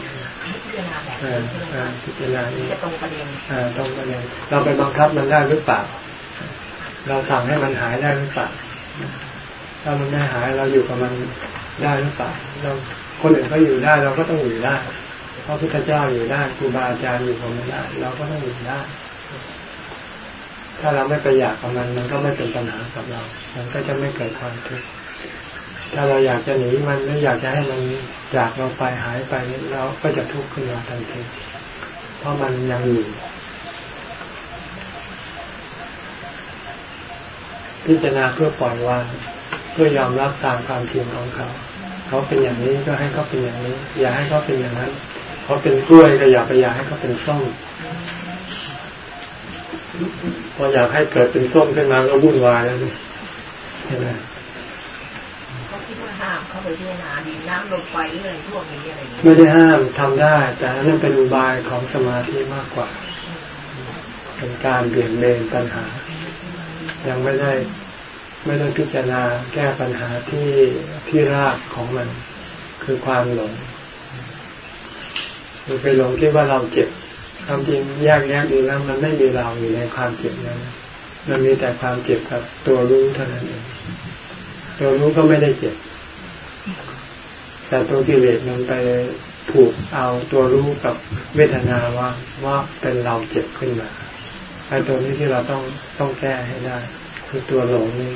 พิจารณาแบบอ่านี้ใช่ไหมอ่าคะพิจารณานี้จะตรงประเด็นอ่าตรงประเด็นเราไปบังคับมันได้หรือเปล่า เราสั่งให้มันหายได้หรือเปล่าถ้ามันไม่หายเราอยู่กับมันได้หรือเปล่าเราคนอื่นเขาอยู่ได้เราก็ต้องอยู่ได้พระพุทธเจ้าอยู่ได้ครูบาอาจารย์อยู่กับมันได้เราก็ต้องอยู่ได้ ถ้าเราไม่ไปอยากกับมันมันก็ไม่เป็นปัญหากับเรา มันก็จะไม่เกิดความทุกข์ถ้าเราอยากจะหนีมันไม่อยากจะให้มันจากเราไปหายไปเราก็จะทุกข์ขึ้นมาทันทีเพราะมันยังอยู่ พิจารณาเพื่อปล่อยวางเพื่อยอมรับตามความจริงของเขา เขาเป็นอย่างนี้ก็ให้เขาเป็นอย่างนี้ อย่าให้เขาเป็นอย่างนั้นเขาเป็นกล้วยก็อย่าไปอยากให้เขาเป็นส้มพออยากให้เกิดเป็นส้มขึ้นมาก็วุ่นวายแล้วนี่เห็นไหมเขาคิดว่าห้ามเขาไปพิจารณาดินน้ำลมไฟเรื่องพวกนี้อะไรอย่างเงี้ยไม่ได้ห้ามทำได้ แต่นั่นเป็นอุบายของสมาธิมากกว่า เป็นการเบี่ยงเบนปัญหา ยังไม่ได้ไม่ได้พิจารณาแก้ปัญหาที่ที่รากของมัน คือความหลงคือไปหลงคิดว่าเราเจ็บความจริงแยกแยะดูแล้วมันไม่มีเราอยู่ในความเจ็บนั้น มันมีแต่ความเจ็บกับตัวรู้เท่านั้นเองตัวรู้ก็ไม่ได้เจ็บ แต่ตัวกิเลสมันไปผูกเอาตัวรู้กับเวทนาว่าว่าเป็นเราเจ็บขึ้นมา ไอ้ตัวนี้ที่เราต้องต้องแก้ให้ได้ คือตัวหลงนี่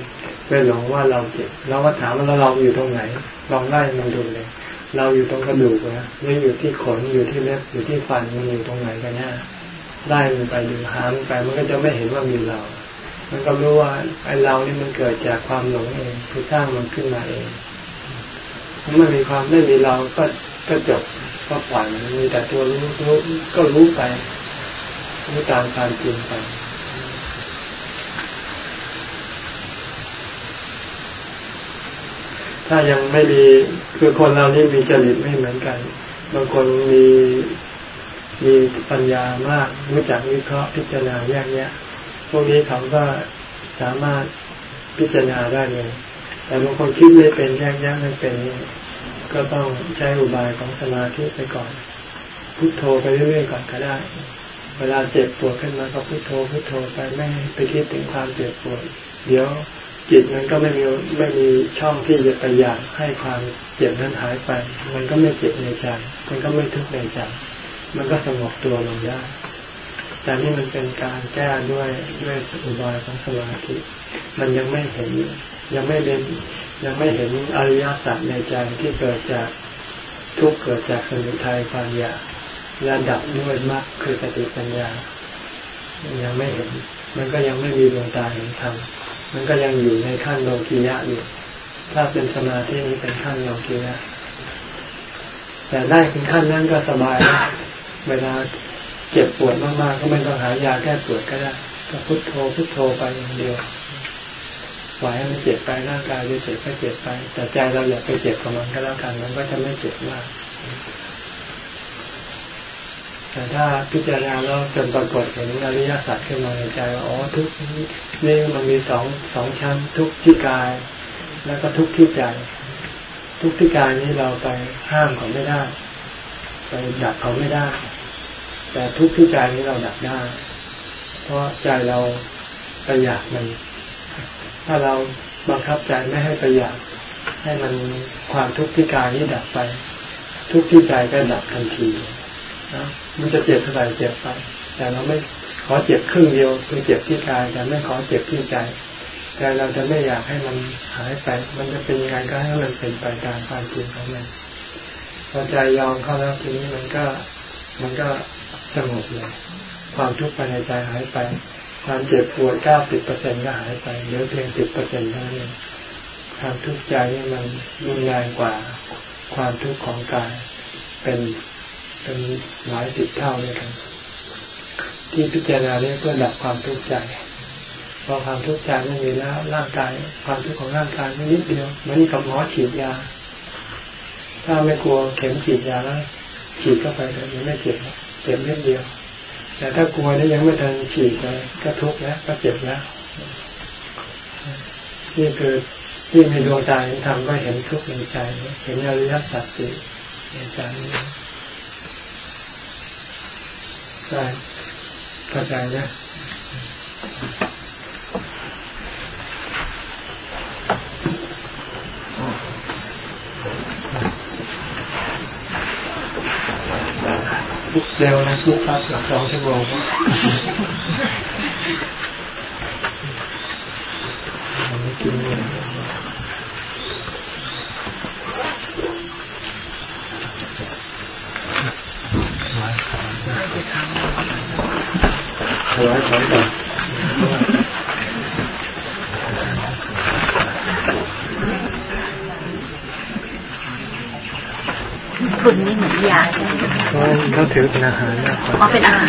ไปหลงว่าเราเจ็บเราก็ถามว่าเราอยู่ตรงไหน ลองไล่มันดูเลย เราอยู่ตรงกระดูกนะหรืออยู่ที่ขนอยู่ที่เล็บอยู่ที่ฟันมันอยู่ตรงไหนกันแน่ไล่มันไปดูหามันไปมันก็จะไม่เห็นว่ามีเรา มันก็รู้ว่าไอ้เรานี่มันเกิดจากความหลงเองคือสร้างมันขึ้นมาเองถ้าไม่มีความไม่มีเราก็ก็จบก็ปล่อยมันมีแต่ตัวรู้รู้ก็รู้ไป รู้ตามความจริงไปถ้ายังไม่มีคือคนเรานี่มีจริตไม่เหมือนกัน บางคนมีมีปัญญามากรู้จักวิเคราะห์พิจารณาแยกแยะพวกนี้เขาก็สามารถพิจารณาได้เลยแต่บางคนคิดไม่เป็นแยกแยะไม่เป็นก็ต้องใช้อุบายของสมาธิไปก่อน พุโทโธไปเรื่อยๆก่อนก็ได้ เวลาเจ็บปวดขึ้นมาก็พุโทโธพุโทโธไปไม่ไปคิดถึงความเจ็บปวด เดี๋ยวจิตมันก็ไม่มีไม่มีช่องที่จะไปอยากให้ความเจ็บนั้นหายไป มันก็ไม่เจ็บในใจมันก็ไม่ทุกข์ในใจมันก็สงบตัวลงได้แต่นี่มันเป็นการแก้ด้วยด้วยอุบายของสมาธิมันยังไม่เห็น ยังไม่เห็นยังไม่เห็นอริยสัจในใจที่เกิดจากทุกข์เกิดจากสมุทัยความอยาก ระดับด้วยมรรคคือสติปัญญา ยังไม่เห็น มันก็ยังไม่มีดวงตาเห็นธรรมมันก็ยังอยู่ในขั้นโลกียะอยู่ ถ้าเป็นสมาธินี้เป็นขั้นโลกียะ แต่ได้ถึงขั้นนั้นก็สบายนะเวลาเจ็บปวดมากๆ ก็ไม่ต้องหายาแก้ปวดก็ได้ก็พุทโธพุทโธไปอย่างเดียวปล่อยให้มันเจ็บไปร่างกายจะเจ็บก็เจ็บไป แต่ใจเราอยากไปเจ็บกับมันก็แล้วกัน มันก็จะไม่เจ็บมาก แต่ถ้าพิจารณาแล้วจนปรากฏเห็นอริยสัจขึ้นมาในใจว่าอ๋อทุกนี้นี่มันมีสองสองชั้น ทุกที่กาย แล้วก็ทุกที่ใจ ทุกที่กายนี้เราไปห้ามเขาไม่ได้ ไปดับเขาไม่ได้ แต่ทุกที่ใจนี้เราดับได้ เพราะใจเราไปอยากมัน ถ้าเราบังคับใจไม่ให้ไปอยาก ให้มันความทุกข์ที่กายนี้ดับไป ทุกที่ใจก็ดับทันที มันจะเจ็บเท่าไหร่เจ็บไป แต่เราไม่ขอเจ็บครึ่งเดียวคือเจ็บที่กายแต่ไม่ขอเจ็บที่ใจใจเราจะไม่อยากให้มันหายไป มันจะเป็นยังไงก็ให้มันเป็นไปตามความจริงของมันพอใจยอมเข้าแล้วทีนี้มันก็มันก็สงบเลยความทุกข์ภายในใจหายไป ความเจ็บปวดเก้าสิบเปอร์เซ็นก็หายไปเหลือเพียงสิบเปอร์เซ็นต์เท่านั้นความทุกข์ใจนี่มันรุนแรงกว่า ความทุกข์ของกายเป็น เป็นหลายสิบเท่าเลยกัน ที่พิจารณาเนี่ยเพื่อดับความทุกข์ใจพอความทุกข์ใจไม่มีแล้วร่างกายความทุกข์ของร่างกายไม่นิดเดียวมือนกับหมอฉีดยา ถ้าไม่กลัวเข็มฉีดยาแล้วฉีดเข้าไปเลยมันไม่เจ็บเจ็บนิดเดียว แต่ถ้ากลัวนี่ยังไม่ทันฉีดเลยก็ทุกข์แล้วก็เจ็บแล้วนี่คือที่มีดวงใจทำก็เห็นทุกข์ในใจ เห็นอริยสัจสี่ในใจนี้ ใช่เข้าใจนะทุกเร็วนะทุกครับหลักสองชั่วโมงกินเลย ร้อยสองก่อนคุณนี่เหมือนยาใช่ไหมเขาถือเป็นอาหารมากกว่าอ๋อเป็นอาหาร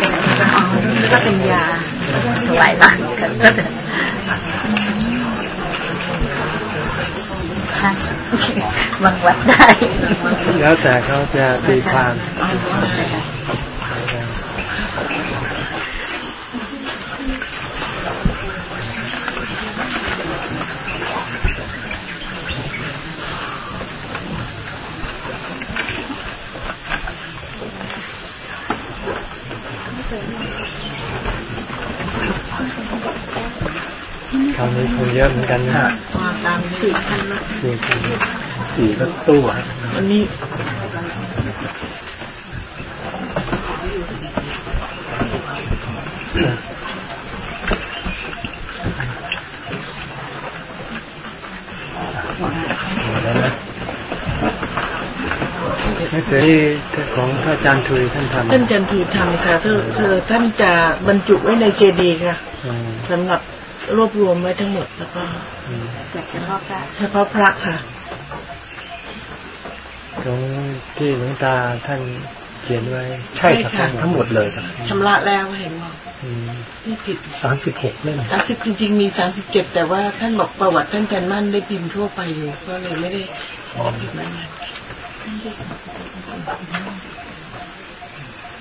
อ๋อนี่ก็เป็นยาถวายบ้านกันก็จะบางวัดได้ แล้วแต่เขาจะตีความ คราวนี้คง เยอะเหมือนกันนะตามสี่พันละสี่คันสี่รถตู้อะอันนี้หนังสือที่ของท่านอาจารย์ทุยท่านทำท่านจันทีทำค่ะคือคือท่านจะบรรจุไว้ในเจดีย์ค่ะอืมสำหรับ รวบรวมไว้ทั้งหมดแล้วก็จากเฉพาะพระเฉพาะพระค่ะของที่หลวงตาท่านเขียนไว้ ใช่ครับทั้งหมดเลยครับชำระแล้วเห็นบอกอืมไม่ผิดสามสิบหกเล่มสามสิบจริงๆมีสามสิบเจ็ดแต่ว่าท่านบอกประวัติท่านจันมั่นได้พิมพ์ทั่วไปอยู่ก็เลยไม่ได้พิมพ์นั้น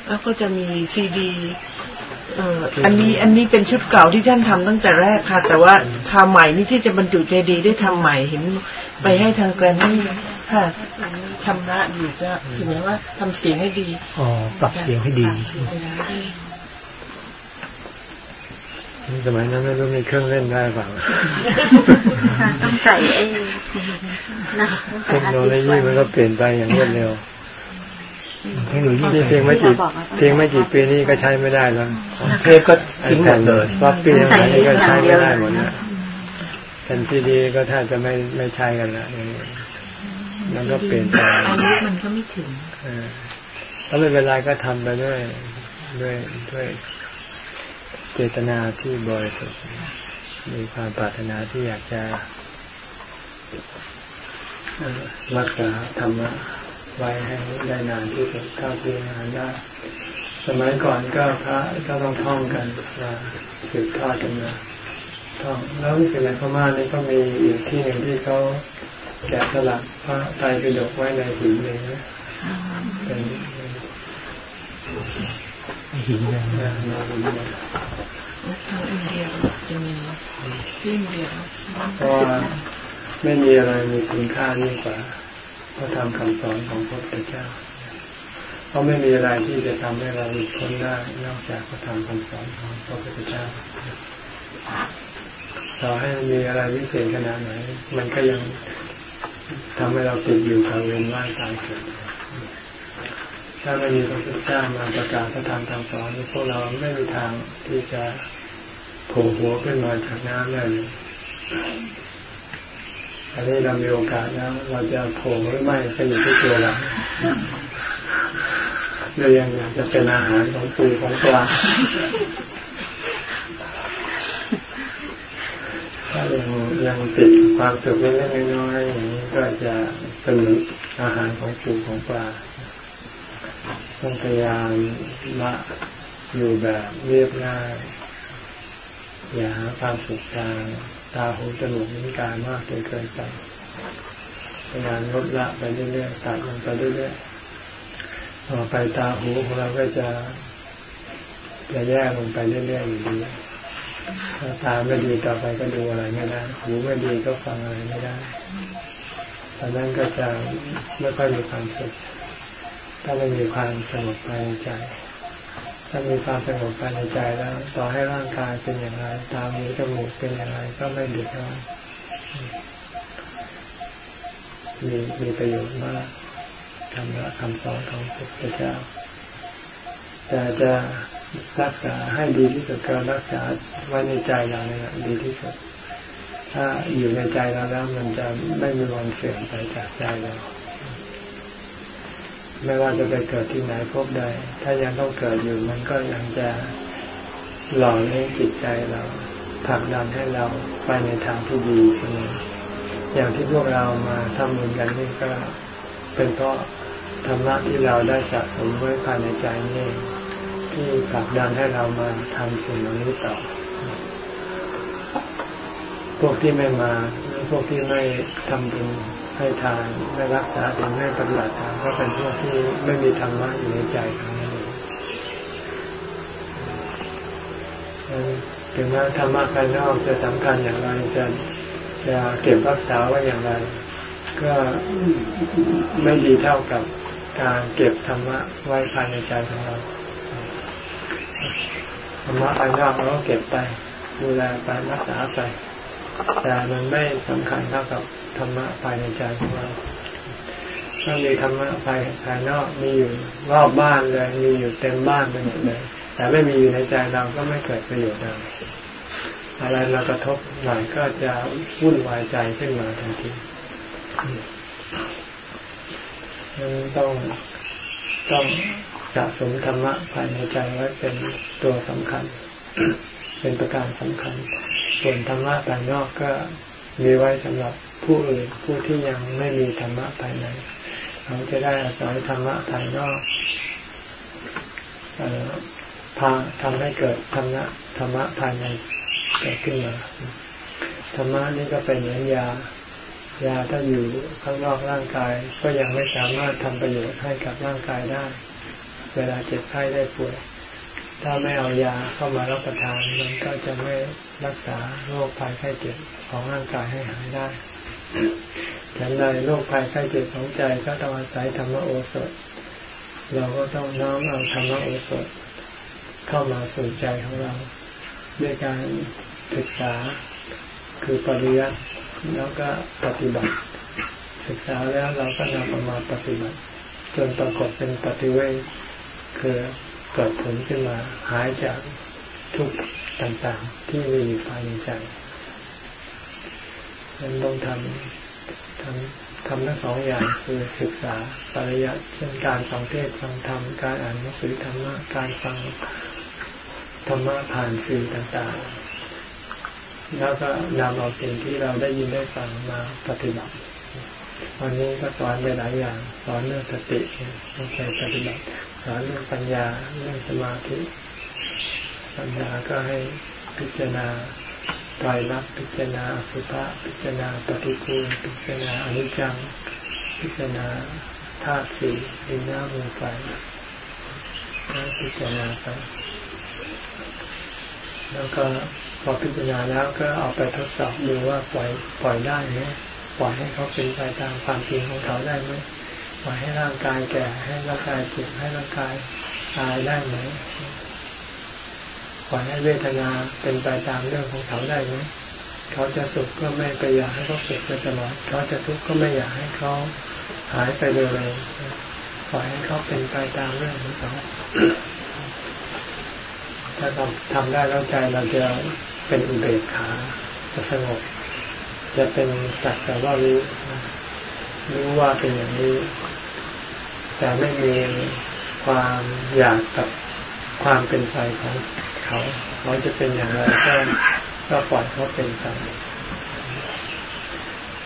แล้วก็จะมีซีดีเอ่ออันนี้อันนี้เป็นชุดเก่าที่ท่านทำตั้งแต่แรกค่ะ แต่ว่าคราวใหม่นี่ที่จะบรรจุเจดีย์ได้ทำใหม่เห็นไปให้ทางแกรมมี่ค่ะชำระอยู่ก็คือหมายว่าทำเสียงให้ดีอ๋อปรับเสียงให้ดีเวลาให้สมัยนั้นไม่รู้มีเครื่องเล่นได้เปล่าต้องใส่ไอ้นะต้องเทใส่คโนโลยีมันก็เปลี่ยนไปอย่างรวดเร็ว เทคโนโลยีนี่เพียงไม่กี่เพียงไม่กี่ปีนี้ก็ใช้ไม่ได้แล้วเทปก็ทิ้งหมดเลยฟอปปี้ทั้งหลายนี่ก็ใช้ไม่ได้หมดนะแผ่นซีดีก็แทบจะไม่ไม่ใช้กันละอย่างนี้มันก็เปลี่ยนไปอายุมันก็ไม่ถึงเออแล้วไม่เป็นไรก็ทำไปด้วยด้วยด้วยเจตนาที่บริสุทธิ์มีความปรารถนาที่อยากจะเอ่อรักษาธรรมะ ไว้ให้ได้นานที่สุดเท่าที่นานได้สมัยก่อนก็พระก็ต้องท่องกันว่าสืบทอดกันมาท่องแล้วรู้สึกในพม่านี่ก็มีอีกที่หนึ่งที่เขาแกะสลักพระไตรปิฎกไว้ในหินเลยนะเป็นหินเลยงานงานหินเลยทางอินเดียจะมีที่อินเดียเพราะไม่มีอะไรมีคุณค่ายิ่งกว่า พระธรรมคำสอนของพระพุทธเจ้า เพราะไม่มีอะไรที่จะทำให้เราหลุดพ้นได้นอกจากพระธรรมคำสอนของพระพุทธเจ้าต่อให้มีอะไรวิเศษขนาดไหน มันก็ยังทำให้เราติดอยู่กับเวียนว่ายตายเกิดถ้าไม่มีพระพุทธเจ้ามาประกาศพระธรรมคำสอนพวกเราไม่มีทางที่จะโผล่หัวขึ้นมาจากน้ำได้เลย อันนี้เรามีโอกาสแล้วเราจะโผล่หรือไม่ก็อยู่ที่ตัวเราเรายังอยากจะเป็นอาหารของปูของปลาถ้ายังยังติดความสุขเล็กๆน้อยๆอย่างนี้ก็จะเป็นอาหารของปูของปลาต้องพยายามละอยู่แบบเรียบง่ายอย่าหาความสุขทางาหูจมูกนิ้วกายมากจนเกินไปพยายามลดละไปเรื่อยๆตัดลงไปเรื่อยๆต่อไปตาหูของเราก็จะจะแย่ลงไปเรื่อยๆอยู่ดีถ้าตาไม่ดีต่อไปก็ดูอะไรไม่ได้ หูไม่ดีก็ฟังอะไรไม่ได้ตอนนั้นก็จะไม่ค่อยมีความสุขถ้าไม่มีความสงบภายในใจ ถ้ามีความสงบภายในใจแล้ว ต่อให้ร่างกายเป็นอย่างไร ตามหูจมูกเป็นอย่างไรก็ไม่เดือดร้อนมีมีประโยชน์มากคำคำสอนของพระพุทธเจ้าแต่จะรักษาให้ดีที่สุดก็รักษาไว้ในใจเราเนี่ยดีที่สุด ถ้าอยู่ในใจเราแล้วมันจะไม่มีวันเสื่อมไปจากใจเรา ไม่ว่าจะไปเกิดที่ไหนพบใด ถ้ายังต้องเกิดอยู่ มันก็ยังจะหล่อเลี้ยงจิตใจเราผลักดันให้เราไปในทางที่ดีเสมออย่างที่พวกเรามาทำบุญกันนี่ก็เป็นเพราะธรรมะที่เราได้สะสมไว้ภายในใจนี่ที่ผลักดันให้เรามาทำสิ่งเหล่านี้ต่อ พวกที่ไม่มาหรือพวกที่ไม่ทำบุญ ให้ทานไม่รักษาศีลไม่ปฏิบัติธรรมก็เป็นพวกที่ไม่มีธรรมะอยู่ในใจทั้งนั้นเองถึงแม้ธรรมะภายนอกจะสำคัญอย่างไรจะจะเก็บรักษาไว้อย่างไร ก็ไม่ดีเท่ากับการเก็บธรรมะไว้ภายในใจของเราธรรมะภายนอกเราก็เก็บไป ดูแลไปรักษาไป แต่มันไม่สำคัญเท่ากับ ธรรมะภายในใจของเราถ้ามีธรรมะภายภายนอกมีอยู่รอบบ้านเลย มีอยู่เต็มบ้านไปหมดเลย แต่ไม่มีอยู่ในใจเราก็ไม่เกิดประโยชน์อะไรอะไรเรากระทบหน่อยก็จะวุ่นวายใจขึ้นมาทันทีมันต้องต้องสะสมธรรมะภายในใจไว้เป็นตัวสำคัญ เป็นประการสำคัญ ส่วนธรรมะภายนอกก็มีไว้สำหรับ ผู้อื่นผู้ที่ยังไม่มีธรรมะภายในเขาจะได้อาศัยธรรมะภายนอกพาทำให้เกิดธรรมะธรรมะภายในเกิดขึ้นมาธรรมะนี่ก็เป็นเหมือนยา ยาถ้าอยู่ข้างนอกร่างกาย ก็ยังไม่สามารถทำประโยชน์ให้กับร่างกายได้ เวลาเจ็บไข้ได้ป่วย ถ้าไม่เอายาเข้ามารับประทานมันก็จะไม่รักษาโรคภัยไข้เจ็บของร่างกายให้หายได้ ฉันใดโรคภัยไข้เจ็บของใจก็ต้องอาศัยธรรมโอสถ เราก็ต้องน้อมเอาธรรมโอสถ เข้ามาสู่ใจของเรา ด้วยการศึกษาคือปริยัติแล้วก็ปฏิบัติ ศึกษาแล้วเราก็นำมาปฏิบัติ จนปรากฏเป็นปฏิเวทคือเกิดผลขึ้นมาหายจากทุกต่างๆ ที่มีอยู่ภายในใจ นั้นต้องทำทำทำทั้งสองอย่างคือศึกษาปริยัติเช่นการฟังเทศฟังธรรมการอ่านหนังสือธรรมะการฟังธรรมะผ่านสื่อต่างๆ แล้วก็นำเอาสิ่งที่เราได้ยินได้ฟังมาปฏิบัติวันนี้ก็สอนไปหลายอย่างสอนเรื่องสติต้องไปปฏิบัติสอนเรื่องปัญญาเรื่องสมาธิปัญญาก็ให้พิจารณา ตายรักพิจารณาสุภาพิจารณาปฏิคูลพิจารณาอนิจจัง พิจารณาธาตุสี่ดินน้ำลมไฟพิจารณาไปแล้วก็พอพิจารณาแล้วก็เอาไปทดสอบดูว่าปล่อยปล่อยได้ไหมปล่อยให้เขาเป็นไปตามความจริงของเขาได้ไหมปล่อยให้ร่างกายแก่ให้ร่างกายเจ็บให้ร่างกายตายได้ไหม ปล่อยให้เวทนาเป็นไปตามเรื่องของเขาได้ไหมเขาจะสุขก็ไม่ไปอยากให้เขาสุขไปตลอดเขาจะทุกข์ก็ไม่อยากให้เขาหายไปเลยปล่อยให้เขาเป็นไปตามเรื่องของเขาถ้าเราทำได้แล้วใจเราจะเป็นอุเบกขาจะสงบ จะเป็นสักแต่ว่ารู้รู้ว่าเป็นอย่างนี้ แต่ไม่มีความอยากกับความเป็นไปของ เขาเขาจะเป็นอย่างไรก็ก็ปล่อยเขาเป็นไป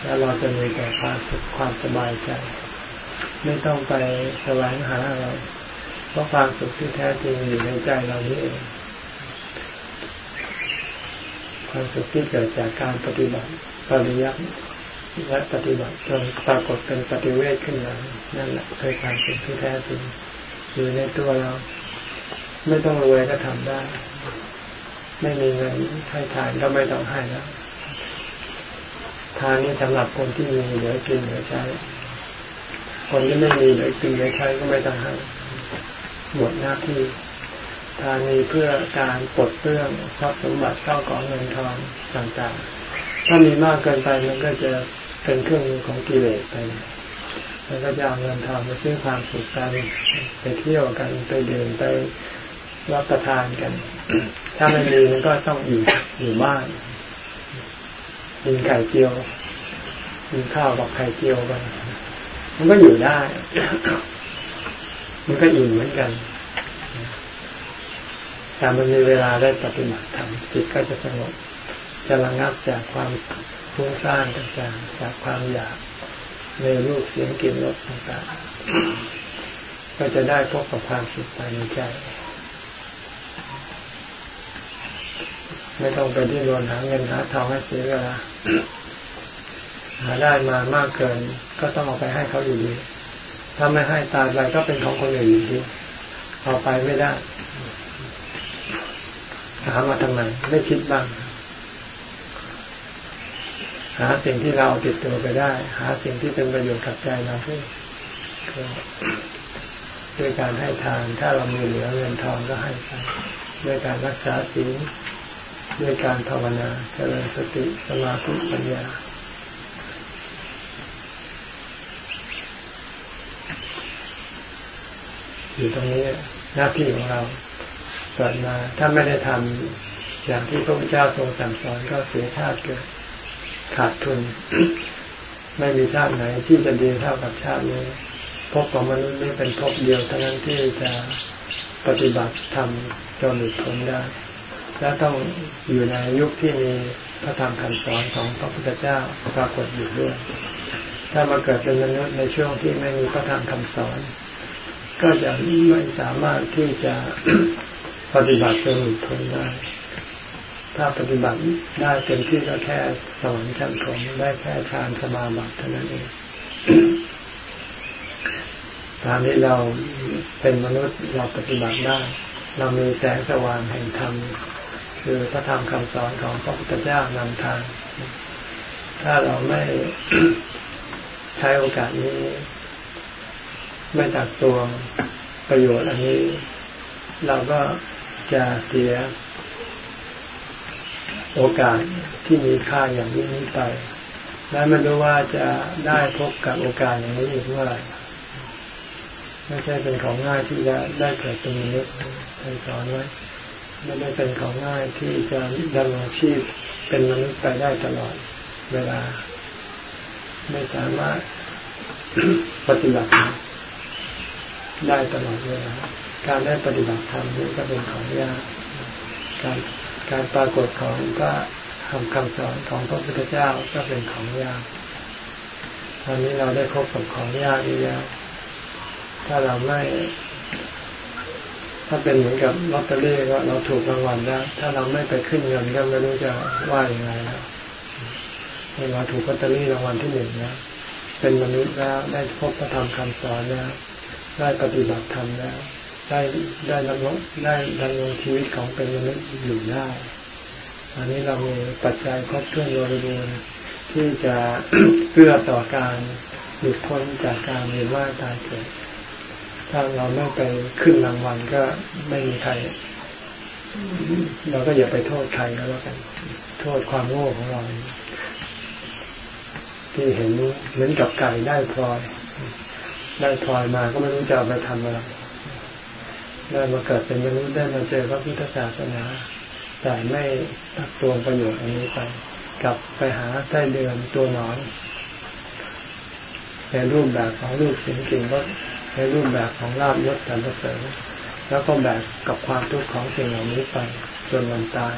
แล้วเราจะมีแต่ความสุขความสบายใจ ไม่ต้องไปแสวงหาอะไรเพราะความสุขที่แท้จริงอยู่ในใจเรานี้เองความสุขที่เกิดจากการปฏิบัติปริยัติและปฏิบัติจนปรากฏเป็นปฏิเวทขึ้นมานั่นแหละคือความสุขที่แท้จริงอยู่ในตัวเรา ไม่ต้องรวยก็ทำได้ ไม่มีเงินให้ทานก็ไม่ต้องให้แล้วทานนี่สำหรับคนที่มีเหลือกินเหลือใช้ คนที่ไม่มีเหลือกินเหลือใช้ก็ไม่ต้องให้หมดหน้าที่ทานมีเพื่อการปลดเปลื้องทรัพย์สมบัติเข้าของเงินทองต่างๆ ถ้ามีมากเกินไปมันก็จะเป็นเครื่องมือของกิเลสไปแล้วก็จะเอาเงินทองไปซื้อความสุขกันไปเที่ยวกันไปเดินไปรับประทานกัน ถ้าไม่มีมันก็ต้องอยู่อยู่บ้านกินไข่เจียวกินข้าวกับไข่เจียวกันมันก็อยู่ได้ มันก็อิ่มเหมือนกันแต่มันมีเวลาได้ปฏิบัติธรรมจิตก็จะสงบจะระงับจากความฟุ้งซ่านต่างๆจากความอยากในรูปเสียงกลิ่นรสต่างๆก็จะได้พบกับความสุขภายในใจ ไม่ต้องไปที่รวนหาเงินหาทองให้เสียเวลาหาได้มามากเกิน ก็ต้องเอาไปให้เขาอยู่ดี ถ้าไม่ให้ตายไปก็เป็นของคนอื่นอยู่ดีเอาไปไม่ได้หามาทำไมไม่คิดบ้าง หาสิ่งที่เราติดตัวไปได้ หาสิ่งที่เป็นประโยชน์กับใจเราด้วยด้วยการให้ทานถ้าเรามีเหลือเงินทองก็ให้ไปด้วยการรักษาศีล ด้วยการภาวนาเจริญสติสมาธิปัญญา อยู่ตรงนี้หน้าที่ของเราเกิดมาถ้าไม่ได้ทำอย่างที่พระพุทธเจ้าทรงสั่งสอนก็เสียชาติเกิดขาดทุน ไม่มีชาติไหนที่จะดีเท่ากับชาตินี้พบของมนุษย์นี้เป็นพบเดียวเท่านั้นที่จะปฏิบัติทำจนหลุดพ้นได้ และต้องอยู่ในยุคที่มีพระธรรมคำสอนของพระพุทธเจ้าปรากฏอยู่ด้วย ถ้ามาเกิดเป็นมนุษย์ในช่วงที่ไม่มีพระธรรมคำสอน ก็จะไม่สามารถที่จะปฏิบัติจนหลุดพ้นได้ ถ้าปฏิบัติได้เต็มที่ก็แค่สวรรค์ชั้นผมได้แค่ฌานสมาบัติเท่านั้นเองตอนนี้เราเป็นมนุษย์เราปฏิบัติได้ เรามีแสงสว่างแห่งธรรม คือพระธรรมคำสอนของพระพุทธเจ้านำทาง ถ้าเราไม่ใช้โอกาสนี้ ไม่ตักตัวประโยชน์อันนี้ เราก็จะเสีย โอกาสที่มีค่าอย่างนี้นี้ไป และไม่รู้ว่าจะได้พบกับโอกาสอย่างนี้อีกเมื่อไหร่ไม่ใช่เป็นของง่ายที่จะได้เกิดเป็นมนุษย์ท่านสอนไว้ ไม่ได้เป็นของง่ายที่จะดำรงชีพเป็นมนุษย์ไปได้ตลอดเวลา ไม่สามารถปฏิบัติได้ตลอดเวลา การได้ปฏิบัติธรรมนี่ก็เป็นของยาก การการปรากฏของก็คำคำสอนของพระพุทธเจ้าก็เป็นของยากตอนนี้เราได้พบกับของยากอีกแล้ว ถ้าเราไม่ ถ้าเป็นเหมือนกับลอตเตอรี่ว่าเราถูกรางวัลแล้ว ถ้าเราไม่ไปขึ้นเงินก็ไม่รู้จะว่าอย่างไรแล้วเราถูกลอตเตอรี่รางวัลที่หนึ่งแล้วเป็นมนุษย์แล้วได้พบพระธรรมคำสอนแล้วได้ปฏิบัติธรรมแล้วได้ได้ดำรงได้ดำรงชีวิตของเป็นมนุษย์อยู่ได้อันนี้เรามีปัจจัยครบถ้วนบริบูรณ์ที่จะเพื่อต่อการหลุดพ้นจากการเรียนว่าตายเกิด ถ้าเราไม่ไปขึ้นรางวัลก็ไม่มีใคร เราก็อย่าไปโทษใครก็แล้วกัน โทษความโง่ของเรา ที่เห็นเหมือนกับไก่ได้พลอย ได้พลอยมาก็ไม่รู้จะเอาไปทำอะไรได้มาเกิดเป็นมนุษย์ได้มาเจอพระพุทธศาสนา แต่ไม่ตักตวงประโยชน์อันนี้ไปกลับไปหาไส้เดือนตัวนอนในรูปแบบของรูปสิ่งกิ่งก็ ในรูปแบบของลาบยศสรรเสริญแล้วก็แบกกับความทุกข์ของสิ่งเหล่านี้ไปจนวันตาย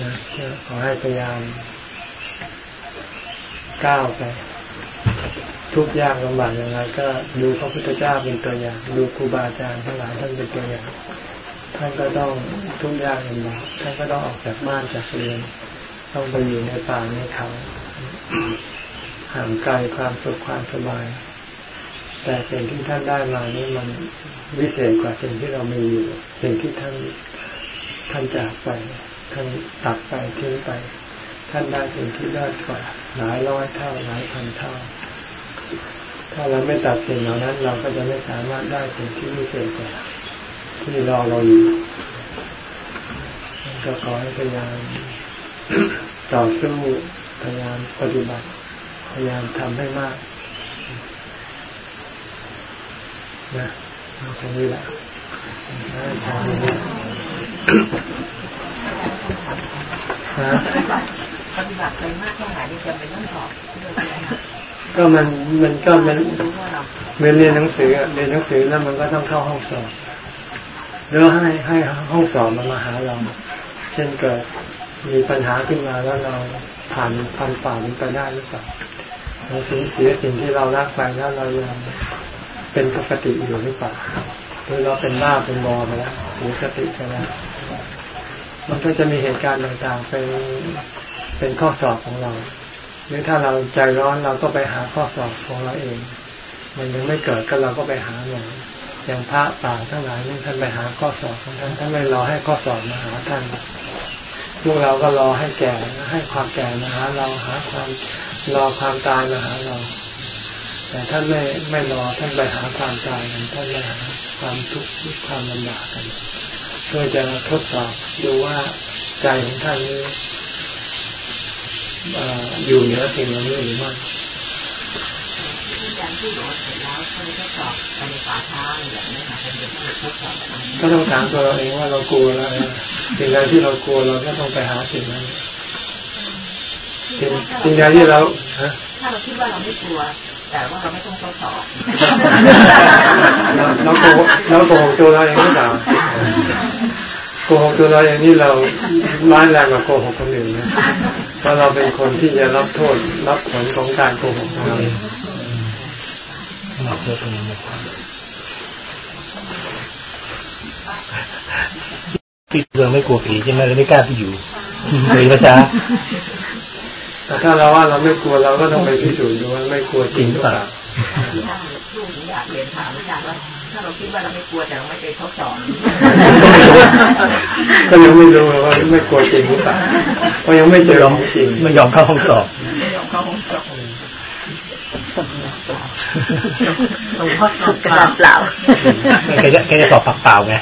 นะขอให้พยายามก้าวไป ทุกยากลำบากยังไงก็ดูพระพุทธเจ้าเป็นตัวอย่าง ดูครูบาอาจารย์ทั้งหลายท่านเป็นตัวอย่างท่านก็ต้องทุกยากลำบากท่านก็ต้องออกจากบ้านจากเรือนต้องไปอยู่ในป่าในเขา ห่างไกลความสุขความสบาย แต่สิ่งที่ท่านได้มานี่มันวิเศษกว่าสิ่งที่เรามีอยู่ สิ่งที่ท่านท่านจากไปท่านตัดไปทิ้งไป ท่านได้สิ่งที่เลิศกว่าหลายร้อยเท่าหลายพันเท่า ถ้าเราไม่ตัดสิ่งเหล่านั้น เราก็จะไม่สามารถได้สิ่งที่วิเศษกว่าที่รอเราอยู่ก็ขอให้พยายามต่อสู้พยายามปฏิบัติ พยายามทำให้มากนะตรงนี้แหละทำนี้ฮะปฏิบัติไปมากเท่าไหร่นี่จะเป็นต้องสอบก็มันมันก็มันเมื่อเรียนหนังสือเรียนหนังสือแล้วมันก็ต้องเข้าห้องสอบแล้วให้ให้ห้องสอบมันมาหาเรา เช่นเกิดมีปัญหาขึ้นมาแล้วเราผ่านพันฝ่ามันไปได้หรือเปล่า เราสูญเสียสิ่งที่เรารักไปแล้วเรายังเป็นปกติอยู่หรือเปล่าหรือเราเป็นบ้าเป็นบอไปแล้วเสียสติไปแล้วมันก็จะมีเหตุการณ์ต่างๆเป็นเป็นข้อสอบของเรา หรือถ้าเราใจร้อนเราก็ไปหาข้อสอบของเราเอง มันยังไม่เกิดก็เราก็ไปหาหน่อยอย่างพระป่าทั้งหลายนี่ท่านไปหาข้อสอบของท่านท่านไม่รอให้ข้อสอบมาหาท่าน พวกเราก็รอให้แก่ ให้ความแก่มาหาเราหาความรอความตายมาหาเรา แต่ท่านไม่ไม่รอท่านไปหาความตายกันท่านไปหาความทุกข์ความลำบากกันเพื่อจะทดสอบดูว่าใจของท่านนี้อยู่เหนือสิ่งเหล่านี้หรือไม่ ก็ต้องถามตัวเราเองว่าเรากลัวอะไรสิ่งใดที่เรากลัวเราก็ต้องไปหาสิ่งนั้นสิ่งใดที่เราถ้าเราคิดว่าเราไม่กลัวแต่ว่าเราไม่ต้องทดสอบเราโกหกเราโกหกตัวเราเองหรือเปล่าโกหกตัวเราเองนี่เราร้ายแรงกว่าโกหกคนอื่นนะเพราะเราเป็นคนที่จะรับโทษรับผลของการโกหกของเราเอง ที่เมืองไม่กลัวผีใช่ไหมเลยไม่กล้าไปอยู่เลยนะจ๊ะแต่ถ้าเราว่าเราไม่กลัวเราก็ต้องไปพิสูจน์ดูว่าไม่กลัวจริงหรือเปล่าลูกอยากเรียนถามอาจารย์ว่าถ้าเราคิดว่าเราไม่กลัวแต่เราไม่ไปทดสอบก็ยังไม่รู้ว่าไม่กลัวจริงหรือเปล่าเพราะยังไม่เจอจริงไม่ยอมเข้าห้องสอบไม่ยอมเข้า ห้องสอบหลวงพ่อสอบกระดาษเปล่าแกจะแกจะสอบปากเปล่าไง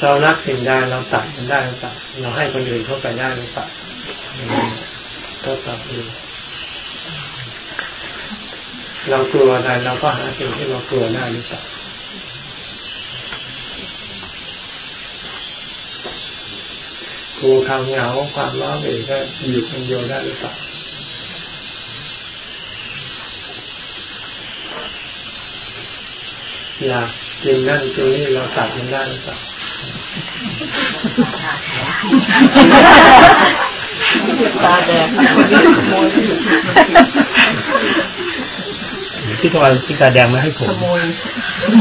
เรารักสิ่งใดเราตัดมันได้หรือเปล่าเราให้คนอื่นเข้าไปได้หรือเปล่าก็ตอบดูเรากลัวอะไรเราก็หาสิ่งที่เรากลัวได้หรือเปล่า ลัวความเหงาความร้อนเองก็อยู่คนเดียวได้หรือเปล่าอยากกินนั่นกินนี่เราตัดมันได้หรือเปล่าตาแดงขโมยที่ตัวที่ตาแดงมาให้ผมขโมย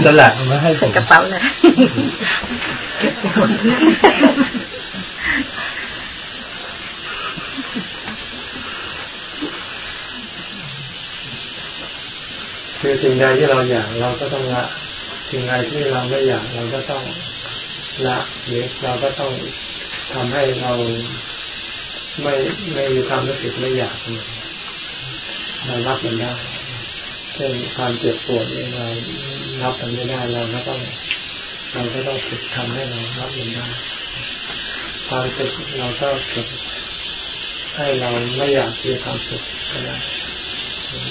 สลัดเอามาให้ผใส่มกระเป๋าเลย คือสิ่งใดที่เราอยากเราก็ต้องละสิ่งใดที่เราไม่อยากเราก็ต้องละหรือเราก็ต้องทำให้เราไม่ไม่มีความรู้สึกไม่อยากเรารับมันได้เช่นความเจ็บปวดเนี่ยเรารับมันไม่ได้เราก็ต้องเราก็ต้องฝึกทำให้เรารับมันได้ความสุขเราก็ฝึกให้เราไม่อยากมีความสุขก็ได้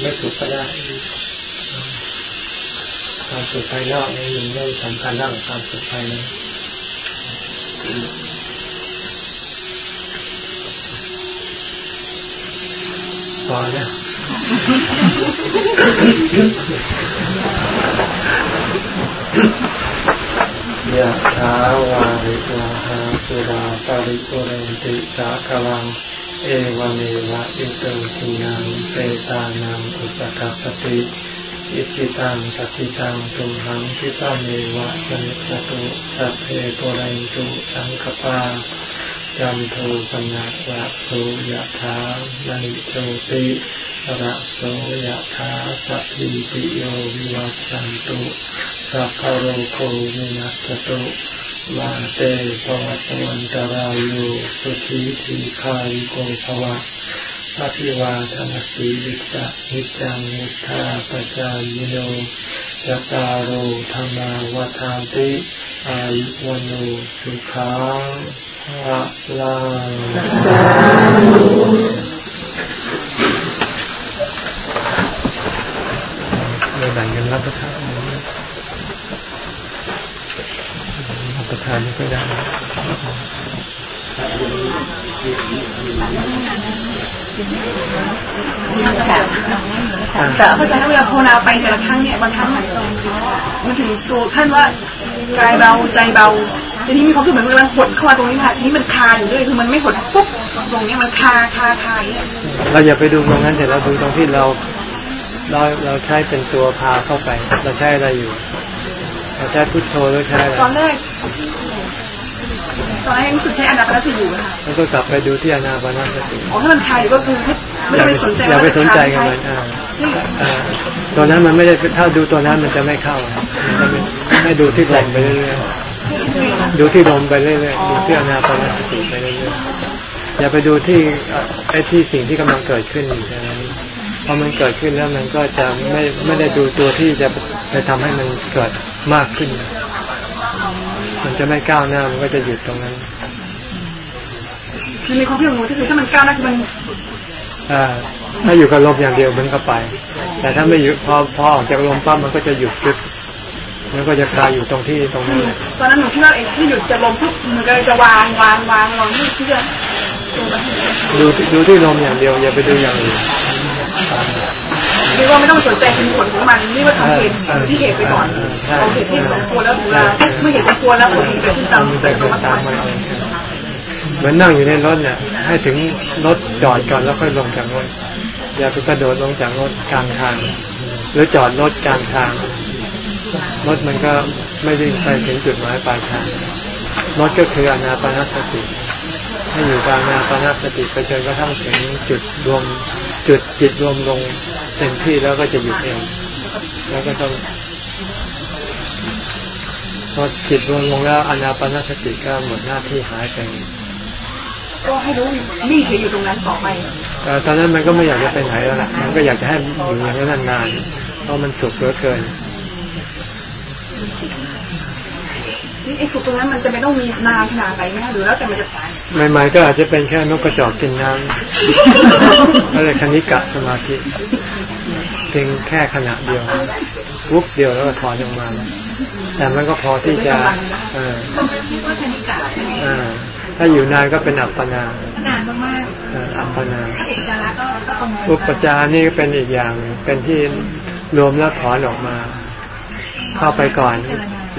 ไม่สุขก็ได้ ความสุขภายนอกนี่มันไม่สำคัญเท่ากับความสุขภายในพอแล้วยะถาวาริวาหาสุราปาริปุเรนติสาคลัง เอวเมวะอิโตทินังเปตานังอุปกัปปติ อิจิตังปฏิตังตุมหังคิปะเมวะสนิจตุสัพเพปุเรตุสังคปาจัมโทปนะระโสยะถามณิโชติระโสยะถาสัพพิติโยวิวัชชันตุสัพพโรโควินัสตุมาเตภวตวันตรายโยสุขีทีคาริโกภวะ สัพิวาทนสีวิจานิจังนิทาปจายโนยะตารโอธรรมาวัฏานติอายุวันโนสุขังภะลังเราแบ่งกันรับประทานรับประทานไม่ค่อยได้ ค่ะเข้าใจว่าเวลาภาวนาไปแต่ละครั้งเนี่ยบางครั้งมันถึงตัวขั้นว่ากายเบาใจเบาทีนี้มีความรู้สึกเหมือนกำลังหดเข้ามาตรงนี้ค่ะทีนี้มันคาอยู่ด้วยคือมันไม่หดปุ๊บตรงนี้มันคาคาคาอย่างเงี้ยเราอย่าไปดูตรงนั้นแต่เราดูตรงที่เราเราเราใช้เป็นตัวพาเข้าไป เราใช้อะไรอยู่ เราใช้พุทโธหรือใช้อะไรตอนแรก ตอนแรกรู้สึกใช้อนาปานสติอยู่อะค่ะแล้วก็กลับไปดูที่อนาปานสติอ๋อถ้ามันคาอยู่ก็คือไม่อต้ย่าองไปไปสนใจอย่าไปสนใจกับมัมันอ่าอ่าตัวนั้นมันไม่ได้ถ้าดูตัวนั้นมันจะไม่เข้ามันจะไม่ให้ดูที่ลมไปเรื่อยๆดูที่ลมไปเรื่อยๆดูที่อนาปานสติไปเรื่อยๆอย่าไปดูที่เอ่อไอ้ที่สิ่งที่กำลังเกิดขึ้นอยู่แค่นั้นพอมันเกิดขึ้นแล้วมันก็จะไม่ไม่ได้ดูตัวที่จะไปทำให้มันเกิดมากขึ้น มันจะไม่ก้าวหน้ามันก็จะหยุดตรงนั้นคือในความคิดของหนูก็คือถ้ามันก้าวหน้าคือมันอ่าถ้าอยู่กับลมอย่างเดียวมันก็ไป แต่ถ้าไม่อยู่พอพอออกจากลมปั๊บมันก็จะหยุดจุดมันก็จะคาอยู่ตรงที่ตรงนั้นตอนนั้นหนูคิดว่าไอ้ที่หยุดจะลมปุ๊บมันก็เลยจะวางวางวางลองที่ที่จะดูดูที่ลมอย่างเดียวอย่าไปดูอย่างอื่น เรียกว่าไม่ต้องสนใจผลของมันนี่ว่าทำเหตุที่เหตุไปก่อนเอาเหตุที่สมควรแล้วเวลาเมื่อเหตุสมควรแล้วผลเกิดขึ้นตามเป็นเกิดธรตามมันเหมือนนั่งอยู่ในรถเนี่ย ให้ถึงรถจอดก่อนแล้วค่อยลงจากรถอย่าไปกระโดดลงจากรถกลางทาง หรือจอดรถกลางทางรถมันก็ไม่วิ่งไปถึงจุดหมายปลายทางรถก็คืออนาปานสติให้อยู่กับอนาปานสติไปจนกระทั่งถึงจุดรวมจุดจิตรวมลง เต็มที่แล้วก็จะหยุดเอง แล้วก็ต้องพอจิตรวมลงแล้วอนาปานสติก็หมดหน้าที่หายไปก็ให้รู้นิ่งเฉยอยู่ตรงนั้นต่อไปแต่ตอนนั้นมันก็ไม่อยากจะไปไหนแล้วล่ะ มันก็อยากจะให้อยู่อย่างนั้นนานๆเพราะมันสุขเหลือเกิน นี่ไอ้สุขตรงนั้นมันจะไม่ต้องมีนานขนาดไหนไหมคะหรือแล้วแต่มันจะใหม่ๆก็อาจจะเป็นแค่นกกระจอกกินน้ำอะไรคณิกะสมาธิเพียงแค่ขณะเดียววุบเดียวแล้วก็ถอนออกมาแล้วแต่มันก็พอที่จะเออคิดว่าคณิกะใช่ไหมเออถ้าอยู่นานก็เป็นอัปปนานานมากเอออัปปนาๆถ้าอุจจาระก็ก็ตรงนั้นอุปจาระนี่ก็เป็นอีกอย่างหนึ่งเป็นที่รวมแล้วถอนออกมา เข้าไปก่อน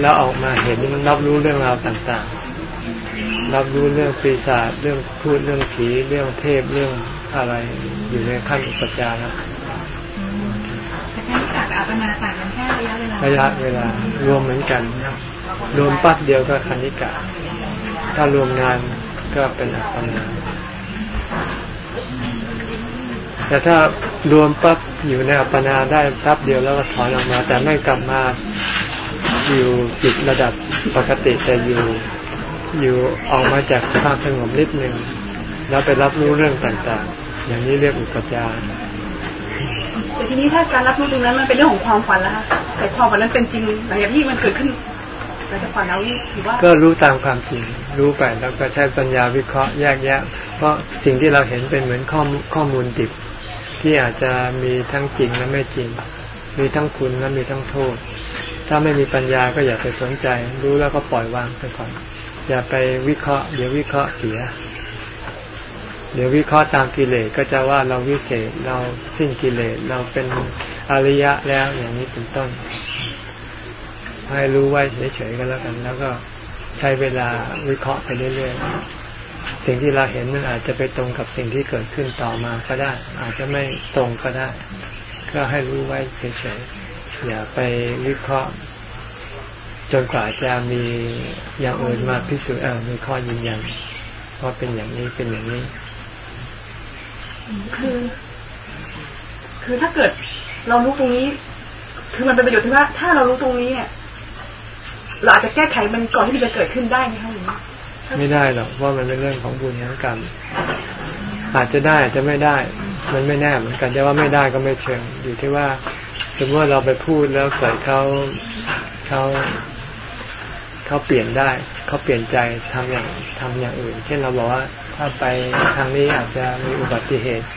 แล้วออกมาเห็นรับรู้เรื่องราวต่างๆ รับรู้เรื่องปีศาจเรื่องพูดเรื่องผีเรื่องเทพเรื่องอะไรอยู่ในขั้นอุปจาระแต่คณิกะกับอัปปนาต่างกันแค่ระยะเวลาระยะเวลารวมเหมือนกัน รวมปั๊บเดียวก็คณิกะ ถ้ารวมงานก็เป็นอัปปนาแต่ถ้ารวมปั๊บอยู่ในอัปปนาได้ปั๊บเดียวแล้วก็ถอนออกมา แต่ไม่กลับมา อยู่จิตระดับปกติแต่อยู่อยู่ออกมาจากความสงบนิดหนึ่งแล้วไปรับรู้เรื่องต่างๆ อย่างนี้เรียกอุปจารแต่ทีนี้ถ้าการรับรู้ตรงนั้นมันเป็นเรื่องของความฝันแล้วค่ะแต่ความฝันนั้นเป็นจริงหลังจากที่มันเกิดขึ้นหลังจากฝันแล้วนี่ถือว่าก็รู้ตามความจริง รู้ไปแล้วก็ใช้ปัญญาวิเคราะห์แยกแยะ เพราะสิ่งที่เราเห็นเป็นเหมือนข้อมูลข้อมูลดิบ ที่อาจจะมีทั้งจริงและไม่จริง มีทั้งคุณและมีทั้งโทษ ถ้าไม่มีปัญญาก็อย่าไปสนใจ รู้แล้วก็ปล่อยวางไปก่อน อย่าไปวิเคราะห์ เดี๋ยววิเคราะห์เสีย เดี๋ยววิเคราะห์ตามกิเลสก็จะว่าเราวิเศษเราสิ้นกิเลสเราเป็นอริยะแล้วอย่างนี้เป็นต้น ให้รู้ไว้เฉยๆกันแล้วกัน แล้วก็ใช้เวลาวิเคราะห์ไปเรื่อยๆ สิ่งที่เราเห็นมันอาจจะไปตรงกับสิ่งที่เกิดขึ้นต่อมาก็ได้ อาจจะไม่ตรงก็ได้ ก็ให้รู้ไว้เฉยๆอย่าไปวิเคราะห์ จนกว่าจะมีอย่างอื่นมาพิสูจน์เออมีข้อยืนยันว่าเป็นอย่างนี้เป็นอย่างนี้ คือ คือถ้าเกิดเรารู้ตรงนี้ คือมันเป็นประโยชน์ที่ว่า ถ้าเรารู้ตรงนี้เนี่ยเราอาจจะแก้ไขมันก่อนที่มันจะเกิดขึ้นได้ไหมคะหรือไม่ไม่ได้หรอกเพราะมันเป็นเรื่องของบุญของกรรมอาจจะได้อาจจะไม่ได้ มันไม่แน่เหมือนกันแต่ว่าไม่ได้ก็ไม่เชิงอยู่ที่ว่าสมมติว่าเราไปพูดแล้วเกิดเขาเขา เขาเปลี่ยนได้ เขาเปลี่ยนใจทำอย่างทำอย่างอื่น เช่นเราบอกว่าถ้าไปทางนี้อาจจะมีอุบัติเหตุ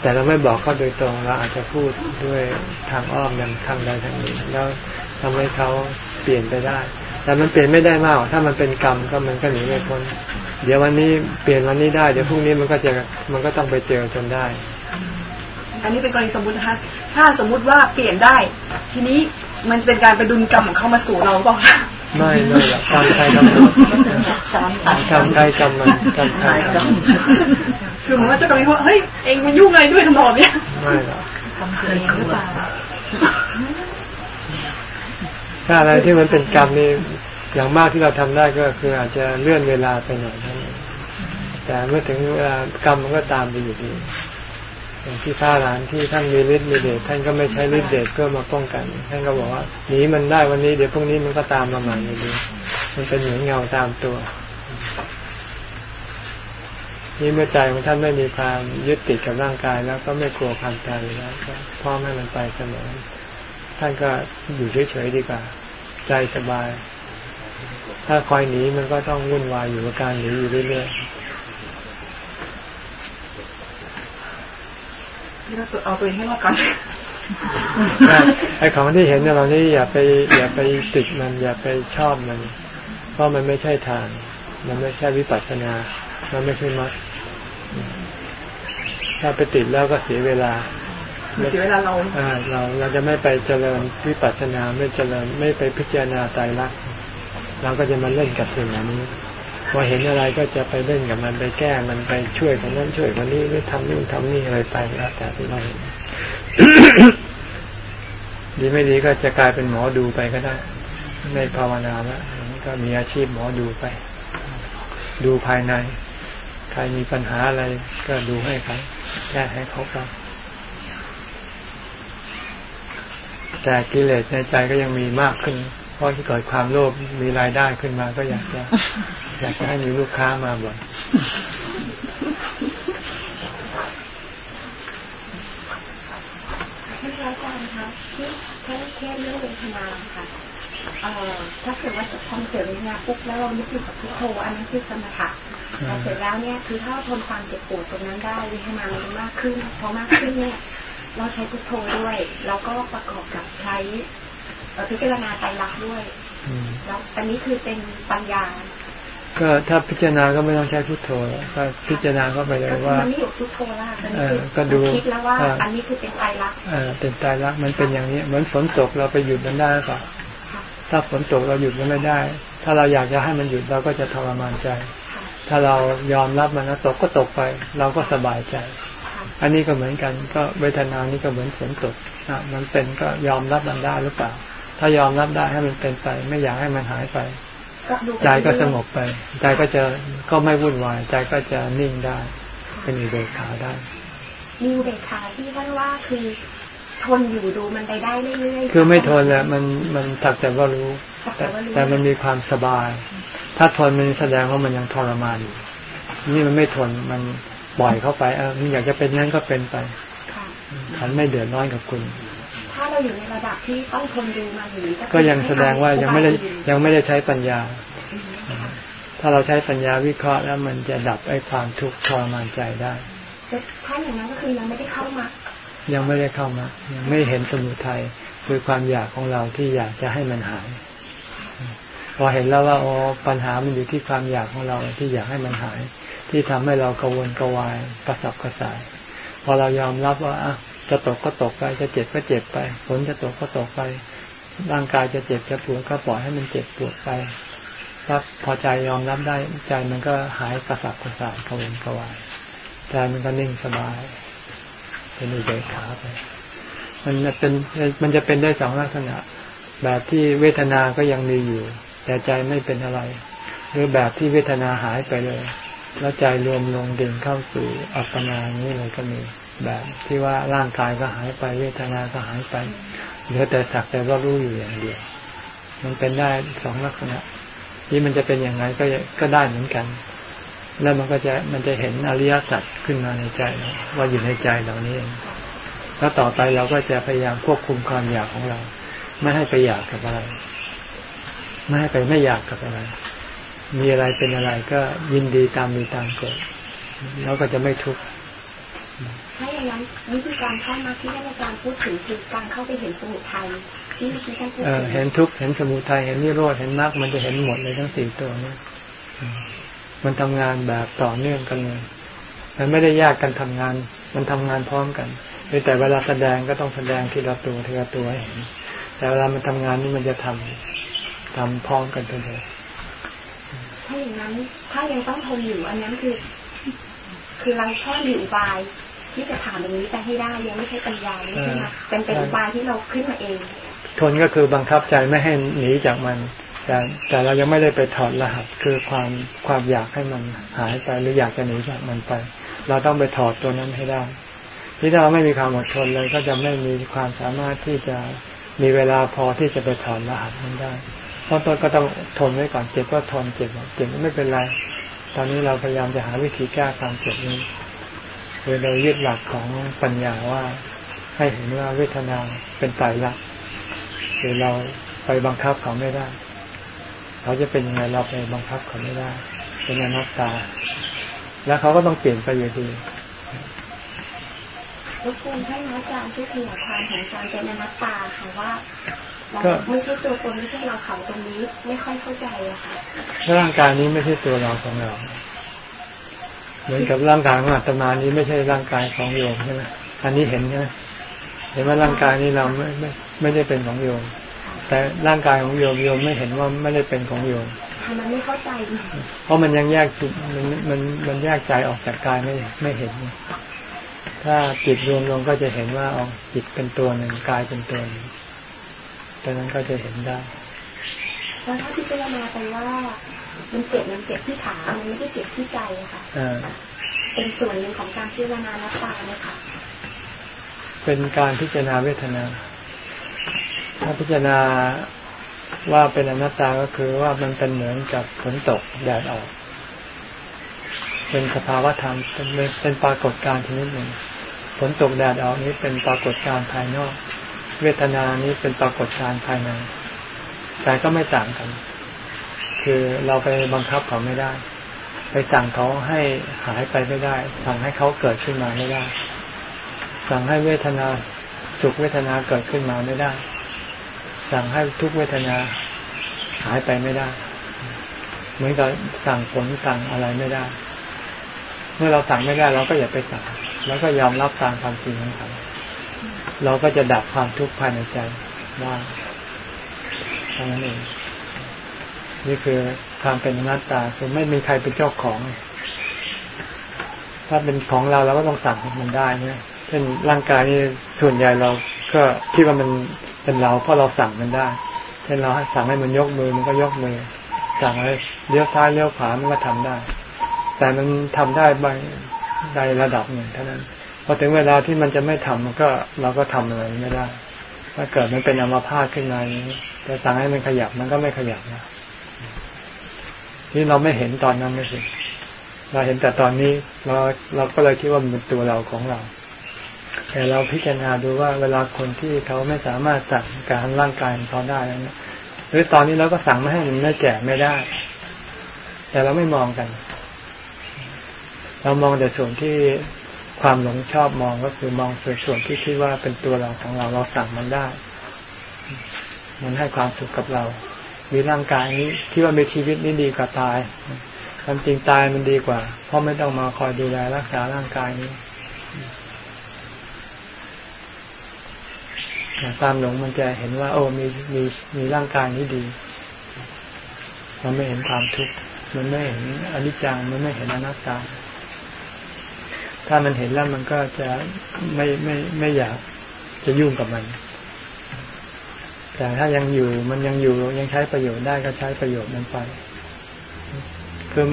แต่เราไม่บอกเขาโดยตรงเราอาจจะพูดด้วยทางอ้อมอย่างทางใดทางหนึ่งแล้วทำให้เขาเปลี่ยนไปได้ แต่มันเปลี่ยนไม่ได้มาก ถ้ามันเป็นกรรมก็มันก็หนีไม่พ้นเดี๋ยววันนี้เปลี่ยนวันนี้ได้เดี๋ยวพรุ่งนี้มันก็จะมันก็ต้องไปเจอจนได้ อันนี้เป็นกรณีสมมตินะคะถ้าสมมุติว่าเปลี่ยนได้ ทีนี้มันจะเป็นการไปดุลกรรมของเขามาสู่เราหรือเปล่าค ไม่ไม่หรอกกรรมใครกรรมมันกรรมใครกรรมมันกรรมใครกรรมคือเหมือนว่าเจะกรณีว่าเฮ้ยเองมายุ่งอะไรด้วยทำนองเนี้ยไม่หรอกทำเองหรือเปล่าถ้าอะไรที่มันเป็นกรรมนี่อย่างมากที่เราทำได้ก็คืออาจจะเลื่อนเวลาไปหน่อยนั้นแต่เมื่อถึงเวลากรรมมันก็ตามไปอยู่ดี อย่างที่พระหลานที่ท่านมีฤทธิ์มีเดชท่านก็ไม่ใช้ฤทธิ์เดชเพื่อมาป้องกัน ท่านก็บอกว่าหนีมันได้วันนี้เดี๋ยวพรุ่งนี้มันก็ตามมาใหม่อยู่ดีมันเป็นเหมือนเงาตามตัวนี่เมื่อใจของท่านไม่มีความยึดติดกับร่างกายแล้วก็ไม่กลัวความตายแล้วก็พร้อมให้มันไปเสมอท่านก็อยู่เฉยๆดีกว่า ใจสบาย ถ้าคอยหนีมันก็ต้องวุ่นวายอยู่กับการหนีอยู่เรื่อย เอาตัวเองให้รอดก่อนๆไอ้ของที่เห็นเนี่ยเรานี่อย่าไปอย่าไปติดมัน อย่าไปชอบมัน เพราะมันไม่ใช่ทาง มันไม่ใช่วิปัสสนา มันไม่ใช่มรรคถ้าไปติดแล้วก็เสียเวลาเสียเวลาเราอ่าเราเราจะไม่ไปเจริญวิปัสสนาไม่เจริญไม่ไปพิจารณาไตรลักษณ์เราก็จะมาเล่นกับสิ่งเหล่านี้ พอเห็นอะไรก็จะไปเล่นกับมันไปแก้มันไปช่วยคนนั้นช่วยคนนี้หรือทำนู่นทำนี่อะไรไปแล้วแต่ที่เราเห็นดีไม่ดีก็จะกลายเป็นหมอดูไปก็ได้ในภาวนาแล้วก็มีอาชีพหมอดูไป ดูภายใน ใครมีปัญหาอะไรก็ดูให้เขาแก้ให้เขาไปแต่กิเลสในใจก็ยังมีมากขึ้น เพราะที่เกิดความโลภมีรายได้ขึ้นมาก็อยากจะ อยากจะให้มีลูกค้ามาบ่อยท่านอาจารย์คะที่ท่านเทศเรื่องเวทนาค่ะเอ่อถ้าเกิดว่าพอเกิดเวทนาปุ๊บแล้วเรานึกถึงกับพุทโธอันนั้นคือสมถะแต่เสร็จแล้วเนี่ยคือถ้าเราทนความเจ็บปวดตรงนั้นได้เวทนามันจะมากขึ้นพอมากขึ้นเนี่ยเราใช้พุทโธด้วยแล้วก็ประกอบกับใช้เอ่อพิจารณาไตรลักษณ์ด้วยอืมแล้วอันนี้คือเป็นปัญญา ก็ถ้าพิจารณาก็ไม่ต้องใช้พุทโธแล้วก็พิจารณาก็ไปเลยก็คือว่ามันไม่อยู่พุทโธแล้วค่ะเอมันอคือก็ดูคิดแล้วว่าอ่าอันนี้คือเป็นไตรลักษณ์เออเป็นตายรักมันเป็นอย่างนี้เหมือนฝนตกเราไปหยุดมันได้หรือเปล่าค่ะถ้าฝนตกเราหยุดมันไม่ได้ ถ้าเราอยากจะให้มันหยุดเราก็จะทรมานใจค่ะถ้าเรายอมรับมันนะตกก็ตกไป เราก็สบายใจค่ะอันนี้ก็เหมือนกัน ก็เวทนานี้ก็เหมือนฝนตกอะมันเป็นก็ยอมรับมันได้หรือเปล่า ถ้ายอมรับได้ให้มันเป็นไป ไม่อยากให้มันหายไปก็ดู ใจก็สงบไป ใจก็จะก็ไม่วุ่นวาย ใจก็จะนิ่งได้ เป็นอุเบกขาได้มีอุเบกขาที่ท่านว่าคือทนอยู่ดูมันไปได้เรื่อยๆคือไม่ทนแล้วมันมันสักแต่ว่ารู้สักแต่แต่ว่ารู้ แต่มันมีความสบาย ถ้าทนมันแสดงว่ามันยังทรมานอยู่นี่มันไม่ทนมันปล่อยเข้าไปเออมันอยากจะเป็นนั้นก็เป็นไปค่ะฉันไม่เดือดร้อนกับคุณถ้า เราอยู่ในระดับที่ต้องทนดูมันอย่างนี้คือก็ยังแสดงว่ายังไม่ได้ยังไม่ได้ใช้ปัญญาอืมค่ะถ้าเราใช้ปัญญาวิเคราะห์แล้วมันจะดับไอ้ความทุกข์ทรมานใจได้แต่ถ้าอย่างนั้นก็คือยังไม่ได้เข้ามา ยังไม่ได้เข้ามายังไม่เห็นสมุทัยคือความอยากของเราที่อยากจะให้มันหาย พอเห็นแล้วว่าอ๋อปัญหามันอยู่ที่ความอยากของเราที่อยากให้มันหาย ที่ทำให้เรากังวลกระวายกระสับกระส่าย พอเรายอมรับว่าอะ จะตกก็ตกไป จะเจ็บก็เจ็บไปฝนจะตกก็ตกไป ร่างกายจะเจ็บจะปวดก็ปล่อยให้มันเจ็บปวดไปถ้าพอใจยอมรับได้ใจมันก็หายกระสับกระส่ายกังวลกระวายใจมันก็นิ่งสบาย เป็นอุเบกขาไป มันจะเป็นมันจะเป็นได้สองลักษณะ แบบที่เวทนาก็ยังมีอยู่ แต่ใจไม่เป็นอะไร หรือแบบที่เวทนาหายไปเลย แล้วใจรวมลงดิ่งเข้าสู่อัปปนานี้เลยก็มี แบบที่ว่าร่างกายก็หายไปเวทนาก็หายไปเหลือแต่สักแต่ว่ารู้อยู่อย่างเดียว มันเป็นได้สองลักษณะ ที่มันจะเป็นอย่างไรก็ก็ได้เหมือนกัน แล้วมันก็จะมันจะเห็นอริยสัจขึ้นมาในใจว่าอยู่ในใจเรานี่เองแล้วต่อไปเราก็จะพยายามควบคุมความอยากของเรา ไม่ให้ไปอยากกับอะไร ไม่ให้ไปไม่อยากกับอะไร มีอะไรเป็นอะไรก็ยินดีตามมีตามเกิดแล้วก็จะไม่ทุกข์ ถ้าอย่างนั้นวิธีการเข้ามาที่ท่านอาจารย์พูดถึงคือการเข้าไปเห็นสมุทัยที่เมื่อกี้ท่านพูดเอถึองเห็นทุกข์เห็นสมุทัยเห็นนิโรธเห็นมรรคมันจะเห็นหมดเลยทั้งสี่ตัวเนี้อืมมันทำงานแบบต่อเนื่องกันเลยมันไม่ได้แยกกันทำงาน มันทำงานพร้อมกันเพียงแต่เวลาแสดงก็ต้องแสดงทีละตัวทีละตัวให้เห็นแต่เวลามันทำงานนี่มันจะทำทำพร้อมกันไปเลยถ้าอย่างนั้น ถ้ายังต้องทนอยู่อันนั้นคือ คือเราแค่มีอุบาย ที่จะผ่านตรงนี้ไปให้ได้ยังไม่ใช่ปัญญาไม่ใช่ไหมเป็นเป็นอุบายที่เราขึ้นมาเอง ทนก็คือบังคับใจไม่ให้หนีจากมัน แต่แต่เรายังไม่ได้ไปถอดรหัสคือความความอยากให้มันหายไปหรืออยากจะหนีจากมันไป เราต้องไปถอดตัวนั้นให้ได้ ที่ถ้าเราไม่มีความอดทนเลยก็จะไม่มีความสามารถที่จะมีเวลาพอที่จะไปถอนรหัสนั้นได้ตอนต้นก็ต้องทนไว้ก่อนเจ็บก็ทนเจ็บเจ็บไม่เป็นไร ตอนนี้เราพยายามจะหาวิธีแก้ความเจ็บนี้ คือเรายึดหลักของปัญญาว่าให้เห็นว่าเวทนาเป็นไตรลักษณ์คือเราไปบังคับเขาไม่ได้ เขาจะเป็นยังไงเราไปบังคับเขาไม่ได้ เป็นอนัตตา แล้วเขาก็ต้องเปลี่ยนไปอยู่ดีรบกวนให้อาจารย์ช่วยขยายความของการเป็นอนัตตาค่ะว่าเราก็ไม่ใช่ตัวตนไม่ใช่เราเขาตรงนี้ไม่ค่อยเข้าใจอะค่ะร่างกายนี้ไม่ใช่ตัวเราของเรา เหมือนกับร่างกายของอาตมานี้ไม่ใช่ร่างกายของโยมใช่ไหมอันนี้เห็นใช่ไหมเห็นว่าร่างกายนี้เราไม่ไม่ไม่ได้เป็นของโยม แต่ร่างกายของโยมโยมไม่เห็นว่าไม่ได้เป็นของโยมทำมันไม่เข้าใจ เพราะมันยังแยกจิตมันมันมันแยกใจออกจากกายไม่ไม่เห็น ถ้าจิตรวมลงก็จะเห็นว่าเอาจิตเป็นตัวหนึ่งกายเป็นตัวหนึ่งดังนั้นก็จะเห็นได้แล้วถ้าพิจารณาไปว่า มันเจ็บมันเจ็บที่ขา มันไม่ได้เจ็บที่ใจอะค่ะอ่าเป็นส่วนหนึ่งของการพิจารณานัตตาเนี่ยค่ะเป็นการพิจารณาเวทนา ถ้าพิจารณาว่าเป็นอนัตตาก็คือว่ามันเป็นเหมือนกับฝนตกแดดออกฝเป็นสภาวะธรรมเป็นเป็นปรากฏการณ์ชนิดหนึ่งฝนตกแดดออกนี้เป็นปรากฏการณ์ภายนอก เวทนานี้เป็นปรากฏการณ์ภายใน แต่ก็ไม่ต่างกัน คือเราไปบังคับเขาไม่ได้ ไปสั่งเขาให้หายไปไม่ได้ สั่งให้เขาเกิดขึ้นมาไม่ได้ สั่งให้เวทนาสุขเวทนาเกิดขึ้นมาไม่ได้ สั่งให้ทุกเวทนาหายไปไม่ได้ เหมือนกับสั่งผลสั่งอะไรไม่ได้ เมื่อเราสั่งไม่ได้เราก็อย่าไปสั่งแล้วก็ยอมรับตามความจริงของเขาเราก็จะดับความทุกข์ภายในใจได้เท่านั้นเอง นี่คือความเป็นนัตตาคือไม่มีใครเป็นเจ้าของ ถ้าเป็นของเราเราก็ต้องสั่งมันได้เนี่ยเช่นร่างกายนี่ส่วนใหญ่เราก็คิดว่ามันเป็นเราเพราะเราสั่งมันได้เช่นเราสั่งให้มันยกมือมันก็ยกมือ สั่งให้เลี้ยวซ้ายเลี้ยวขวามันก็ทำได้ แต่มันทำได้บางในระดับหนึ่งเท่านั้นพอถึงเวลาที่มันจะไม่ทำมันก็เราก็ทำอะไรไม่ได้ ถ้าเกิดมันเป็นอัมพาตขึ้นมาจะสั่งให้มันขยับมันก็ไม่ขยับนะ นี่เราไม่เห็นตอนนั้นไม่สิเราเห็นแต่ตอนนี้เราเราก็เลยคิดว่ามันเป็นตัวเราของเรา แต่เราพิจารณาดูว่าเวลาคนที่เขาไม่สามารถสั่งการร่างกายของเขาได้แล้วเนี่ยหรือตอนนี้เราก็สั่งไม่ให้มันไม่แก่ไม่ได้ แต่เราไม่มองกัน เรามองแต่ส่วนที่ความหลงชอบมองก็คือมองส่วนส่วนที่คิดว่าเป็นตัวเราของเราเราสั่งมันได้ มันให้ความสุขกับเรา มีร่างกายนี้คิดว่ามีชีวิตนี้ดีกว่าตายความจริงตายมันดีกว่า เพราะไม่ต้องมาคอยดูแลรักษาร่างกายนี้ตามหลงมันจะเห็นว่า โอ้มีมีมีร่างกายนี้ดี มันไม่เห็นความทุกข์มันไม่เห็นอนิจจังมันไม่เห็นอนัตตา ถ้ามันเห็นแล้วมันก็จะไม่ไม่ไม่อยากจะยุ่งกับมัน แต่ถ้ายังอยู่มันยังอยู่ยังใช้ประโยชน์ได้ก็ใช้ประโยชน์มันไปคือ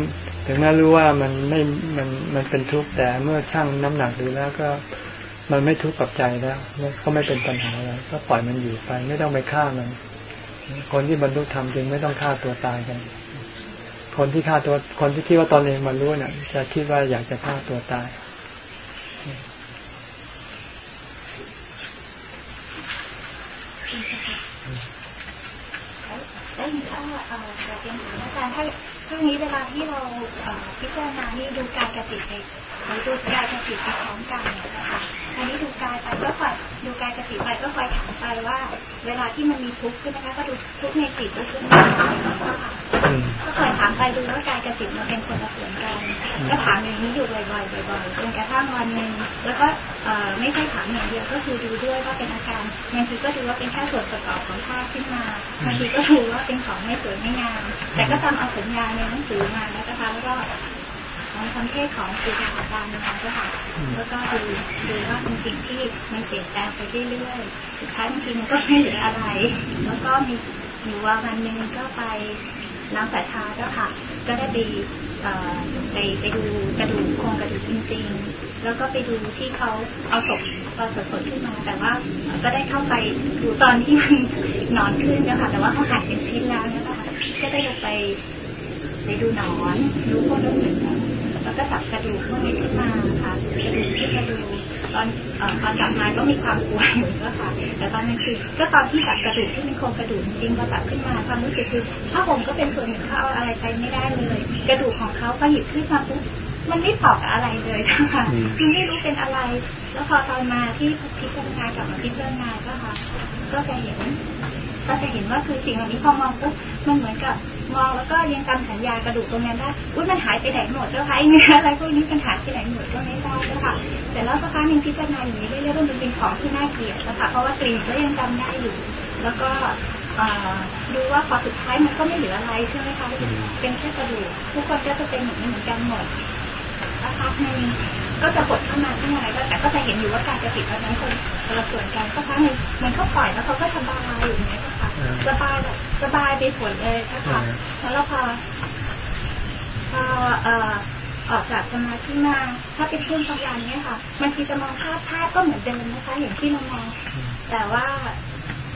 ถึงแม้รู้ว่ามันไม่มันมันเป็นทุกข์แต่เมื่อช่างน้ำหนักดูแล้วก็มันไม่ทุกข์กับใจแล้วก็ไม่เป็นปัญหาแล้วก็ปล่อยมันอยู่ไป ไม่ต้องไปฆ่ามัน คนที่บรรลุธรรมจึงไม่ต้องฆ่าตัวตายกัน คนที่ฆ่าตัวคนที่คิดว่าตอนเองบรรลุเนี่ยจะคิดว่าอยากจะฆ่าตัวตาย ได้ยินว่าเอ่อจะเป็น ถ้าถ้านี้เวลาที่เราพิจารณานี่ดูกายกับจิตไปดูกายกับจิตไปพร้อมกันเนี่ยนะคะอันนี้ดูกายไปก็คอยดูกายกับจิตไปก็คอยถามไปว่า เวลาที่มันมีทุกข์ใช่ไหมคะก็ดูทุกข์ในจิตก็คือ ก็คอยถามไปดูว่ากายกับจิตมันเป็นคนละส่วนกันก็ถามอย่างนี้อยู่บ่อยๆบ่อยๆจนกระทั่งวันหนึ่งแล้วก็ไม่ใช่ถามอย่างเดียวก็คือดูด้วยว่าเป็นอาการบางทีก็ดูว่าเป็นแค่ส่วนประกอบของภาพขึ้นมาบางทีก็ดูว่าเป็นของไม่สวยไม่งามแต่ก็จำเอาสัญญาในหนังสือมาแล้วนะคะแล้วก็ของคำเทศของครูบาอาจารย์มาก็ค่ะแล้วก็ดูดูว่าเป็นสิ่งที่มันเปลี่ยนแปลงไปเรื่อยๆสุดท้ายบางทีมันก็ไม่เหลืออะไร แล้วก็มีอยู่ว่าวันหนึ่งก็ไป น้ำสายชาก็ค่ะ ก็ได้ไปไปไปดูกระดูกโครงกระดูกจริง ๆ แล้วก็ไปดูที่เขาเอาศพตอนสดๆขึ้นมา แต่ว่าก็ได้เข้าไปดูตอนที่มันนอนขึ้นนะคะแต่ว่าเขาหั่นเป็นชิ้นแล้วนะคะก็ได้ลงไปไปดูหนอนดูพวกนั้นเหนกันแล้วก็จับกระดูกพวกนี้ขึ้นมาค่ะกระดูกที่กระดูก ตอนเอ่อตอนกลับมาก็มีความกลัวอยู่ใช่ไหมคะแต่ตอนนั้นคือก็ตอนที่จับกระดูกที่เป็นโครงกระดูกจริงๆพอจับขึ้นมาความรู้สึกคือผ้าห่มก็เป็นส่วนหนึ่งเขาเอาอะไรไปไม่ได้เลย กระดูกของเขาพอหยิบขึ้นมาปุ๊บมันไม่ตอบกับอะไรเลยใช่ไหมคะคือไม่รู้เป็นอะไร แล้วพอตอนมาที่พิจารณากลับมาพิจารณาก็ค่ะ ก็จะเห็น ก็จะเห็นว่าคือสิ่งเหล่านี้พอมองปุ๊บมันเหมือนกับมองแล้วก็ยังจำสัญญากระดูกตรงนั้นได้อุ้ยมันหายไปไหนหมดเจ้าคะไอ้เนื้ออะไรพวกนี้มันหายไปไหนหมดก็ไม่ทราบเจ้าค่ะเสร็จแล้วสักพักหนึ่งพิจารณาอย่างนี้เรื่อยๆมันเป็นของที่น่าเกลียดนะคะเพราะว่ากลิ่นก็ยังจำได้อยู่ แล้วก็ดูว่าพอสุดท้ายมันก็ไม่เหลืออะไรใช่ไหมคะเป็นแค่กระดูกทุกคนก็จะเป็นเหมือนกันหมดสักพักหนึ่ง ก็จะกดเข้ามาข้างในแต่ก็จะเห็นอยู่ว่าการกระติกนั้นคนละส่วนกันสักพักหนึ่งมันก็ปล่อยแล้วเขาก็สบายอยู่อย่างนี้ค่ะสบายแบบสบายไปผลเลยนะคะแล้วพอพอเอ่อออกจากสมาธิมาถ้าเป็นช่วงกลางวันเนี้ยค่ะมันคือจะมองภาพภาพก็เหมือนเดิมนะคะอย่างที่เรามองแต่ว่า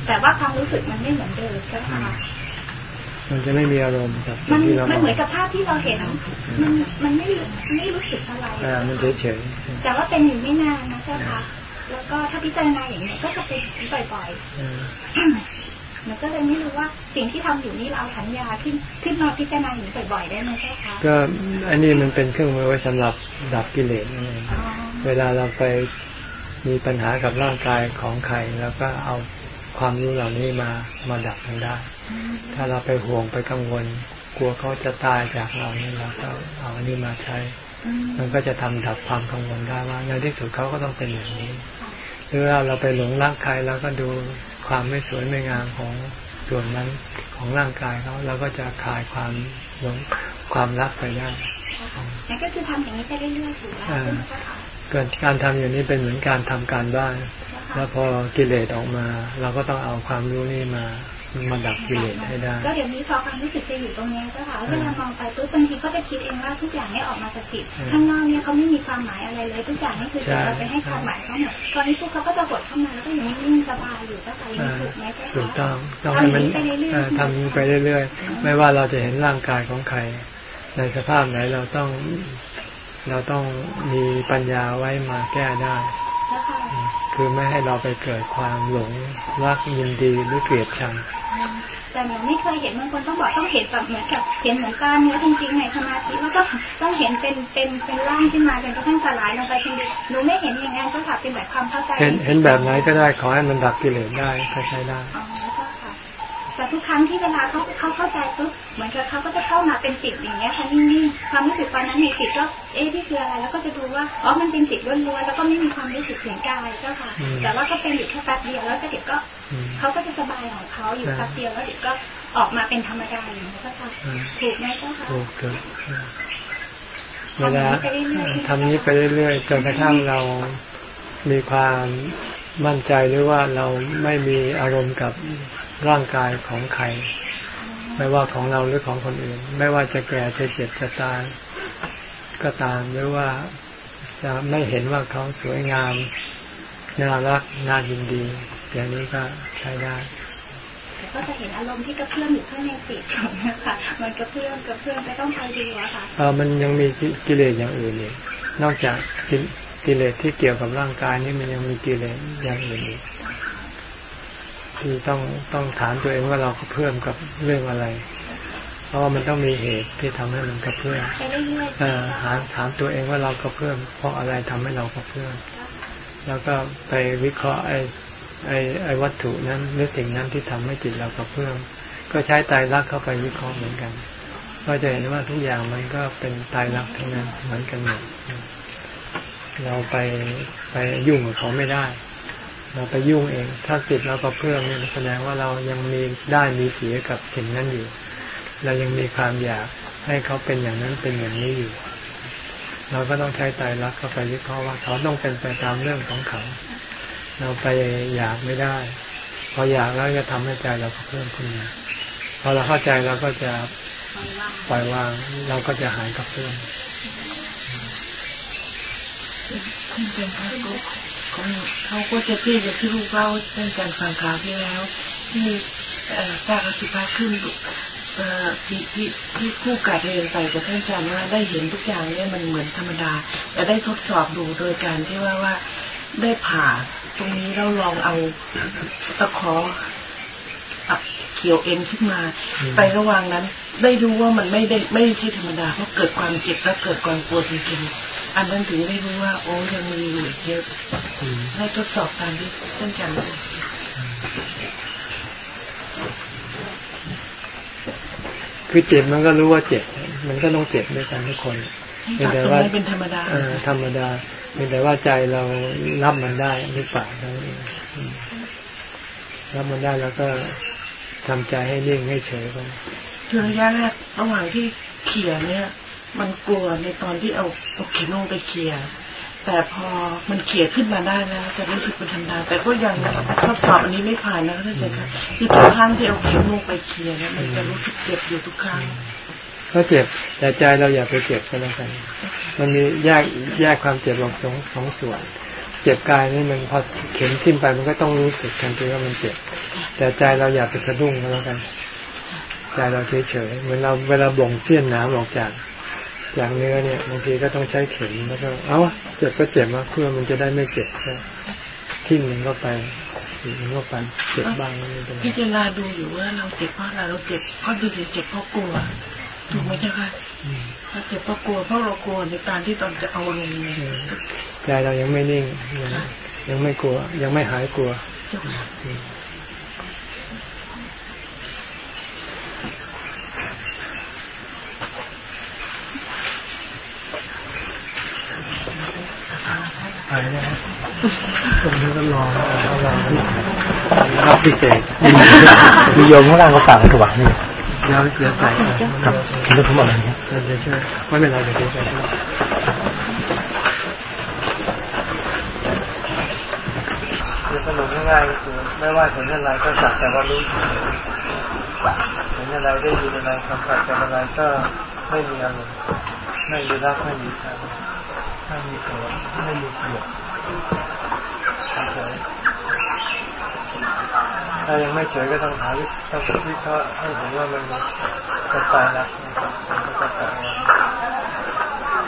แต่ว่าความรู้สึกมันไม่เหมือนเดิมใช่ไหมคะ มันจะไม่มีอารมณ์กับมันที่เรามันมองเหมือนกับภาพที่เราเห็นมันมันไม่ไม่รู้สึกอะไรอ่ามันเฉยเฉยแต่ว่าเป็นอยู่ไม่นานนะเจ้าค่ะแล้วก็ถ้าพิจารณาอย่างนี้ยก็จะเป็นบ่อยๆอ่าๆหนูก็เลยไม่รู้ว่าสิ่งที่ทำอยู่นี่เราเอาสัญญาขึ้นขึ้นมาพิจารณาอย่างนี้บ่อยๆได้ไหมเจ้าค่ะก็อันนี้มันเป็นเครื่องมือไว้สำหรับดับกิเลสนั่นเองอ๋อเวลาเราไปมีปัญหากับร่างกายของใครแล้วก็เอาความรู้เหล่านี้มามาดับมันได้ ถ้าเราไปห่วงไปกังวล กลัวเขาจะตายจากเรานี่เราก็เอาอันนี้มาใช้อืมมันก็จะทำดับความกังวลได้ว่าในที่สุดเขาก็ต้องเป็นอย่างนี้ หรือว่าเราไปหลงรักใครแล้วก็ดูความไม่สวยไม่งามของส่วนนั้นของร่างกายเขาเราก็จะคลายความหลงความรักไปได้นั่นก็คือทำอย่างนี้ไปเรื่อยๆถูกแล้วใช่ไหมเจ้าค่ะเกิดการทำอย่างนี้เป็นเหมือนการทำการบ้าน แล้วพอกิเลสออกมา เราก็ต้องเอาความรู้นี่มา มาดับกิเลสให้ได้ ก็เดี๋ยวนี้พอความรู้สึกจะอยู่ตรงนี้เจ้าค่ะเวลามองไปปุ๊บบางทีก็จะคิดเองว่าทุกอย่างเนี่ยออกมาจากจิตอืมข้างนอกเนี่ยเขาไม่มีความหมายอะไรเลยทุกอย่างนี่คือใช่เราไปให้ความหมายเขาหมดตอนนี้พวกเขาก็จะกดเข้ามาแล้วก็อยู่นิ่งๆสบายอยู่เจ้าค่ะยังอ่าถูกไหมเจ้าถูกค่ะต้องต้องให้มันทำอย่างนี้ไปเรื่อยๆเอ่อทำอย่างนี้ไปเรื่อยๆไม่ว่าเราจะเห็นร่างกายของใคร ในสภาพไหนเราต้องเราต้องมีปัญญาไว้มาแก้ได้เจ้าค่ะคือไม่ให้เราไปเกิดความหลงรักยินดีหรือเกลียดชัง แต่หนูไม่เคยเห็นบางคนต้องบอกต้องเห็นแบบเหมือนกับเห็นเหมือนกล้ามเนื้อจริงๆในสมาธิแล้วก็ต้องเห็นเป็นเป็นเป็นร่างขึ้นมาจนกระทั่งสลายลงไปจริงหนูไม่เห็นอย่างนั้นก็ค่ะเป็นแบบความเข้าใจ เห็นเห็นแบบไหนก็ได้ขอให้มันดับกิเลสได้ก็ใช้ได้ แต่ทุกครั้งที่เวลาเขาเขาเข้าใจปุ๊บเหมือนกับเขาก็จะเข้ามาเป็นจิตอย่างเงี้ยค่ะนิ่งๆความรู้สึกตอนนั้นในจิตก็เอ๊ะนี่คืออะไรแล้วก็จะดูว่าอ๋อมันเป็นจิตล้วนๆแล้วก็ไม่มีความรู้สึกถึงกายเจ้าค่ะอืมแต่ว่าก็เป็นอยู่แค่แป๊บเดียวแล้วก็เดี๋ยวก็อืมเขาก็จะสบายของเขาอยู่แป๊บเดียวแล้วเดี๋ยวก็ออกมาเป็นธรรมดาอย่างนี้ก็ค่ะอืมถูกไหมเจ้าค่ะถูกถูกเวลาทำนี้ไปเรื่อยๆจนกระทั่งเรามีความมั่นใจหรือว่าเราไม่มีอารมณ์กับ ร่างกายของใคร ไม่ว่าของเราหรือของคนอื่น ไม่ว่าจะแก่จะเจ็บจะตายก็ตามหรือว่าจะไม่เห็นว่าเขาสวยงามน่ารักน่ายินดีอย่างนี้ก็ใช้ได้แต่ก็จะเห็นอารมณ์ที่กระเพื่อมอยู่ข้างในจิตของนะคะมันกระเพื่อมกระเพื่อมไปต้องไปดูอะค่ะเออมันยังมีกิกิเลสอย่างอื่นอีกนอกจากกิกิเลสที่เกี่ยวกับร่างกายนี่มันยังมีกิเลสอย่างอื่นอีก ที่ต้องต้องถามตัวเองว่าเรากระเพื่อมกับเรื่องอะไร เพราะว่ามันต้องมีเหตุที่ทำให้มันกระเพื่อมไปเรื่อยๆเออหาถามตัวเองว่าเรากระเพื่อมเพราะอะไรทำให้เรากระเพื่อมแล้วก็ไปวิเคราะห์ไอ้ไอ้ไอ้วัตถุนั้นหรือสิ่งนั้นที่ทำให้จิตเรากระเพื่อมก็ใช้ไตรลักษณ์เข้าไปวิเคราะห์เหมือนกัน ก็จะเห็นว่าทุกอย่างมันก็เป็นตายรักทั้งนั้นเหมือนกันหมดเราไปไปยุ่งกับเขาไม่ได้ เราไปยุ่งเอง ถ้าจิตเราก็เพื่อมเนี่ยแสดงว่าเรายังมีได้มีเสียกับสิ่งนั้นอยู่ เรายังมีความอยากให้เขาเป็นอย่างนั้นเป็นอย่างนี้อยู่ เราก็ต้องใช้ใจรักเข้าไปวิเคราะห์ว่าเขาต้องเป็นไปตามเรื่องของเขา เราไปอยากไม่ได้ พออยากแล้วจะทำให้ใจเราก็เพิ่มขึ้นมาพอเราเข้าใจเราก็จะปล่อยวางเราก็จะหายกับเพื่อน ท่านอาจารย์คะเขาเขาเขาก็จะที่จะที่ลูกเล่าท่านอาจารย์ฟังข่าวที่แล้ว ที่เอ่อสร้างอสุภาขึ้นเอ่อที่ที่ที่คู่กัดเรียนไปกับท่านอาจารย์ว่าได้เห็นทุกอย่างเนี่ยมันเหมือนธรรมดาแต่ได้ทดสอบดูโดยการที่ว่าว่าได้ผ่าตรงนี้แล้วลองเอาตะขออับเขียวเอ็นขึ้นมา ไประหว่างนั้น ได้รู้ว่ามันไม่ได้ไม่ใช่ธรรมดาเพราะเกิดความเจ็บและเกิดความปวดจริงๆ อันนั้นถึงได้รู้ว่า โอ้ยังมีอยู่อีกเยอะให้ทดสอบตามที่ท่านอาจารย์บอกคือเจ็บมันก็รู้ว่าเจ็บ มันก็ต้องเจ็บด้วยกันทุกคนให้ตัดตรงนั้นเป็นธรรมดาเออธรรมดาเพียงแต่ว่าใจเรารับมันได้หรือเปล่าเท่านั้นเองอืมรับมันได้แล้วก็ทำใจให้นิ่งให้เฉยไปคือระยะแรกระหว่างที่เขี่ยเนี่ย มันกลัวในตอนที่เอาเอาเข็มลงไปเขี่ยแต่พอมันเขี่ยขึ้นมาได้แล้วจะรู้สึกเป็นธรรมดาแต่ก็ยังทดสอบอันนี้ไม่ผ่านนะท่านอาจารย์คะคือทุกครั้งที่เอาเข็มลงไปเขี่ยเนี่ยมันจะรู้สึกเจ็บอยู่ทุกครั้งก็เจ็บแต่ใจเราอย่าไปเจ็บก็แล้วกัน มันมีแยกแยกความเจ็บออกสองสองส่วน เจ็บกายนี่มันพอเข็มทิ่มไปมันก็ต้องรู้สึกทันทีว่ามันเจ็บ แต่ใจเราอย่าไปสะดุ้งก็แล้วกัน ใจเราเฉยๆเหมือนเราเวลาบ่งเสี้ยนน้ำออกจาก จากเนื้อเนี่ยบางทีก็ต้องใช้เข็มแล้วก็เอ้าเจ็บก็เจ็บมาเพื่อมันจะได้ไม่เจ็บก็ทิ่มมันเข้าไปทิ่มมันเข้าไปเจ็บบ้างไม่เป็นไรพิจารณาดูอยู่ว่าเราเจ็บเพราะอะไรเราเจ็บเพราะจริงๆเจ็บเพราะกลัวถูกไหมเจ้าค่ะเราเจ็บเพราะกลัวเพราะเรากลัวในการที่ตอนจะเอาลงเนี่ยใจเรายังไม่นิ่งยังยังไม่กลัว ยังไม่หายกลัว เจ้าค่ะ ไปนะตรงนี้ก็รอรอที่รับพิเศษมีโยมข้างล่างก็ฝากถวายนี่เดี๋ยวเดี๋ยวใส่ครับแล้วผมบอกอะไรเนี่ยเดี๋ยวช่วยไม่เป็นไรเดี๋ยวช่วยสรุปง่ายๆคือไม่ว่าเห็นอะไรก็สักแต่ว่ารู้เห็นอะไรได้ยินอะไรสัมผัสอะไรก็ไม่มีอารมณ์ไม่มีรักไม่มีชัง ไม่มีโกรธไม่มีเกลียดเฉยถ้ายังไม่เฉยก็ต้องหาวิต้องวิเคราะห์ให้เห็นว่ามันจะตายรักมันก็จะตายรัก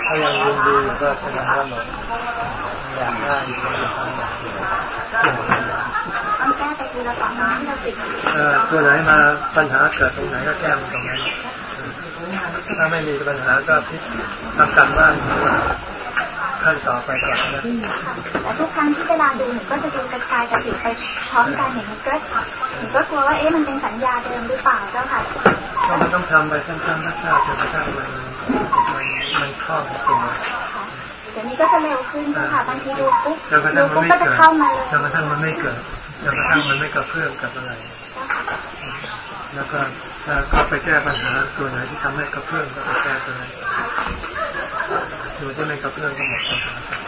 ถ้ายังยินดีอยู่ก็แสดงว่าหลงอยากได้อยู่ก็อยากได้ต้องแก้ไปทีละสองน้ำเราติดเอ่อตัวไหนมาปัญหาเกิดตรงไหนก็แก้มันตรงนั้นถ้าไม่มีปัญหาก็พิทำการบ้าน ขั้นต่อไปก่อนนะแต่ทุกครั้งที่เวลาดูหนูก็จะดูกระจายกับติดไปพร้อมกันอย่างนี้ก็หนูก็กลัวว่าเอ๊ะมันเป็นสัญญาเดิมหรือเปล่าเจ้าค่ะก็มันต้องทำไปซ้ำๆซักๆจนกระทั่งมันมันมันครอบตัวเดี๋ยวนี้ก็จะเร็วขึ้นเจ้าค่ะบางทีดูปุ๊บจนกระดูทั่งมันปุ๊บไม่ก็จะเกิดเข้ามาเลยจนกระทั่งมันไม่เกิดจนกระทั่งมันไม่กระเพื่อมกับอะไร แล้วก็ถ้าก็ไปแก้ปัญหาตัวไหนที่ทำให้กระเพื่อมก็ไปแก้ตัวนั้น ตัวที่ไม่กระเพื่อมก็หมดปัญหา